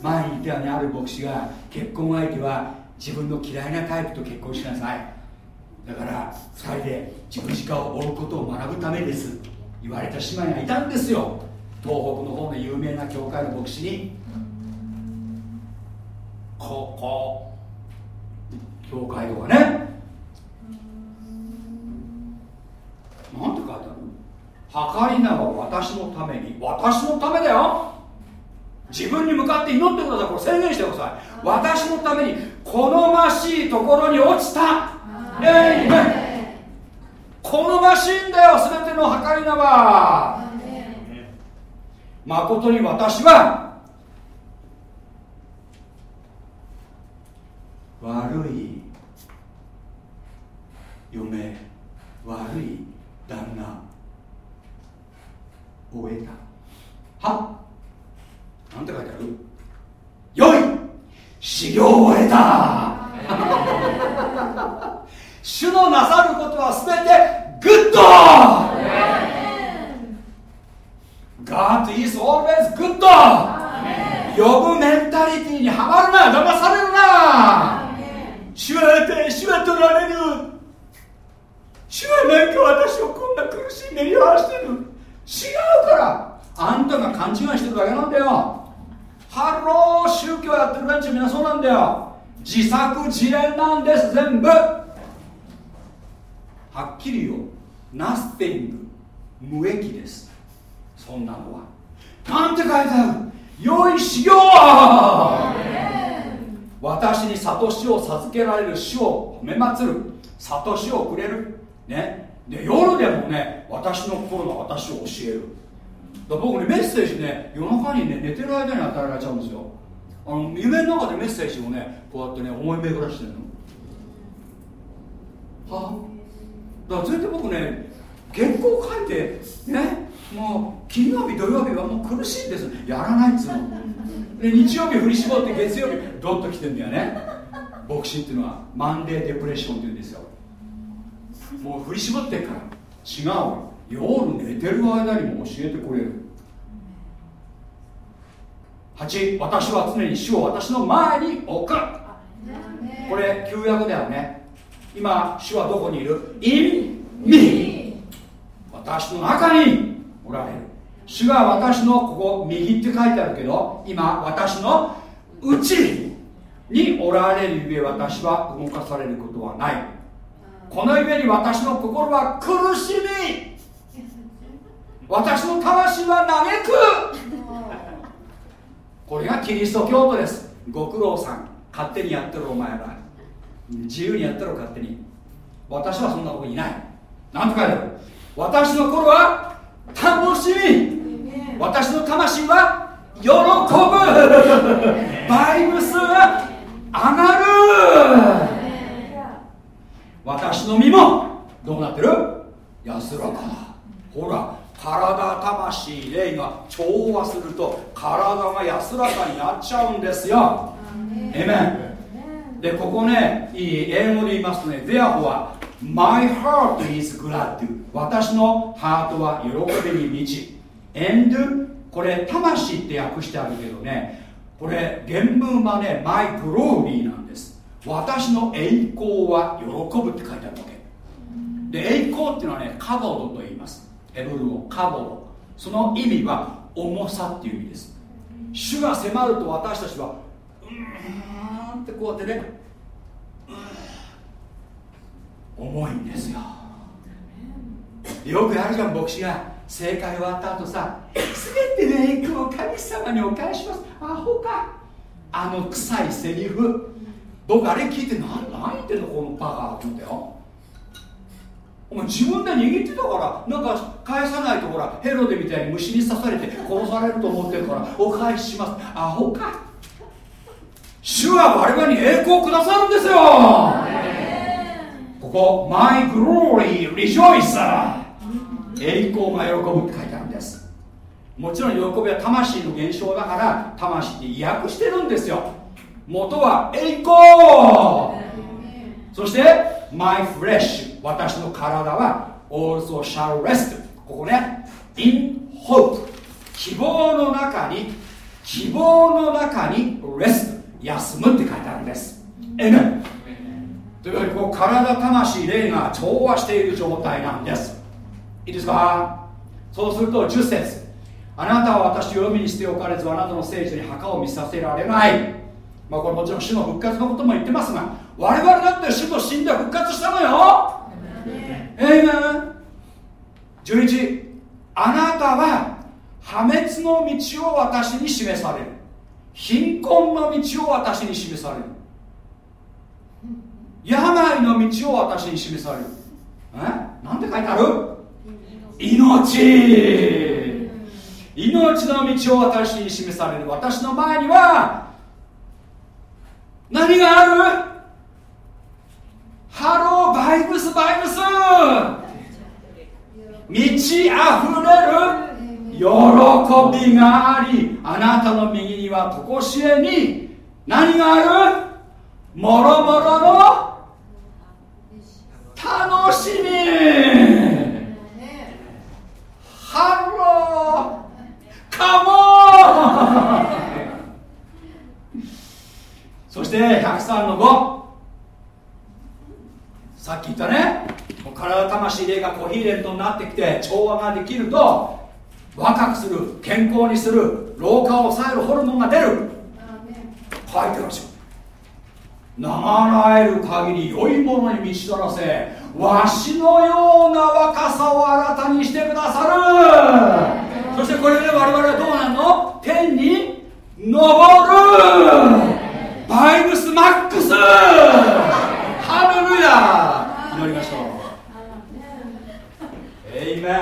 前に言ったようにある牧師が結婚相手は自分の嫌いなタイプと結婚しなさい。だから2人で十字架を追うことを学ぶためです。言われた姉妹がいたんですよ。東北の方の有名な教会の牧師に。ここ。教会とかね。なんて書いてある計りなは私のために。私のためだよ。自分に向かって祈ってください。これ宣言してください。私のために好ましいところに落ちた。えいめ好ましいんだよ全ての計りなは。誠に私は悪い嫁悪い旦那を得た。はなんて書いてある？良い修行を得た。主のなさることは全てgood。God is always good ヨブメンタリティにはまるな。騙されるな。主は与え主は取られる。主はなんか私をこんな苦しい目に合わせてる。違うから。あんたが勘違いしてるだけなんだよ。ハロー宗教やってる連中みんなそうなんだよ。自作自演なんです全部。はっきり言おうナスティング無益です。そんなのは。なんて書いてある。良い修行私に悟しを授けられる主を褒めまつる。悟しをくれる。ね。で夜でもね私の心が私を教えるだ僕ねメッセージね夜中にね寝てる間に与えられちゃうんですよ。あの夢の中でメッセージをねこうやってね思い巡らしてるの。はあ？だから全然僕ね原稿書いてねもう金曜日土曜日はもう苦しいんです。やらないっつうの。で日曜日振り絞って月曜日ドッと来てんだよね。牧師っていうのはマンデーデプレッションっていうんですよ。もう振り絞ってから。違う夜寝てる間にも教えてくれる。8私は常に主を私の前に置く。これ旧約だよね今主はどこにいる？In me 私の中におられる。主が私のここ右って書いてあるけど今私の内におられるゆえ私は動かされることはない。このゆえに私の心は苦しみ私の魂は嘆く。これがキリスト教徒です。ご苦労さん。勝手にやってるお前ら。自由にやってる勝手に。私はそんなとこにいない。何て書いてある。私の心は楽しみ。私の魂は喜ぶ。バイブスが上がる。私の身もどうなってる？安らかだほら体魂霊が調和すると体が安らかになっちゃうんですよ。えめん。でここねいい英語で言いますとね Therefore My heart is glad. 私のハートは喜びに満ち。And これ魂って訳してあるけどねこれ原文はね My glory なんです。私の栄光は喜ぶって書いてあるわけ。で栄光っていうのはねカボドと言いますヘブル語カボドその意味は重さっていう意味です。主が迫ると私たちはうーんってこうやってね重いんですよ。よくあるじゃん牧師が。正解終わった後さ全ての栄光を神様にお返します。アホか。あの臭いセリフ。僕あれ聞いて何何言ってんのこのバカって思ったよ。お前自分で握ってたからなんか返さないとほらヘロデみたいに虫に刺されて殺されると思ってるからお返しします。アホか。主は我々に栄光をくださるんですよ。ここ My glory rejoice 栄光が喜ぶって書いてあるんです。もちろん喜びは魂の現象だから魂って訳してるんですよ。元は栄光。そして My flesh 私の体は also shall rest. ここね in hope. 希望の中に希望の中に rest. 休むって書いてあるんです。えめというわけでこう体魂霊が調和している状態なんです。いいですかそうすると10節。あなたは私を読みにしておかれずあなたの聖地に墓を見させられない。まあこれもちろん主の復活のことも言ってますが我々だって主と死んで復活したのよ。えいめ11あなたは破滅の道を私に示される。貧困の道を私に示される。病の道を私に示される。え？なんて書いてある？命。命の道を私に示される。私の前には何がある？ハローバイブスバイブス。満ちあふれる喜びがありあなたの右には常しえに何がある？もろもろの楽しみ。ハロー。カモン。そして103の5さっき言ったね。体魂霊がコヒーレントになってきて調和ができると若くする健康にする老化を抑えるホルモンが出る。書いてますよ長らえる限り良いものに満ち取らせわしのような若さを新たにしてくださる。そしてこれで我々はどうなるの？天に昇る。バイブスマックスルヤ祈りましょう。エイメン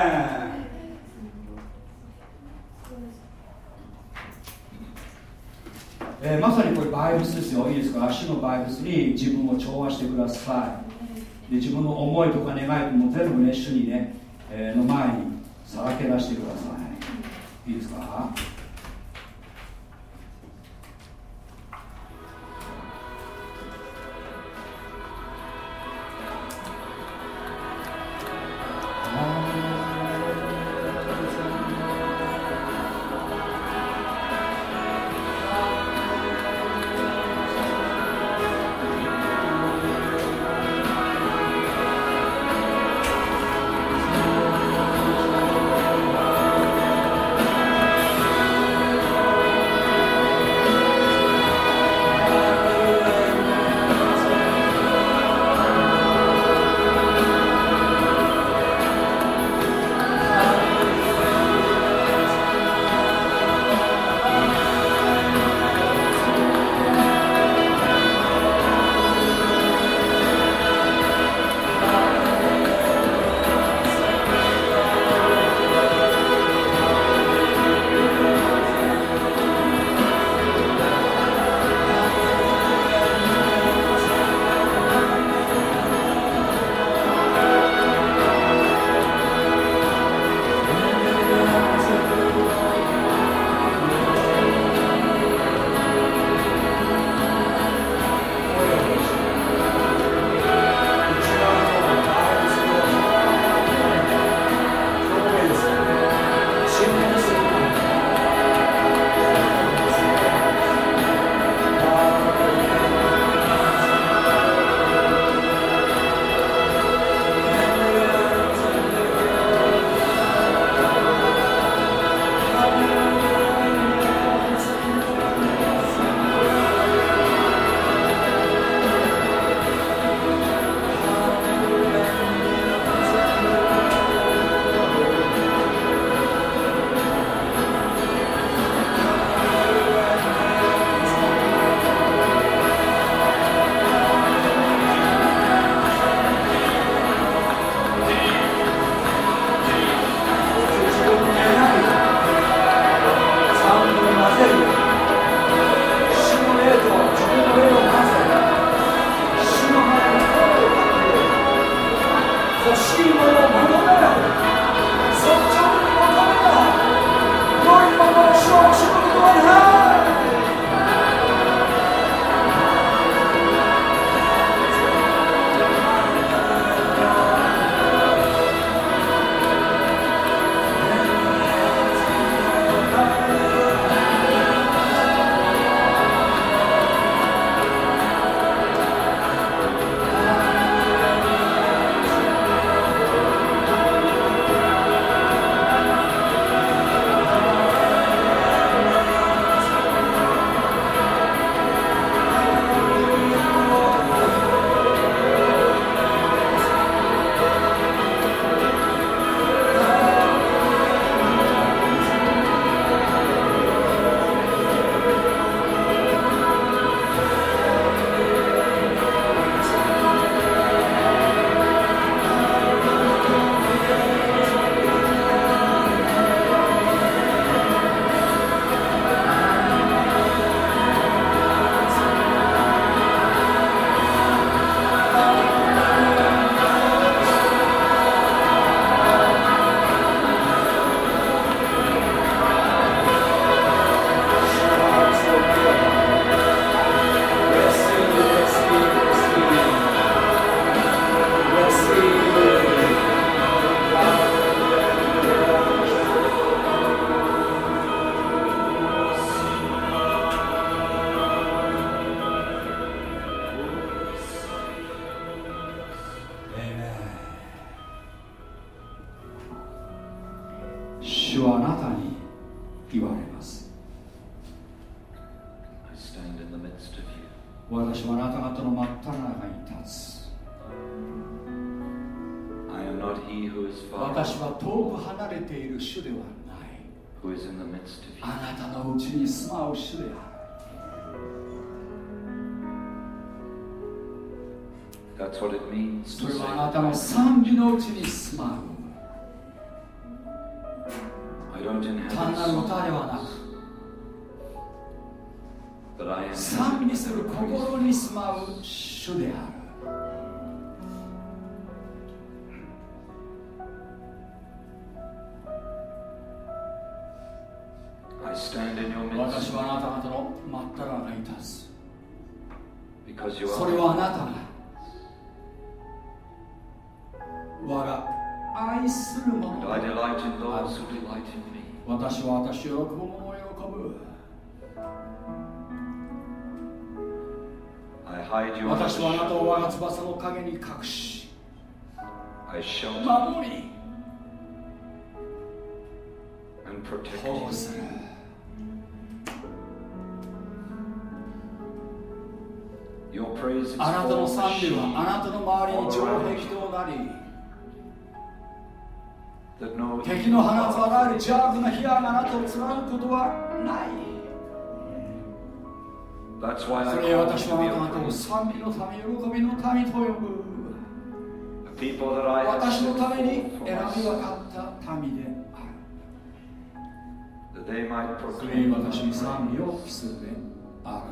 えー、まさにこれバイブスですよ。いいですか？足のバイブスに自分を調和してください。で自分の思いとか願いも全部ね主にね、えー、の前にさらけ出してくださいいいですかそれはあなたの賛美のうちに住まう。単なる歌ではなく、賛美にする心に住まう主である。私はあなた方の真っ只中に立つ。それはあなたが。我が。愛する者。私は私を喜ぶ者を喜ぶ私はあなたを我が翼の陰に隠し。守り。保護する。あなたの賛美はあなたの周りに城壁となり。敵の放つあらゆる邪悪な火があなたを貫くことはない。それ私はあなた賛美のため喜びの民と呼ぶ。私のために選び分かった民である。それ私に賛美を期すべあ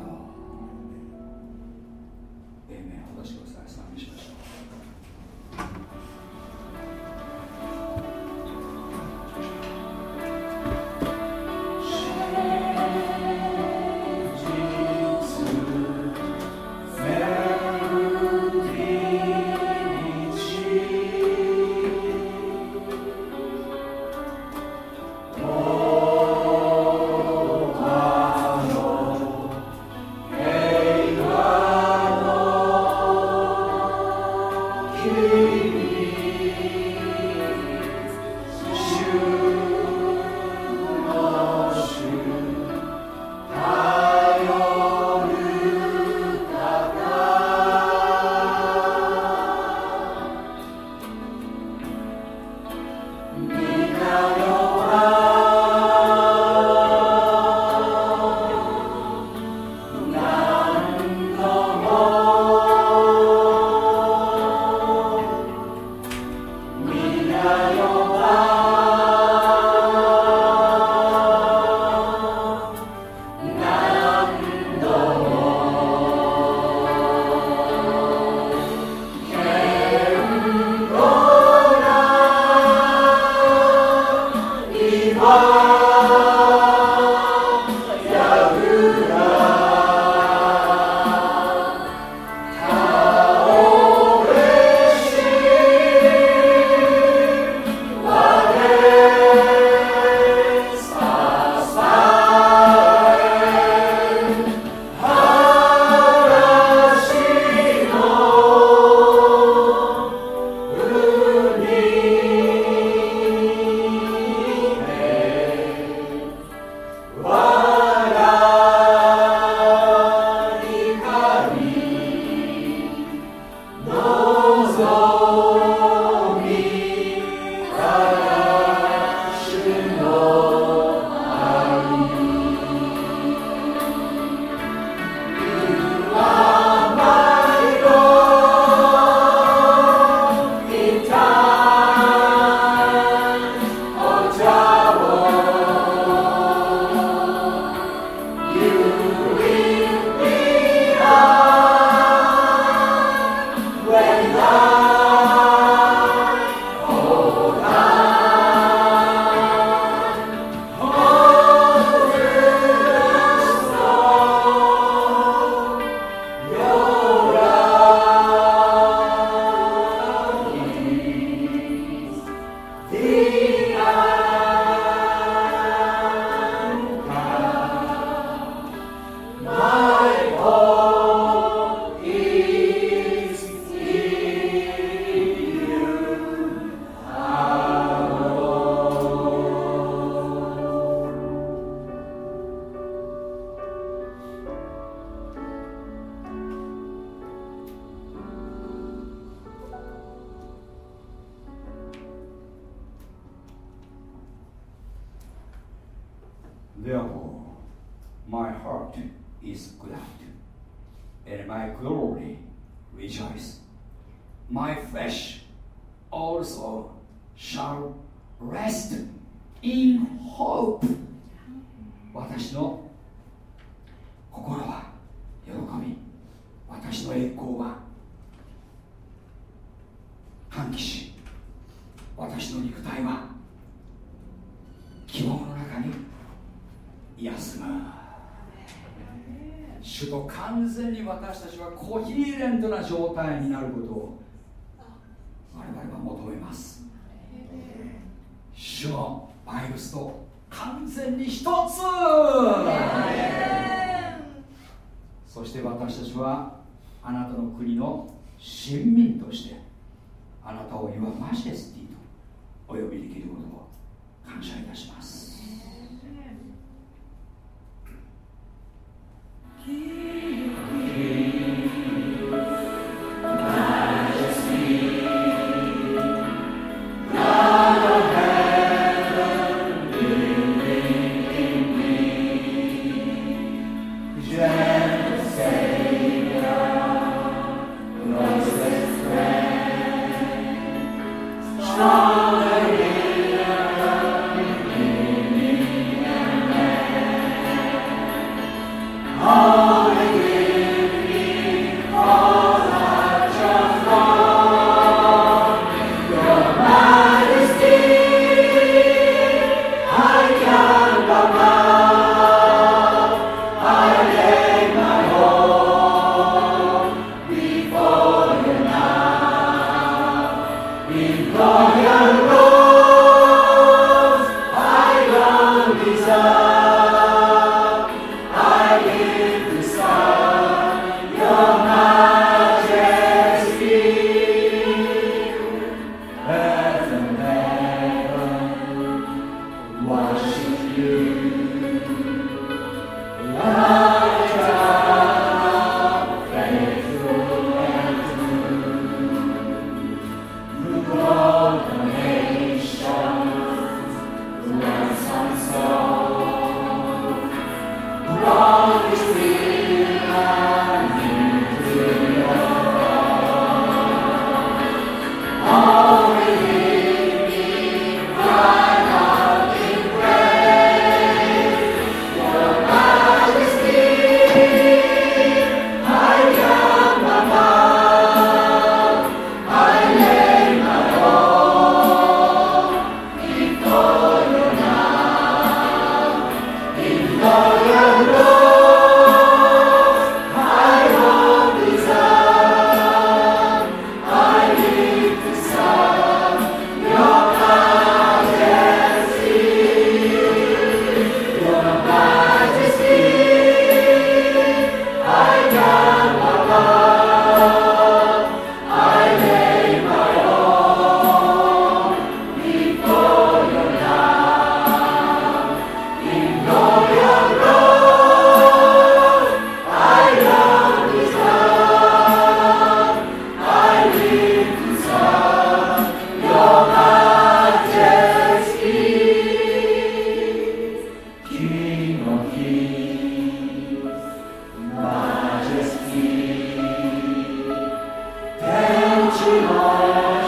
Shemaya.